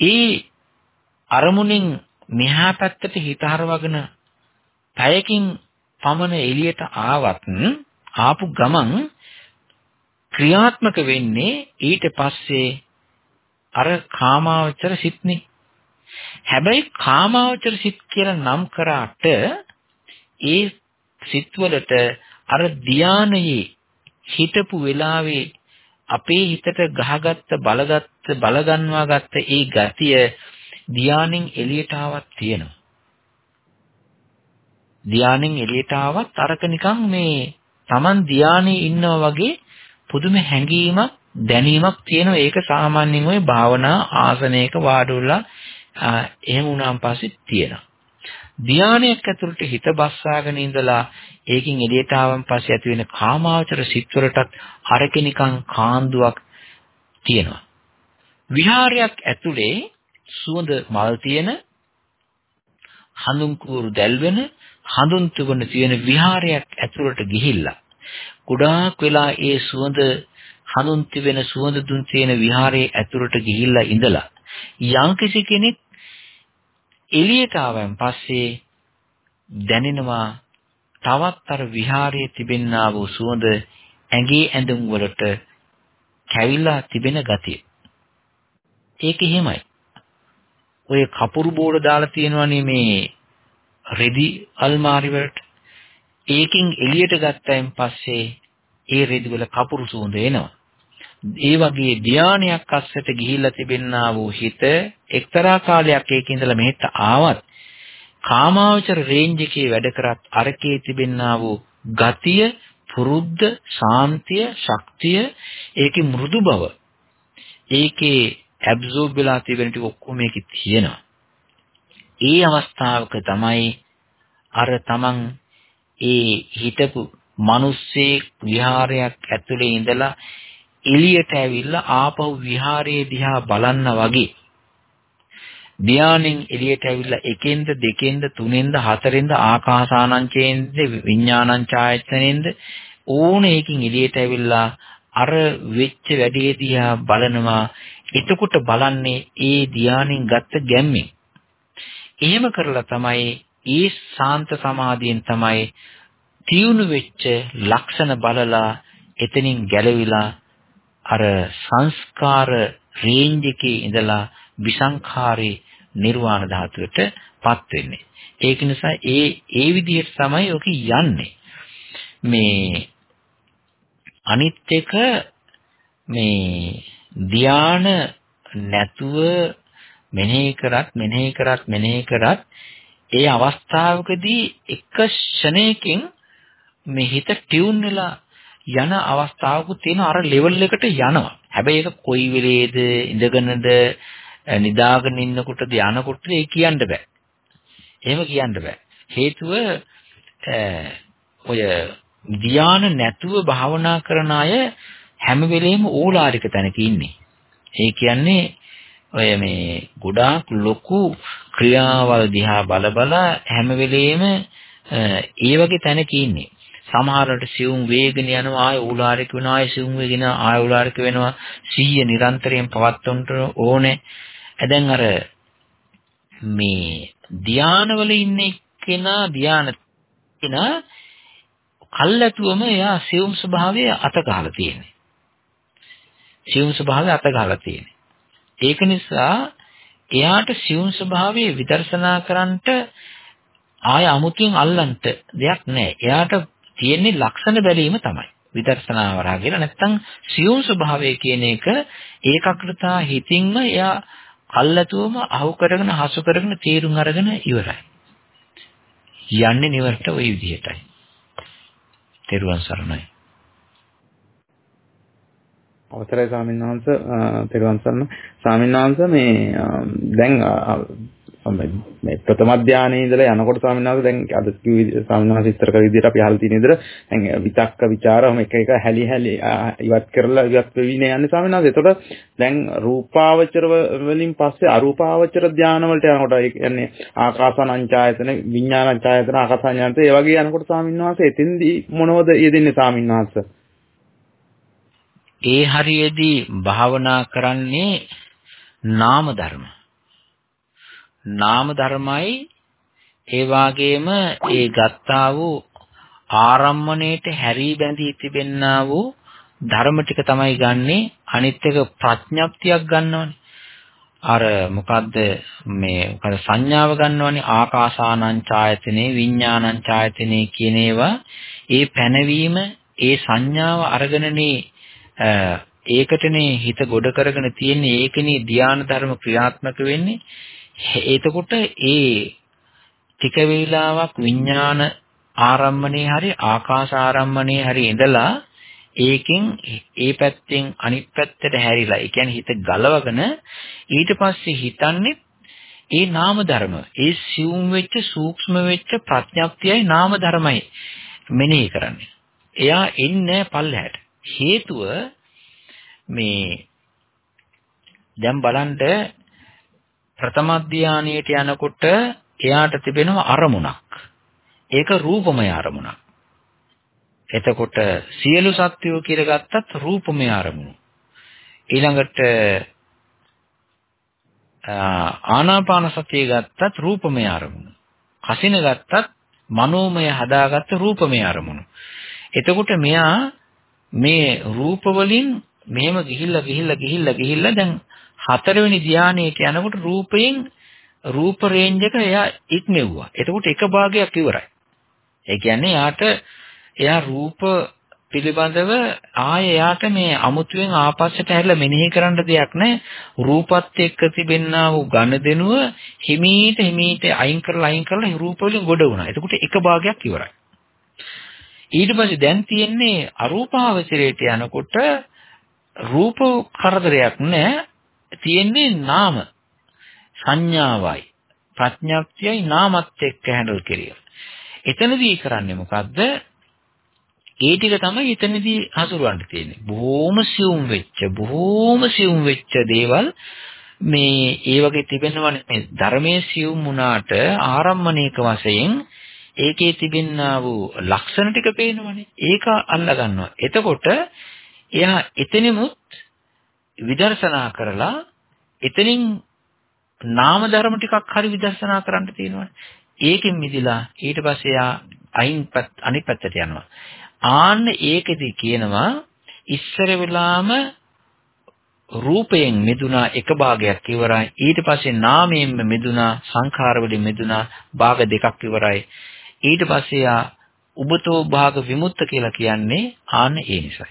B: ඒ අරමුණෙන් මෙහා පැත්තට හිත හරවගෙන පැයකින් පමණ එළියට ආවත් ආපු ගමන් ක්‍රියාත්මක වෙන්නේ ඊට පස්සේ අර කාමාවචර සිත්නේ. හැබැයි කාමාවචර සිත් කියලා නම් කරාට ඒ සිත්වලට අර ධානයේ හිතපු වෙලාවේ අපේ හිතට ගහගත්ත බලගත්ත බලගන්වා ගත්ත ඒ ගතිය ධානයෙන් එළියට ආවත් තියෙනවා. ධානයෙන් එළියට ආවත් අරක නිකන් මේ Taman ධානයේ ඉන්නවා වගේ පුදුම හැඟීමක් දැනීමක් තියෙනවා. ඒක සාමාන්‍යයෙන් ওই භාවනා ආසනයක වාඩිවලා එහෙම වුණාන් පස්සේ තියෙනවා. ධානයක් ඇතුළට හිත බස්සාගෙන ඉඳලා ඒකෙන් එළියට ආවන් පස්සේ ඇති වෙන කාමාවචර සිත්වලටත් අරකෙනිකන් කාන්දුවක් තියෙනවා. විහාරයක් ඇතුලේ සුවඳ මල් තියෙන හඳුන් කූරු දැල්වෙන හඳුන් තුගන තියෙන විහාරයක් ඇතුළට ගිහිල්ලා ගොඩාක් වෙලා ඒ සුවඳ හඳුන් තිබෙන සුවඳ දුන් තියෙන විහාරයේ ඇතුළට ගිහිල්ලා ඉඳලා යම්කිසි කෙනෙක් එළියට ආවන් පස්සේ දැනෙනවා තවත් අර විහාරයේ තිබෙන්නා වූ සුවඳ ඇඟේ ඇඳුම් වලට කැවිලා තිබෙන ගතිය. ඒක එහෙමයි. ඔය කපුරු බෝල දාලා තියෙනවනේ මේ රෙදි අල්මාරි වලට. ඒකෙන් එළියට ගත්තයින් පස්සේ ඒ රෙදි වල කපුරු සුවඳ එනවා. ඒ වගේ ධානයක් අස්සට ගිහිල්ලා තිබෙන්නා වූ හිත එක්තරා කාලයක් ඒකේ ඉඳලා මෙහෙට ආවත් කාමාවචර රේන්ජ් එකේ වැඩ කරත් අරකේ තිබෙන්නා වූ ගතිය, පුරුද්ද, ශාන්තිය, ශක්තිය, ඒකේ මෘදු බව, ඒකේ ඇබ්සෝබ් වෙලා තිබෙන ටික ඔක්කොම ඒකේ තියෙනවා. ඒ අවස්ථාවක තමයි අර තමන් ඒ හිතපු මිනිස්සේ විහාරයක් ඇතුලේ ඉඳලා එළියට ඇවිල්ලා ආපහු විහාරයේ දිහා බලන්න වගේ ධානයෙන් එළියට ඇවිල්ලා එකෙන්ද දෙකෙන්ද තුනෙන්ද හතරෙන්ද ආකාසානංචයෙන්ද විඥානංචායතනෙන්ද ඕන එකකින් එළියට ඇවිල්ලා අර වෙච්ච වැඩේ දිහා බලනවා එතකොට බලන්නේ ඒ ධානයෙන් ගත්ත ගැම්මෙන් එහෙම කරලා තමයි ඒ සාන්ත සමාධියෙන් තමයි තියුණු වෙච්ච ලක්ෂණ බලලා එතනින් ගැලවිලා අර සංස්කාර රේන්ජ් එකේ ඉඳලා විසංඛාරේ නිර්වාණ ධාතුවටපත් වෙන්නේ. ඒක නිසා ඒ ඒ විදිහට තමයි ඔක යන්නේ. මේ අනිත් එක මේ ධාන නැතුව මෙනෙහි කරත් මෙනෙහි කරත් මෙනෙහි කරත් ඒ අවස්ථාවකදී එක ක්ෂණයකින් මේ හිත ටියුන් වෙලා යන අවස්ථාවකුත් තියෙන අර ලෙවල් එකට යනවා. හැබැයි ඒක කොයි වෙලේද ඉඳගෙනද නිදාගෙන ඉන්නකොටද යනකොටද ඒ කියන්න බෑ. එහෙම කියන්න බෑ. හේතුව ඔය ධානය නැතුව භාවනා කරන අය හැම වෙලෙම ඕලාරික තැනක ඉන්නේ. ඒ කියන්නේ ඔය මේ ගොඩාක් ලොකු ක්‍රියාවල් දිහා බල බල හැම වෙලෙම ඒ වගේ තැනක ඉන්නේ. සමහරවිට සියුම් වේගන යනවා ආය උලාරික වෙනවා ආය සියුම් වේගන ආය උලාරික වෙනවා සිහිය නිරන්තරයෙන් පවත්වන්නට ඕනේ. දැන් අර මේ ධානවල ඉන්න කෙනා ධාන කෙනා කල්ැතුවම එයා සියුම් ස්වභාවය අත ගහලා තියෙන්නේ. සියුම් ස්වභාවය අත ගහලා තියෙන්නේ. ඒක නිසා එයාට සියුම් ස්වභාවයේ විදර්ශනා කරන්නට ආය අමුතුවෙන් අල්ලන්ට දෙයක් නැහැ. එයාට තියෙන්නේ ලක්ෂණ බැලීම තමයි. විදර්ශනා වරහා කියලා නැත්තම් සියුම් ස්වභාවය කියන එක ඒකාග්‍රතා හිතින්ම එයා කල්ැතුවම අහු කරගෙන හසු කරගෙන තීරුම් අරගෙන ඉවරයි. යන්නේ නිවර්ට ওই විදිහටයි. තෙරුවන් සරණයි.
E: අවසරයි ස්වාමීන් වහන්සේ තෙරුවන් සරණ ස්වාමීන් වහන්සේ මේ දැන් මේ ප්‍රථම ධානයේ ඉඳලා යනකොට ස්වාමීන් වහන්සේ දැන් අද කිව්ව ස්වාමීන් වහන්සේ ඉස්තර කර විදිහට අපි අහලා තියෙන විදිහට දැන් විතක්ක ਵਿਚාරම එක එක හැලි හැලි ඉවත් කරලා ඉවත් වෙවිනේ යන්නේ ස්වාමීන් වහන්සේ. එතකොට දැන් රූපාවචර වලින් පස්සේ අරූපාවචර ධාන වලට යනකොට ඒ කියන්නේ ආකාසානංචායතන විඥානංචායතන ආකාසානංචායතන ඒ වගේ යනකොට ස්වාමීන් වහන්සේ එතෙන්දී මොනවද යෙදෙන්නේ ස්වාමීන් වහන්සේ?
B: ඒ හරියේදී භාවනා කරන්නේ නාම ධර්ම. නාම ධර්මයි ඒ වාගේම ඒ ගත්තා වූ ආරම්මණයට හැරී බැඳී තිබෙන්නා වූ ධර්ම ටික තමයි ගන්නෙ. අනිත් එක ප්‍රඥප්තියක් ගන්නවනේ. අර මොකද්ද මේ මොකද සංඥාව ගන්නවනේ? ආකාසානං ඡායතනේ විඥානං ඡායතනේ කියන ඒවා. ඒ පැනවීම ඒ සංඥාව අරගෙනනේ ඒකටනේ හිත ගොඩ කරගෙන තියෙන්නේ ඒකනේ ධානා ධර්ම ක්‍රියාත්මක වෙන්නේ එතකොට ඒ ටික වේලාවක් විඥාන ආරම්මණේ හරි ආකාශ ආරම්මණේ හරි ඉඳලා ඒකෙන් ඒ පැත්තෙන් අනිත් පැත්තට හැරිලා ඒ කියන්නේ හිත ගලවගෙන ඊට පස්සේ හිතන්නේ ඒ නාම ධර්ම ඒ සියුම් වෙච්ච සූක්ෂම වෙච්ච ප්‍රඥප්තියයි නාම ධර්මයි මෙනෙහි කරන්නේ. එයා එන්නේ පල්ලහැට. හේතුව මේ දැන් බලන්න ප්‍රථම ධානයට යනකොට එයාට තිබෙනවා අරමුණක්. ඒක රූපමය අරමුණක්. එතකොට සියලු සත්‍යෝ කියලා ගත්තත් රූපමය අරමුණු. ඊළඟට ආනාපාන සතිය ගත්තත් රූපමය අරමුණු. කසින ගත්තත් මනෝමය හදාගත්ත රූපමය අරමුණු. එතකොට මෙයා මේ රූප වලින් මෙහෙම ගිහිල්ලා ගිහිල්ලා ගිහිල්ලා ගිහිල්ලා දැන් හතරවෙනි ධානයට යනකොට රූපයෙන් රූප රේන්ජ් එක එයා ඉක්මෙව්වා. එතකොට එක භාගයක් ඉවරයි. ඒ කියන්නේ යාට එයා රූප පිළිබඳව ආය එයාට මේ අමුතුවෙන් ආපස්සට හැරිලා මෙනෙහි කරන්න දෙයක් නැහැ. රූපත් එක්ක තිබෙන්නා වූ ඝන දෙනුව හිමීට හිමීට අයින් කරලා අයින් කරලා රූප වලින් ගොඩ වුණා. එතකොට එක භාගයක් ඉවරයි. ඊට පස්සේ දැන් තියෙන්නේ අරූපාවචරයට යනකොට රූප කරදරයක් නැහැ. තියෙන්නේ නාම සංඥාවයි ප්‍රඥාක්තියයි නාමත් එක්ක හැන්ඩල් කිරීම. එතනදී කරන්නේ මොකද්ද? ඒ ටික තමයි එතනදී හසුරවන්න තියෙන්නේ. බොහොම සියුම් වෙච්ච, බොහොම සියුම් වෙච්ච දේවල් මේ ඒ වගේ තිබෙනවනේ මේ ධර්මයේ සියුම් වුණාට ආරම්මණයක වශයෙන් ඒකේ තිබෙනා වූ ලක්ෂණ ටික පේනවනේ. ඒක අල්ලා ගන්නවා. එතකොට එයා එතනෙමුත් විදර්ශනා කරලා එතනින් නාම ධර්ම ටිකක් හරි විදර්ශනා කරන්න තියෙනවානේ. ඒකෙන් මිදිලා ඊට පස්සේ යා අයින් අනිත් පැත්තට යනවා. ආන්න ඒකෙදි කියනවා ඉස්සර වෙලාම රූපයෙන් මිදුණා එක භාගයක් ඉවරයි ඊට පස්සේ නාමයෙන් මිදුණා සංඛාර වලින් මිදුණා භාග දෙකක් ඉවරයි ඊට පස්සේ යා උබතෝ භාග විමුක්ත කියලා කියන්නේ ආන්න ඒ නිසයි.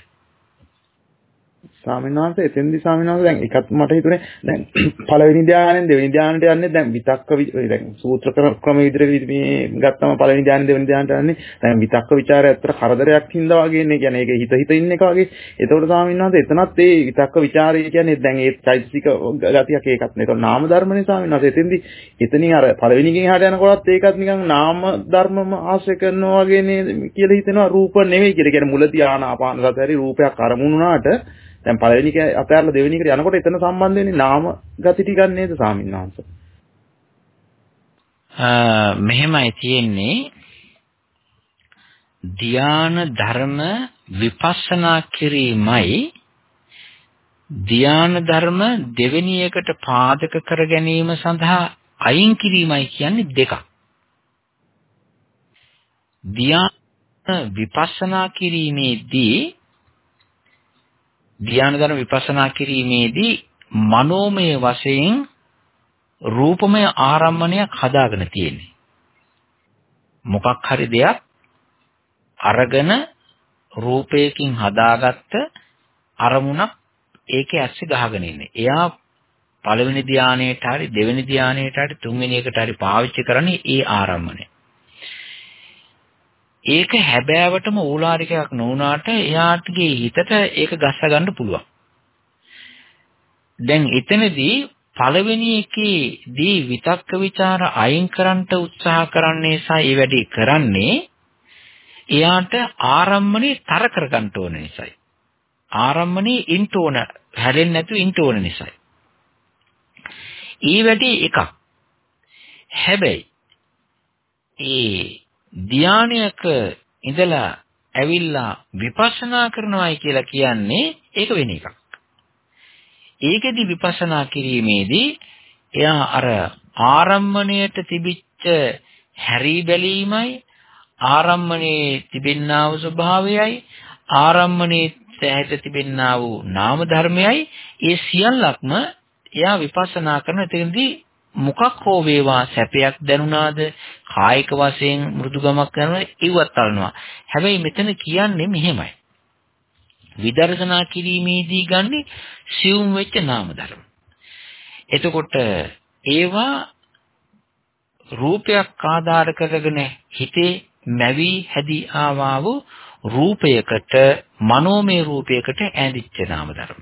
E: ස්වාමීන් වහන්සේ එතෙන්දි ස්වාමීන් වහන්සේ දැන් එකත් මට හිතුනේ දැන් පළවෙනි ධානයෙන් දෙවෙනි ධානයට යන්නේ දැන් විතක්ක දැන් සූත්‍ර ක්‍රම විදිහට මේ ගත්තම පළවෙනි ධානයෙන් දෙවෙනි ධානයට යන්නේ දැන් විතක්ක ਵਿਚාරය ඇත්තට කරදරයක් හින්දා වගේ නේ කියන්නේ ඒක හිත හිත ඉන්න එක වගේ. එතකොට ස්වාමීන් වහන්සේ එතනත් ඒ විතක්ක ਵਿਚාරය කියන්නේ දැන් ඒ චෛතසික ගතියක් ඒකත් නේ. ඒක නාම ධර්මනේ ස්වාමීන් වහන්සේ. එතෙන්දි එතනින් අර පළවෙනි ගෙන් හාට යනකොටත් ඒකත් නිකන් නාම ධර්මම ආශ්‍රය කරනවා වගේ නේ කියලා හිතෙනවා. රූප නෙවෙයි කියලා. කියන්නේ මුලදී ආනාපාන සතරේ රූපයක් අරමුණු වුණාට දැන් පළවෙනි එක අතහැරලා දෙවෙනි එකට යනකොට එතන සම්බන්ධ වෙන්නේ නාම ගති ටිකක් නේද ස්වාමීන් වහන්සේ?
B: මෙහෙමයි තියෙන්නේ ධ්‍යාන ධර්ම විපස්සනා කිරීමයි ධ්‍යාන ධර්ම දෙවෙනි එකට පාදක කර ගැනීම සඳහා අයින් කිරීමයි කියන්නේ දෙකක්. ධ්‍යාන විපස්සනා කිරීමේදී ධ්‍යාන ධර්ම විපස්සනා කිරීමේදී මනෝමය වශයෙන් රූපමය ආරම්මණයක් හදාගෙන තියෙන්නේ. මොකක් හරි දෙයක් අරගෙන රූපයකින් හදාගත්ත අරමුණක් ඒකේ ඇස්සේ ගහගෙන ඉන්නේ. එයා පළවෙනි ධානයේට හරි දෙවෙනි ධානයේට හරි තුන්වෙනි එකට හරි පාවිච්චි කරන්නේ ඒ ආරම්මණය. ඒක හැබෑවටම ඕලාරිකයක් නොවුනාට එයාටගේ හිතට ඒක ගස්ස ගන්න පුළුවන්. දැන් එතනදී පළවෙනි එකේදී විතක්ක ਵਿਚාර අයින් කරන්නට උත්සාහ කරන්නේ සහ ඒ වැඩේ කරන්නේ එයාට ආරම්මනේ තර කරගන්න ඕන නිසායි. ආරම්මනේ ඉන්න ඕන හැලෙන්නේ නැතුව ඉන්න ඕන නිසායි. ඒ වැඩේ එකක්. හැබැයි ඒ ධානයක ඉඳලා ඇවිල්ලා විපස්සනා කරනවායි කියලා කියන්නේ ඒක වෙන එකක්. ඒකෙදි විපස්සනා කිරීමේදී එයා අර ආරම්මණයට තිබිච්ච හැරී බැලීමයි ආරම්මණයේ තිබෙන්නා වූ ස්වභාවයයි ආරම්මණයේ ඇහැට තිබෙන්නා වූ නාම ධර්මයයි ඒ සියල්ලක්ම එයා විපස්සනා කරන තැනදී මොකක් හෝ වේවා සැපයක් දැනුණාද කායික වශයෙන් මෘදුගමක් කරනවා ඒවත් අල්නවා හැබැයි මෙතන කියන්නේ මෙහෙමයි විදර්ශනා කිරීමේදී ගන්නේ සියුම් වෙච්ච නාම ධර්ම. එතකොට ඒවා රූපයක් ආධාර කරගෙන හිතේ මැවි හැදී ආවා වූ රූපයකට මනෝමය රූපයකට ඈඳිච්ච නාම ධර්ම.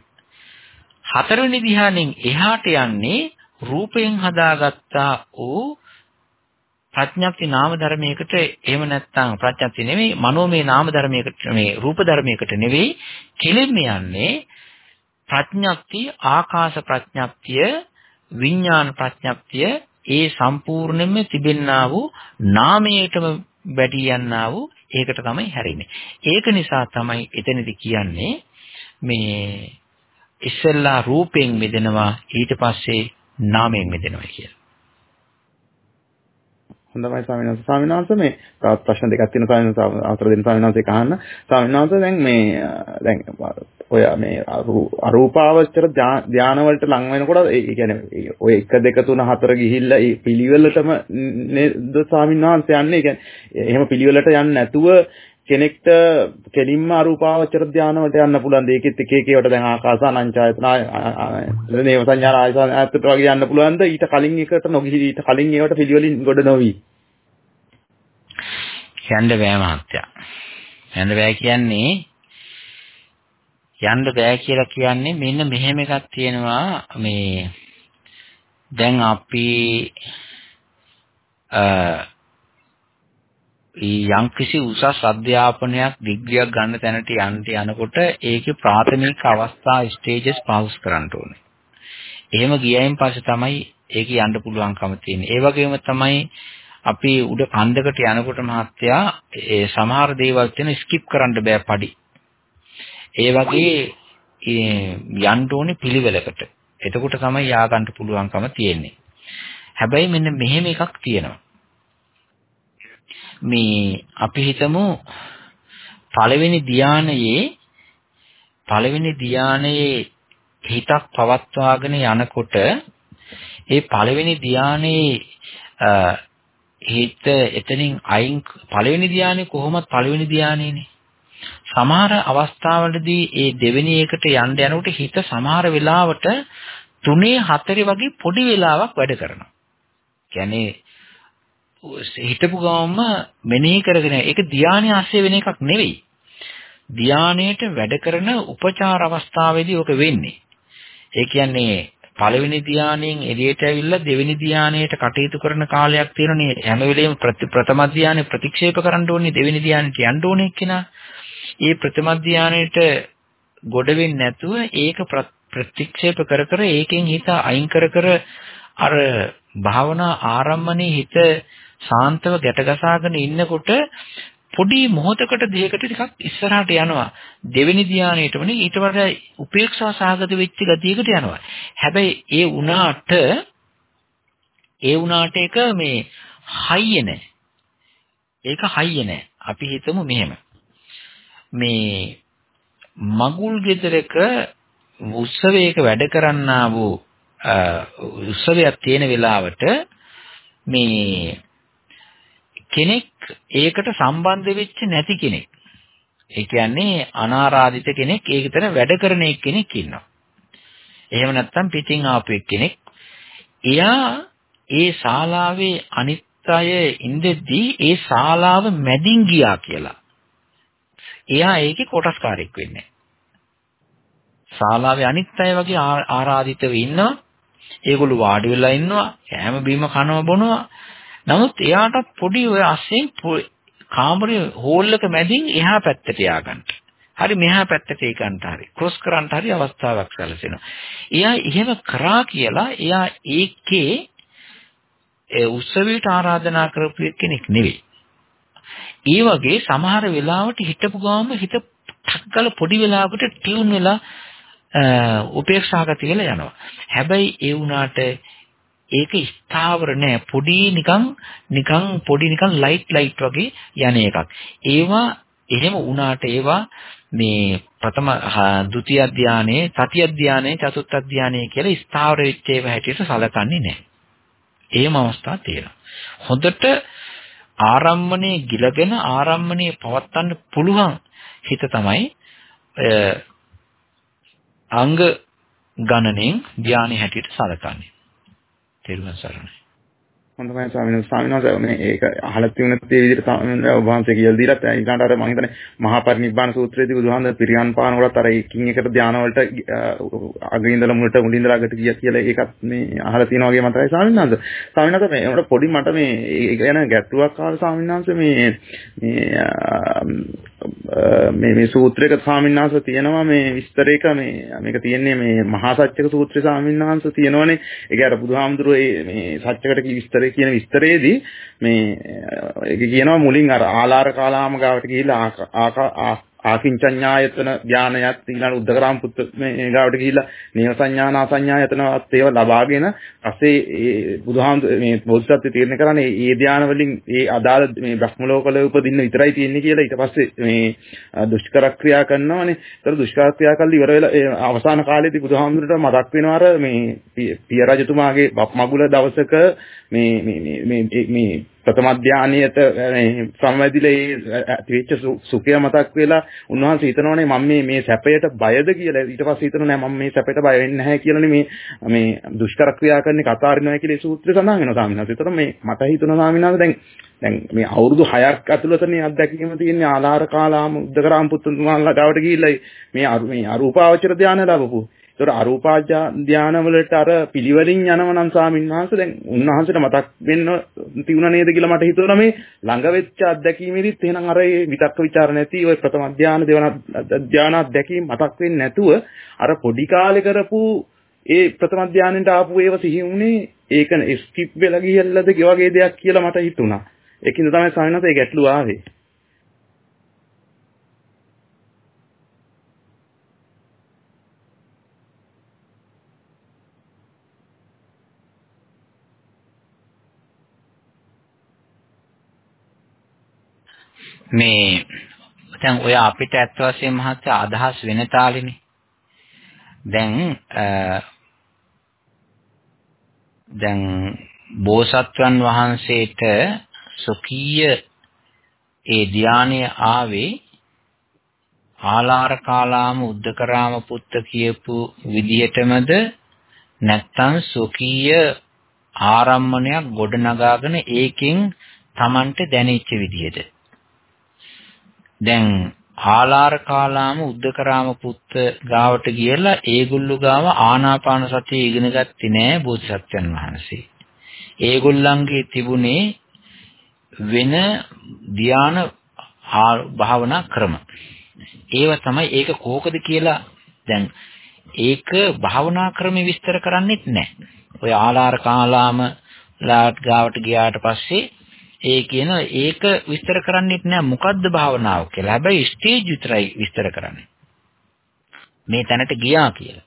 B: හතරවෙනි ධ්‍යානෙන් එහාට යන්නේ රූපයෙන් හදාගත්තා වූ ප්‍රඥප්ති නාම ධර්මයකට එහෙම නැත්නම් ප්‍රඥප්ති නෙමෙයි මනෝමය නාම ධර්මයකට මේ රූප ධර්මයකට නෙවෙයි කෙලින්ම යන්නේ ප්‍රඥප්ති ආකාශ ප්‍රඥප්තිය විඥාන ප්‍රඥප්තිය ඒ සම්පූර්ණයෙන්ම තිබෙන්නා වූ නාමයටම වැඩි යන්නා වූ ඒකට තමයි හැරෙන්නේ. ඒක නිසා තමයි එතනදි කියන්නේ මේ ඉස්සෙල්ලා රූපයෙන් මිදෙනවා ඊට පස්සේ නාමයෙන් මිදෙනවා කියලා.
E: හොඳයි ස්වාමීන් වහන්සේ. ස්වාමීන් වහන්සේ මේ තවත් ප්‍රශ්න දෙකක් තියෙනවා ස්වාමීන් වහන්සේ අවසර දෙන්න ස්වාමීන් වහන්සේ අහන්න. ස්වාමීන් වහන්සේ දැන් මේ දැන් ඔය මේ අරූපාවචර ධානය වලට ලං වෙනකොට ඒ කියන්නේ ඔය 1 2 3 4 ගිහිල්ලා ඒ පිළිවෙලටම නේද ස්වාමීන් වහන්සේ යන්නේ. ඒ කියන්නේ එහෙම පිළිවෙලට යන්නේ නැතුව කෙනෙක්ට කෙලින්ම අරූපාවචර ධානය වලට යන්න පුළුවන්. ඒකෙත් එක එක ඒවාට දැන් ආකාසානංචායතන නේව සංඥා ආයතනත් වගේ යන්න පුළුවන්ද? ඊට කලින් එකට නොගිහි ඊට කලින් ඒවට පිළිවෙලින් ගොඩ නොවි.
B: යන්න බෑ මහත්තයා. යන්න බෑ කියන්නේ යන්න බෑ කියලා කියන්නේ මෙන්න මෙහෙම එකක් තියෙනවා මේ දැන් අපි යම්කිසි උසස් අධ්‍යාපනයක් ඩිග්‍රියක් ගන්න තැනට යන්න යනකොට ඒකේ ප්‍රාථමික අවස්ථා ස්ටේජස් පාස් කරන්න ඕනේ. එහෙම ගියයින් පස්සේ තමයි ඒක යන්න පුළුවන්කම තියෙන්නේ. ඒ වගේම තමයි අපි උඩ කන්දකට යනකොට මහත්තයා ඒ සමහර දේවල් තියෙන ස්කිප් කරන්න බෑ padi. ඒ වගේ යන්න ඕනේ පිළිවෙලකට. එතකොට තමයි යා ගන්න පුළුවන්කම තියෙන්නේ. හැබැයි මෙන්න මෙහෙම එකක් තියෙනවා. මේ අපි හිතමු පළවෙනි ධානයේ පළවෙනි ධානයේ හිතක් පවත්වාගෙන යනකොට ඒ පළවෙනි ධානයේ හිත එතනින් අයින් පළවෙනි ධානයේ කොහොමද පළවෙනි ධානයේනේ සමහර අවස්ථාවලදී ඒ දෙවෙනි එකට යන්න යනකොට හිත සමහර වෙලාවට තුනේ හතරේ වගේ පොඩි වෙලාවක් වැඩ කරනවා. කියන්නේ හිතපු ගමම මෙනෙහි කරගෙන ඒක ධානය ASCII වෙන එකක් නෙවෙයි. ධානයේට වැඩ කරන උපචාර අවස්ථාවේදී ඔක වෙන්නේ. ඒ කියන්නේ පළවෙනි ධානයෙන් එළියට ඇවිල්ලා දෙවෙනි ධානයට කටයුතු කරන කාලයක් තියෙනනේ හැම වෙලෙම ප්‍රථම ධානය ප්‍රතික්ෂේප කරන්න ඕනේ දෙවෙනි ධානයට යන්න ඕනේ කෙනා. ඒ ප්‍රථම ධානයට ගොඩ වෙන්නේ නැතුව ඒක ප්‍රතික්ෂේප කර කර ඒකෙන් හිත අයින් කර කර අර භාවනා ආරම්මනේ හිත සාන්තව ගැටගසාගෙන ඉන්නකොට පොඩි මොහොතකට දෙයකට ටිකක් ඉස්සරහට යනවා දෙවෙනි ධානයේටම ඊට වඩා උපේක්ෂා සාගත වෙච්ච ගතියකට යනවා හැබැයි ඒ වුණාට ඒ වුණාට ඒක මේ හයිය නැහැ. ඒක හයිය නැහැ. අපි හිතමු මෙහෙම. මේ මගුල් ගෙදරක උත්සවයක වැඩ කරන්නා වූ උත්සවයක් තියෙන වෙලාවට මේ කෙනෙක් ඒකට සම්බන්ධ වෙච්ච නැති කෙනෙක්. ඒ කියන්නේ අනාරාධිත කෙනෙක් ඒකතර වැඩ කරන කෙනෙක් ඉන්නවා. එහෙම නැත්නම් පිටින් ආපු කෙනෙක්. එයා ඒ ශාලාවේ අනිත් අය ඉඳෙද්දී ඒ ශාලාව මැදින් ගියා කියලා. එයා ඒකේ කොටස්කාරයෙක් වෙන්නේ ශාලාවේ අනිත් අය වගේ ආරාධිතව ඉන්නවා. ඒගොල්ලෝ වාඩි වෙලා ඉන්නවා. කෑම බීම කනවා බොනවා. නමුත් එයාට පොඩි ඔය අස්සෙන් කාමරේ හෝල් එක මැදින් එහා පැත්තට ය아가න්න. හරි මෙහා පැත්තට ඒකන්ට හරි ක්‍රොස් කරන්න හරි අවස්ථාවක් සැලසෙනවා. එයා එහෙම කරා කියලා එයා ඒකේ ඒ උත්සවයට ආරාධනා කරපු කෙනෙක් නෙවෙයි. ඒ වගේ සමහර වෙලාවට හිටපු ගාම හිත ටක්කල පොඩි වෙලාවකට ටියුන් වෙලා උපේක්ෂාගත වෙලා යනවා. හැබැයි ඒ වුණාට ඒක ස්ථාවර නෑ පොඩි නිකන් නිකන් පොඩි නිකන් ලයිට් ලයිට් වගේ යන එකක්. ඒවා එහෙම වුණාට ඒවා මේ ප්‍රථම ဒုတိ ය ධානයේ තතිය ධානයේ චතුර්ථ ධානයේ කියලා ස්ථාවර වෙච්ච ඒවා හැටියට සලකන්නේ නැහැ. එහෙම අවස්ථා තියෙනවා. හොඳට ආරම්මණය ගිලගෙන ආරම්මණය පවත්වන්න පුළුවන් හිත තමයි අංග ගණනෙන් ධානය හැටියට සලකන්නේ. තෙරුවන් සරණයි.
E: හොඳයි ස්වාමීන් වහන්සේ ස්වාමීන් වහන්සේ මේ ඒක අහලා තියුණත් ඒ විදිහට ස්වාමීන් වහන්සේ කියලා දීලා ඊළඟට අර මම හිතන්නේ මහා පරිනිබ්බාන සූත්‍රයේදී බුදුහාම පිරියන් පාන වලත් අර එකින් එකට ධාන වලට අගින් ඉඳලා මුලට මුලින් ඉඳලා අගට ගියා කියලා ඒකත් මේ අහලා තියෙනවා වගේ මතකයි ස්වාමීන් වහන්සේ. ස්වාමීන් වහන්සේ මේ උඩ පොඩි මට මේ ඒක ගැන ගැටලුවක් ආවා ස්වාමීන් වහන්සේ? මේ මේ මේ සූත්‍රයක ස්වාමීන් වහන්සේ තියෙනවා මේ විස්තරයක මේ මේක තියෙන්නේ මේ මහා සත්‍යක සූත්‍රය ස්වාමීන් වහන්සේ තියෙනවනේ. ඒක අර බුදුහාමුදුරුවෝ මේ සත්‍යකට කී විස්තරය විස්තරය කියන විස්තරයේදී මේ ඒක කියනවා මුලින් අර ආලාර කාලාම ගාවට ගිහිල්ලා ආකින්චඤ්ඤායතන ඥානයත් ඊළඟ උද්දකරාම පුත් මේ ගාවට ගිහිල්ලා නේව සංඥාන ආසඤ්ඤායතනවත් ඒවා ලබාගෙන පස්සේ ඒ බුදුහාම මේ බෝධිසත්ව තීරණය කරන්නේ ඒ ධාන වලින් ඒ අදාළ මේ බ්‍රහ්ම ලෝකවල උපදින්න විතරයි තියෙන්නේ කියලා ඊට පස්සේ මේ දුෂ්කර ක්‍රියා කරනවානේ. ඒතර දුෂ්කර ක්‍රියා කළා ඉවර වෙලා අවසාන කාලේදී බුදුහාමුදුරට මතක් වෙනවා අර මේ පිය රජතුමාගේ මගුල දවසක මේ මේ මේ මේ ප්‍රථම ධානයේත සම්වැදිලා ඒ ඇතිවෙච්ච සුඛය මතක් වෙලා උන්වහන්සේ හිතනවානේ මම මේ මේ සැපයට බයද කියලා ඊට පස්සේ හිතනවා නෑ මම මේ සැපයට බය වෙන්නේ නැහැ කියලානේ මේ මේ දුෂ්කර ක්‍රියා කරන්නේ කතා කරනවා කියලා ඒ සූත්‍රය සඳහන් වෙනවා ස්වාමීන් වහන්සේ. ඒතර මේ මට හිතුණා ස්වාමීන් වහන්සේ දැන් දැන් මේ අවුරුදු 6ක් ඇතුළතනේ අත්දැකීම තියෙන්නේ ආලාර කාලාම උද්දකරාම පුතුන්වන්ලා ගාවට ගිහිල්ලා මේ මේ අරූපාවචර ධානය ලැබපු. ඒතර අරූපාජ ධානය වලට අර පිළිවෙලින් යනවා නම් ස්වාමින්වහන්සේ දැන් උන්වහන්සේට මතක් වෙන්න තියුණා නේද කියලා මට හිතුණා. මේ ළඟ වෙච්ච අත්දැකීමෙදිත් එහෙනම් අර ඒ විතක්ක ਵਿਚාර නැති ওই ප්‍රථම ධානය දෙවන ධානය අත්දැකීම් මතක් වෙන්නේ නැතුව අර පොඩි කාලේ කරපු ඒ ප්‍රථම ධානයට ආපු ඒව සිහි වුණේ ඒක ස්කිප් වෙලා ගියල්ලාද ඒ වගේ දෙයක් කියලා මට හිතුණා. ඒකින්ද තමයි ස්වාමින්වහන්සේ ඒ ගැටලුව ආවේ.
B: මේ දැන් ඔය අපිට ඇත්ත වශයෙන්ම මහත් අදහස් වෙන තාලෙනේ. දැන් දැන් බෝසත්වයන් වහන්සේට සොකීය ඒ ධානය ආවේ ආලාර කාලාම උද්දකරාම පුත්ත කියපු විදියටමද නැත්තම් සොකීය ආරම්මණයක් ගොඩනගාගෙන ඒකෙන් Tamanට දැනෙච්ච විදියද දැන් ආලාර කාලාම උද්දකරාම පුත්ත ගාවට ගියලා ඒගොල්ලෝ ගාව ආනාපාන සතිය ඉගෙන ගත්තේ නෑ බෝධිසත්වයන් වහන්සේ. ඒගොල්ලන්ගේ තිබුණේ වෙන ධාන භාවනා ක්‍රම. ඒව තමයි ඒක කෝකද කියලා දැන් ඒක භාවනා ක්‍රම විස්තර කරන්නේත් නැහැ. ඔය ආලාර කාලාම ලාට් ගාවට ගියාට පස්සේ ඒ කියන ඒක විස්තර කරන්නේත් නෑ මොකද්ද භාවනාව කියලා. හැබැයි ස්ටේජ් විතරයි විස්තර කරන්නේ. මේ තැනට ගියා කියලා.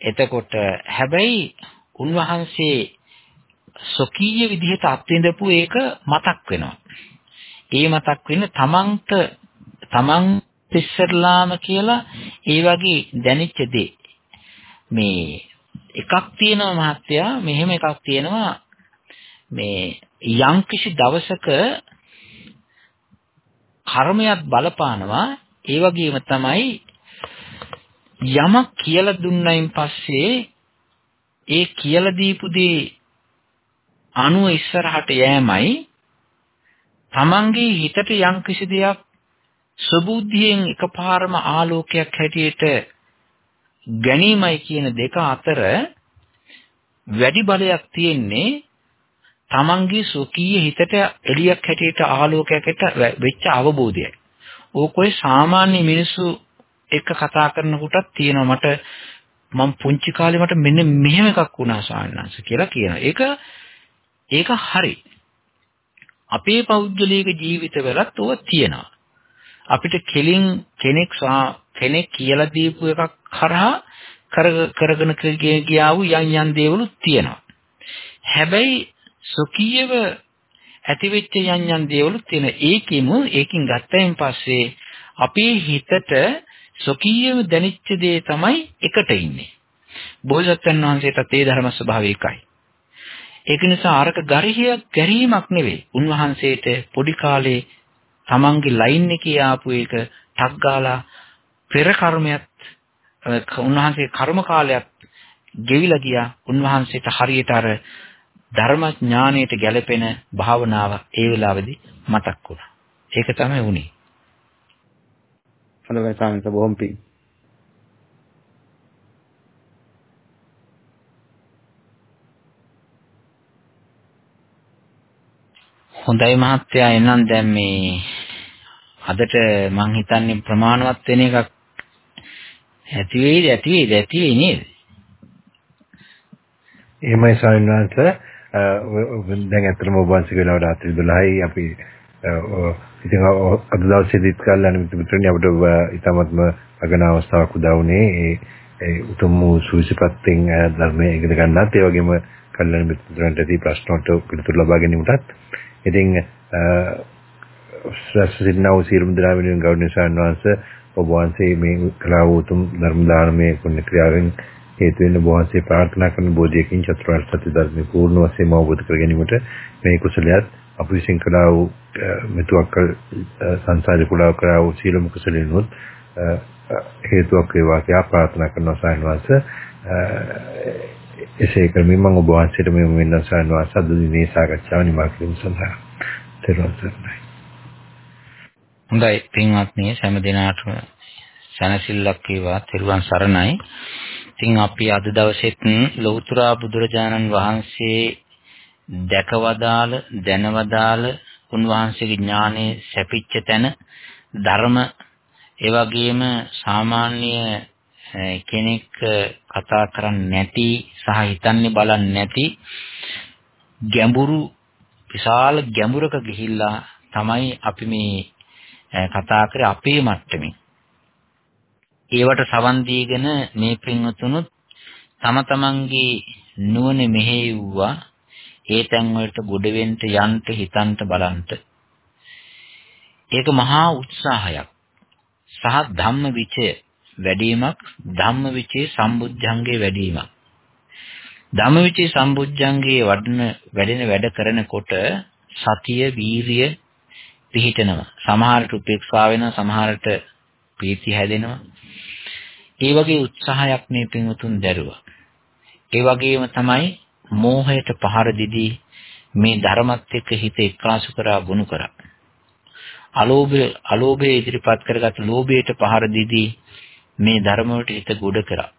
B: එතකොට හැබැයි උන්වහන්සේ සොකීය විදිහට අත්විඳපු ඒක මතක් වෙනවා. ඒ මතක් වෙන්නේ තමන්ට තමන් ඉස්සරලාම කියලා ඒ වගේ දැනෙච්ච දේ. මේ එකක් තියෙනවා මහත්තයා මෙහෙම එකක් තියෙනවා මේ යම්කිසි දවසක කර්මයක් බලපානවා. ඒ වගේම තමයි යමක් කියලා දුන්නයින් පස්සේ ඒ කියලා දීපු දේ අනුව ඉස්සරහට යෑමයි තමන්ගේ හිතට යම්කිසි දෙයක් සබුද්ධියෙන් එකපාරම ආලෝකයක් හැටියට ගැනීමයි කියන දෙක අතර වැඩි බලයක් තියෙන්නේ තමන්ගේ සුඛීය හිතට එළියක් හැටියට ආලෝකයකට වෙච්ච අවබෝධයයි. ඕකෝයි සාමාන්‍ය මිනිස්සු එක්ක කතා කරනකොටත් තියෙනවා මට මම පුංචි කාලේ මට මෙන්න මෙහෙම එකක් වුණා සාන්නංශ කියලා කියනවා. ඒක ඒක හරි. අපේ පෞද්ගලික ජීවිතවලත් ඕක තියෙනවා. අපිට කෙලින් කෙනෙක් කෙනෙක් කියලා දීපු එකක් කරහා කරගෙන ගියා වූ යම් යම් දේවලුත් තියෙනවා. හැබැයි සොකීයව ඇතිවෙච්ච යම් යම් දේවලුත් තියෙන ඒකෙමු ඒකින් ගත්තයින් පස්සේ අපේ හිතට සොකීයව දැනෙච්ච දේ තමයි එකට ඉන්නේ. බෝසත්යන් වහන්සේට ඒ ධර්ම ස්වභාවය එකයි. ඒක නිසා අරක ගරිහියක් ගැරීමක් නෙවෙයි. උන්වහන්සේට පොඩි කාලේ තමන්ගේ ලයින් එකේ ආපු එක ටක් ගාලා පෙර කර්මයක් උන්වහන්සේ කර්ම කාලයක් ගෙවිලා ගියා. උන්වහන්සේට හරියට අර ධර්ම ඥානයට ගැලපෙන භාවනාව ඒ වෙලාවේදී මතක් වුණා. ඒක තමයි වුනේ.
E: හොඳයි සාමිස බොහොම පිං.
B: හොඳයි මහත්තයා එනම් දැන් මේ අදට මං හිතන්නේ ප්‍රමාණවත් වෙන එකක් ඇති වෙයිද ඇති වෙයිද ඇති වෙයි නේද?
A: එහෙමයි ස්වාමීන් වහන්සේ දැන් ඇත්තටම ඔබ වහන්සේ වෙලාව රාත්‍රී 12යි අපි ඉතින් අද දවසේදීත් කල්ලාන මිත්‍රයනි අපිට ඉතාමත්ම අගන අවස්ථාවක් උදා වුණේ. ඒ ඒ උතුම් වූ සුවිසිපත්ෙන් ධර්මයේ ඉගෙන ගන්නත් ඒ වගේම කල්ලාන මිත්‍රයන්ටදී ප්‍රශ්න වලට පිළිතුරු ලබා ගැනීමටත්. ඉතින් සසින්නාව සියලුම දෙනා වෙනුවෙන් ගෞරවනීය ස්වාමීන් ඔබ වහන්සේ මේ කලා වූ උතුම් ධර්ම දානමය පුණ්‍ය ක්‍රියාවෙන් හේතු වෙන බොහෝසේ ප්‍රාර්ථනා කරන බෝධියකින් චතුරාර්ය සත්‍ය ධර්මයේ පූර්ණ වශයෙන්ම අවබෝධ කර ගැනීමට මේ කුසලයක් අප විසින් කළා වූ මෙතුවක් සංසාරේ කුඩා කරා වූ සීලම කුසලිනුත් හේතුවක් වේවා කියලා ප්‍රාර්ථනා කරනවා සායනවාස එසේ කරමින් මම ඔබ වහන්සේට මේ වෙනස සායනවාස අද දිනේ සාකච්ඡාව නිමා කිරීම සඳහා. තෙරුවන් සරණයි.
B: හොඳයි. පින්වත්නි හැම දිනාටම සනසිල්ලක් වේවා. තෙරුවන් සරණයි. ඉතින් අපි අද දවසෙත් ලෞතර බුදුරජාණන් වහන්සේ දැකවදාල දැනවදාල උන්වහන්සේගේ ඥානයේ සැපිච්ච තැන ධර්ම ඒ වගේම සාමාන්‍ය කෙනෙක් කතා කරන්නේ නැති සහ හිතන්නේ බලන්නේ නැති ගැඹුරු විශාල ගැඹුරක ගිහිල්ලා තමයි අපි මේ කතා කරේ අපේ මට්ටමින් ඒවට සවන් දීගෙන මේ පින්වතුනුත් තම තමන්ගේ නුවණ මෙහෙයුවා. ඒ තැන් වලට ගොඩ වෙන්න යන්න හිතන්ට බලන්න ඒක මහා උත්සාහයක්. සහ ධම්ම විචය වැඩිවීමක් ධම්ම විචේ සම්බුද්ධංගේ වැඩිවීමක්. ධම්ම විචේ සම්බුද්ධංගේ වඩන වැඩෙන වැඩ කරනකොට සතිය වීරිය පිහිටනවා. සමහරට උපේක්ෂා වෙනවා සමහරට ප්‍රීති හැදෙනවා. ඒ වගේ උත්සාහයක් මේ පින්වතුන් දැරුවා. ඒ වගේම තමයි මෝහයට පහර දීදී මේ ධර්මත් එක්ක හිත එක්කාසු කරා ගුණ කරා. අලෝභය අලෝභය ඉදිරිපත් කරගත් ලෝභයට පහර දීදී මේ ධර්ම වලට හිත ගොඩ කරා.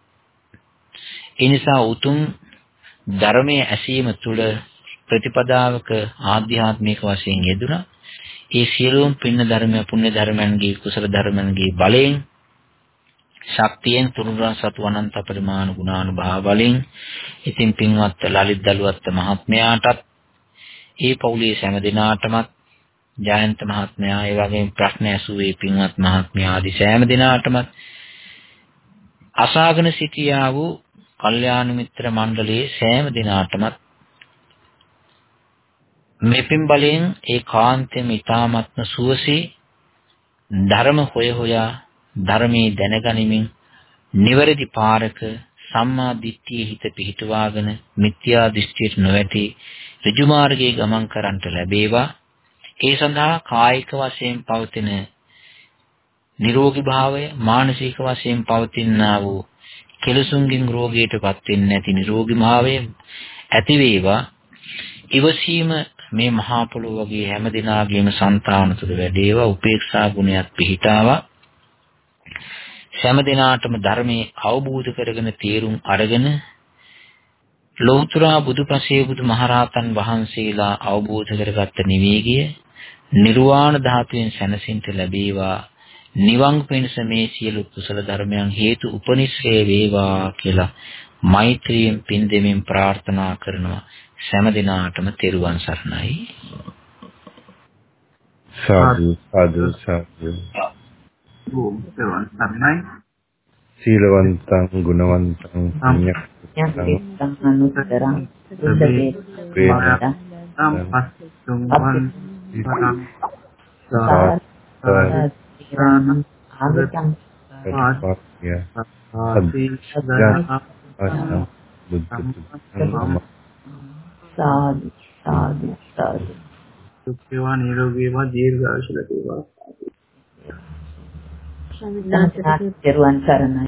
B: ඒ නිසා උතුම් ධර්මයේ ඇසීම තුළ ප්‍රතිපදාවක ආධ්‍යාත්මික වශයෙන් යෙදුණා. ඒ සියලුම පින්න ධර්ම පුණ්‍ය ධර්මයන්ගේ කුසල ධර්මයන්ගේ බලයෙන් ශක්තියෙන් තුනුරුවන් සතු අනන්ත පරිමාණ ගුණානුභාව වලින් ඉතින් පින්වත් ලලිත් දලුවත් මහත්මයාටත් ඒ පවුලේ සෑම දිනාටමත් ජයන්ත මහත්මයා ඒ වගේම ප්‍රශ්න ඇසුවේ පින්වත් මහත්මයා ආදී සෑම දිනාටමත් අසාගෙන සිටියා වූ කල්යාණ මිත්‍ර මණ්ඩලයේ සෑම දිනාටමත් මෙපින් බලයෙන් ඒ කාන්තෙම ඊ타මත්ම සුවසේ ධර්ම හොය හොයා ධර්මයේ දැනගනිමින් නිවැරදි පාරක සම්මා දිට්ඨිය හිත පිහිටුවාගෙන මිත්‍යා දෘෂ්ටියට නොවැටි ඍජු මාර්ගයේ ගමන් කරන්නට ලැබේවා. ඒ සඳහා කායික වශයෙන් පවතින නිරෝගී භාවය මානසික වශයෙන් පවතිනා වූ කෙලසුන්ගෙන් රෝගයටපත් වෙන්නේ නැති නිරෝගී භාවය ඇති වේවා. ඉවසීම මේ මහා පොළොව වගේ හැම දිනාගේම సంతාන තුළ වැඩේවා උපේක්ෂා ගුණයක් පිහිටාවා හැම දිනාටම ධර්මයේ අවබෝධ කරගෙන තේරුම් අරගෙන ලෞතර බුදුපසේ බුදුමහරහතන් වහන්සේලා අවබෝධ කරගත්ත නිවේගිය නිර්වාණ ධාතුවෙන් සැනසෙන්න ලැබේවා. නිවන් පිණිස මේ සියලු කුසල ධර්මයන් හේතු උපනිශ්‍රේ වේවා කියලා මෛත්‍රියෙන් පින් දෙමින් ප්‍රාර්ථනා කරනවා. සෑම දිනාටම තෙරුවන් සරණයි.
A: සාදු සාදු සාදු.
C: ඕම් තෙරුවන් සරණයි
A: සීලවන්තං ගුණවන්තං පුඤ්ඤක්ඛිතං
D: යම් අනුතරං සුද්ධේ
A: වේදා
C: සම්පස්සුම් වන් පරං
D: සාරණ ආගතං
A: සත්‍ය
C: ආසී සදා
A: අස්සං බුද්ධ
D: සාදු සාදු සාදු
C: සුඛේවා නිරෝගී වේවා දීර්ඝායුෂ ලැබේවා
D: සම්මාන සරණයි